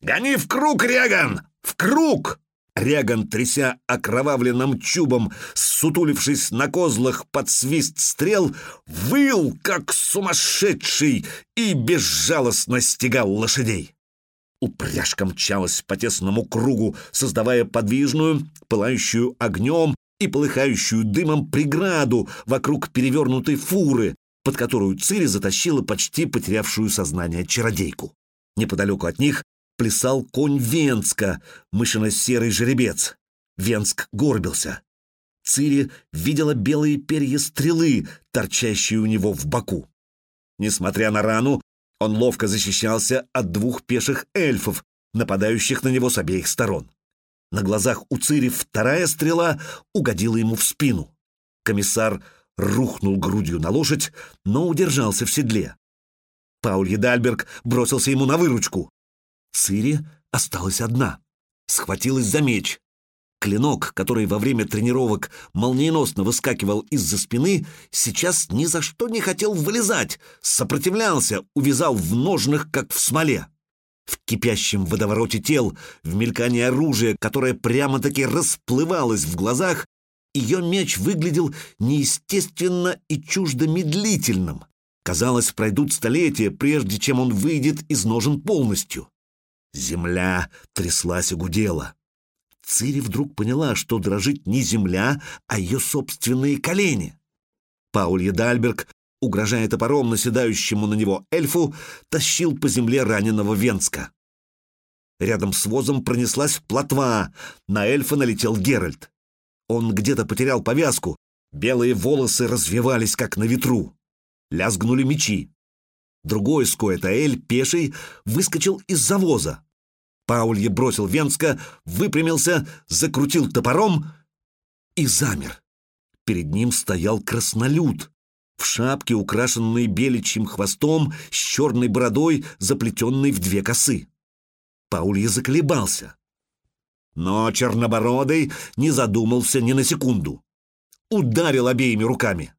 Гони в круг, Реган! В круг!» Реган, тряся окровавленным чубом, сутулившись на козлах под свист стрел, выл, как сумасшедший, и безжалостно стегал лошадей. Упряжка мчалась по тесному кругу, создавая подвижную, пылающую огнем и полыхающую дымом преграду вокруг перевернутой фуры, под которую Цири затащила почти потерявшую сознание чародейку. Неподалеку от них плясал конь Венска, мышино-серый жеребец. Венск горбился. Цири видела белые перья стрелы, торчащие у него в боку. Несмотря на рану, он ловко защищался от двух пеших эльфов, нападающих на него с обеих сторон. На глазах у Цири вторая стрела угодила ему в спину. Комиссар рухнул грудью на лошадь, но удержался в седле. Пауль Едальберг бросился ему на выручку. Цири осталась одна. Схватилась за меч. Клинок, который во время тренировок молниеносно выскакивал из-за спины, сейчас ни за что не хотел вылезать, сопротивлялся, увязал в ножнах, как в смоле. В кипящем водовороте тел, в мелькании оружия, которое прямо-таки расплывалось в глазах, ее меч выглядел неестественно и чуждо медлительным. Казалось, пройдут столетия, прежде чем он выйдет из ножен полностью. Земля тряслась и гудела. Цири вдруг поняла, что дрожит не земля, а ее собственные колени. Пауль Едальберг, угрожая топором наседающему на него эльфу, тащил по земле раненого Венска. Рядом с возом пронеслась плотва, на эльфа налетел Геральт. Он где-то потерял повязку. Белые волосы развивались, как на ветру. Лязгнули мечи. Другой Скоэтаэль, пеший, выскочил из завоза. Паулье бросил Венска, выпрямился, закрутил топором и замер. Перед ним стоял краснолюд в шапке, украшенной беличьим хвостом, с черной бородой, заплетенной в две косы. Паулья заколебался. Но Чернобородый не задумался ни на секунду. Ударил обеими руками.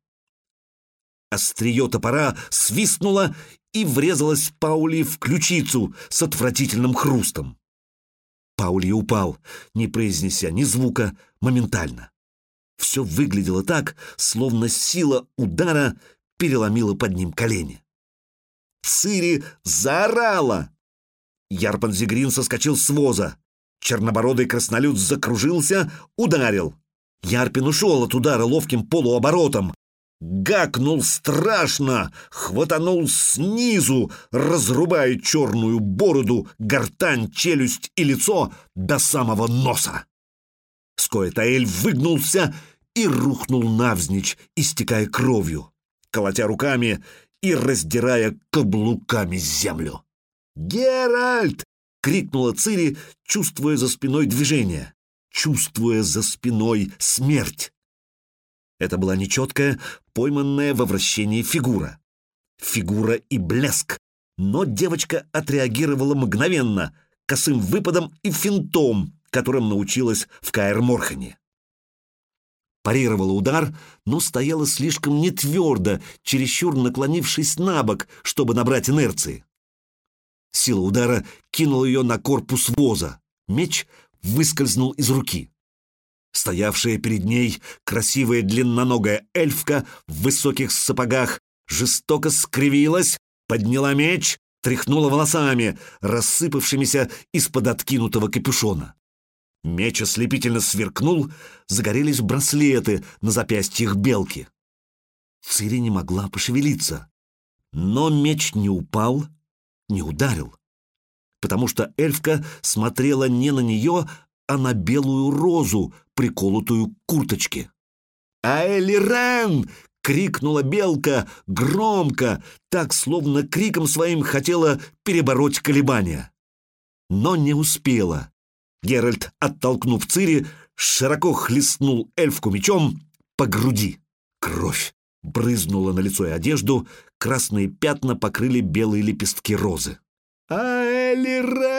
Острие топора свистнуло и врезалось Паули в ключицу с отвратительным хрустом. Паули упал, не произнеся ни звука, моментально. Все выглядело так, словно сила удара переломила под ним колени. Цири заорала. Ярпан Зигрин соскочил с воза. Чернобородый краснолюд закружился, ударил. Ярпин ушел от удара ловким полуоборотом. Гакнул страшно, хватанул снизу, разрубая черную бороду, гортань, челюсть и лицо до самого носа. Скоэтаэль выгнулся и рухнул навзничь, истекая кровью, колотя руками и раздирая каблуками землю. «Геральт!» — крикнула Цири, чувствуя за спиной движение, чувствуя за спиной смерть. Это была нечеткая, пойманная во вращении фигура. Фигура и блеск. Но девочка отреагировала мгновенно, косым выпадом и финтом, которым научилась в Каэр-Морхане. Парировала удар, но стояла слишком нетвердо, чересчур наклонившись на бок, чтобы набрать инерции. Сила удара кинула ее на корпус воза. Меч выскользнул из руки. Стоявшая перед ней красивая длинноногая эльфка в высоких сапогах жестоко скривилась, подняла меч, тряхнула волосами, рассыпавшимися из-под откинутого капюшона. Меч ослепительно сверкнул, загорелись браслеты на запястьях белки. Цири не могла пошевелиться. Но меч не упал, не ударил. Потому что эльфка смотрела не на нее, а на белую розу, приколотую к курточке. «Аэлирен!» — крикнула белка громко, так, словно криком своим хотела перебороть колебания. Но не успела. Геральт, оттолкнув Цири, широко хлестнул эльфку мечом по груди. Кровь брызнула на лицо и одежду, красные пятна покрыли белые лепестки розы. «Аэлирен!»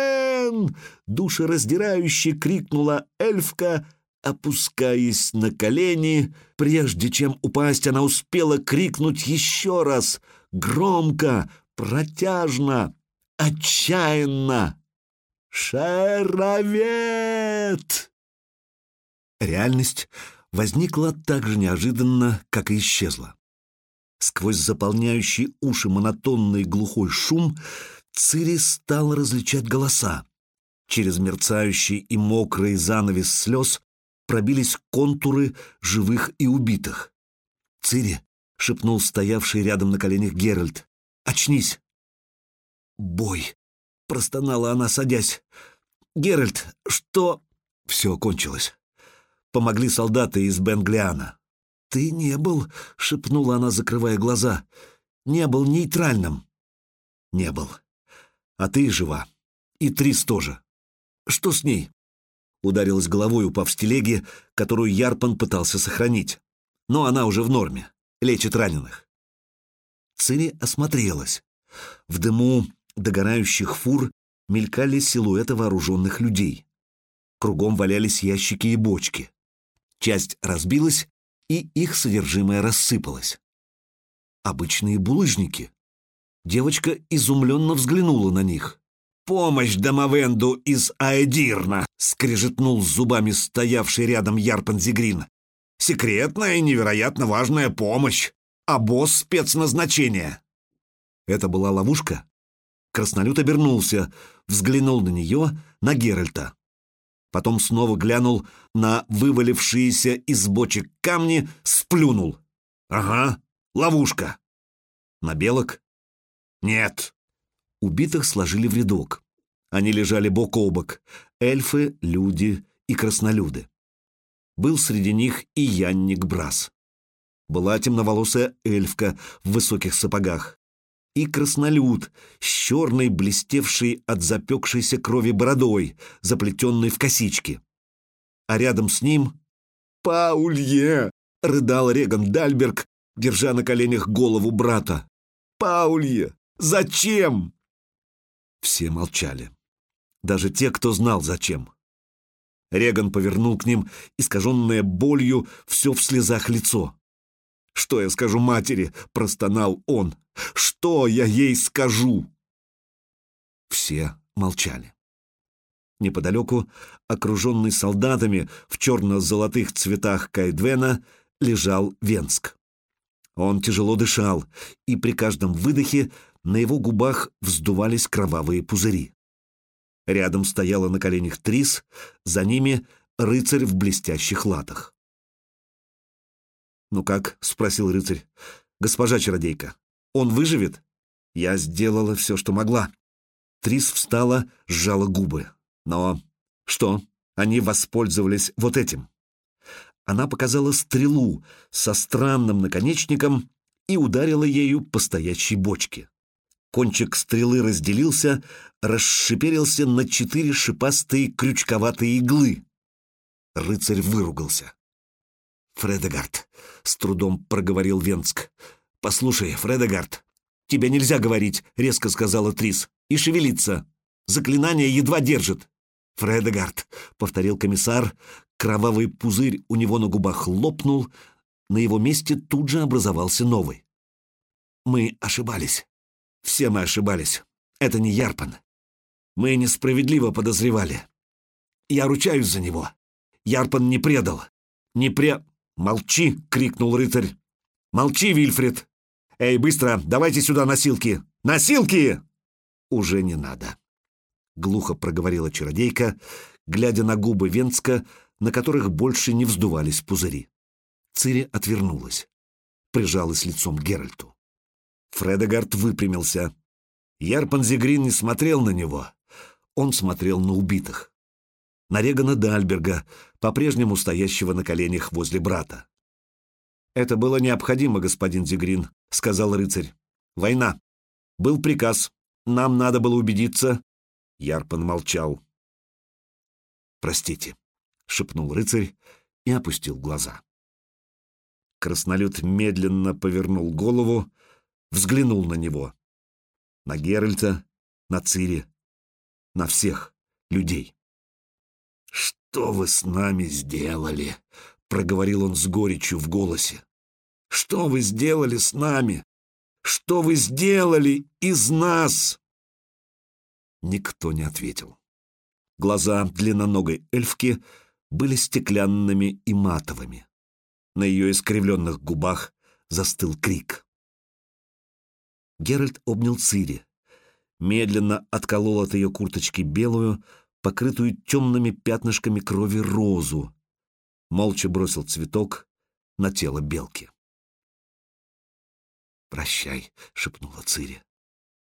— душераздирающе крикнула эльфка, опускаясь на колени. Прежде чем упасть, она успела крикнуть еще раз, громко, протяжно, отчаянно. «Шаровет!» Реальность возникла так же неожиданно, как и исчезла. Сквозь заполняющий уши монотонный глухой шум Цири стала различать голоса. Через мерцающий и мокрый занавес слез пробились контуры живых и убитых. «Цири!» — шепнул стоявший рядом на коленях Геральт. «Очнись!» «Бой!» — простонала она, садясь. «Геральт, что...» Все кончилось. Помогли солдаты из Бенглиана. «Ты не был...» — шепнула она, закрывая глаза. «Не был нейтральным». «Не был. А ты жива. И Трис тоже. Что с ней?» Ударилась головой, упав с телеги, которую Ярпан пытался сохранить. Но она уже в норме. Лечит раненых. Цири осмотрелась. В дыму догорающих фур мелькали силуэты вооруженных людей. Кругом валялись ящики и бочки. Часть разбилась, и их содержимое рассыпалось. Обычные булыжники. Девочка изумленно взглянула на них. «Помощь Домовенду из Аэдирна!» — скрежетнул зубами стоявший рядом Ярпан Зигрин. «Секретная и невероятно важная помощь! А босс спецназначения!» Это была ловушка? Краснолют обернулся, взглянул на нее, на Геральта. Потом снова глянул на вывалившиеся из бочек камни, сплюнул. «Ага, ловушка». «На белок?» «Нет». Убитых сложили в рядок. Они лежали бок о бок. Эльфы, люди и краснолюды. Был среди них и Янник Брас. Была темноволосая эльфка в высоких сапогах и краснолюд с черной, блестевшей от запекшейся крови бородой, заплетенной в косички. А рядом с ним «Паулье!» — рыдал Реган Дальберг, держа на коленях голову брата. «Паулье! Зачем?» Все молчали. Даже те, кто знал, зачем. Реган повернул к ним, искаженное болью, все в слезах лицо. «Что я скажу матери?» — простонал он. «Что я ей скажу?» Все молчали. Неподалеку, окруженный солдатами в черно-золотых цветах Кайдвена, лежал Венск. Он тяжело дышал, и при каждом выдохе на его губах вздувались кровавые пузыри. Рядом стояла на коленях Трис, за ними рыцарь в блестящих латах. «Ну как?» — спросил рыцарь. «Госпожа чародейка, он выживет?» Я сделала все, что могла. Трис встала, сжала губы. Но что? Они воспользовались вот этим. Она показала стрелу со странным наконечником и ударила ею по стоячей бочке. Кончик стрелы разделился, расшиперился на четыре шипастые крючковатые иглы. Рыцарь выругался. «Фредегард», — с трудом проговорил Венск. «Послушай, Фредегард, тебе нельзя говорить», — резко сказала Трис, — «и шевелиться. Заклинание едва держит». «Фредегард», — повторил комиссар, кровавый пузырь у него на губах лопнул, на его месте тут же образовался новый. «Мы ошибались. Все мы ошибались. Это не Ярпан. Мы несправедливо подозревали. Я ручаюсь за него. Ярпан не предал. Не пре...» «Молчи!» — крикнул рыцарь. «Молчи, Вильфред! Эй, быстро, давайте сюда носилки! Носилки!» «Уже не надо!» — глухо проговорила чародейка, глядя на губы Венска, на которых больше не вздувались пузыри. Цири отвернулась, прижалась лицом к Геральту. Фредегард выпрямился. Ярпан Зигрин не смотрел на него. Он смотрел на убитых. На Регана Дальберга, по-прежнему стоящего на коленях возле брата. «Это было необходимо, господин Зигрин», — сказал рыцарь. «Война. Был приказ. Нам надо было убедиться». Ярпан молчал. «Простите», — шепнул рыцарь и опустил глаза. Краснолюд медленно повернул голову, взглянул на него. На Геральта, на Цири, на всех людей. «Что вы с нами сделали?» — проговорил он с горечью в голосе. «Что вы сделали с нами? Что вы сделали из нас?» Никто не ответил. Глаза длинноногой эльфки были стеклянными и матовыми. На ее искривленных губах застыл крик. Геральт обнял Цири, медленно отколол от ее курточки белую, покрытую темными пятнышками крови розу, молча бросил цветок на тело белки. «Прощай», — шепнула Цири.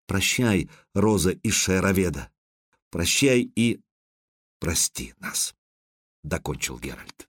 «Прощай, Роза из Шароведа. Прощай и прости нас», — докончил Геральт.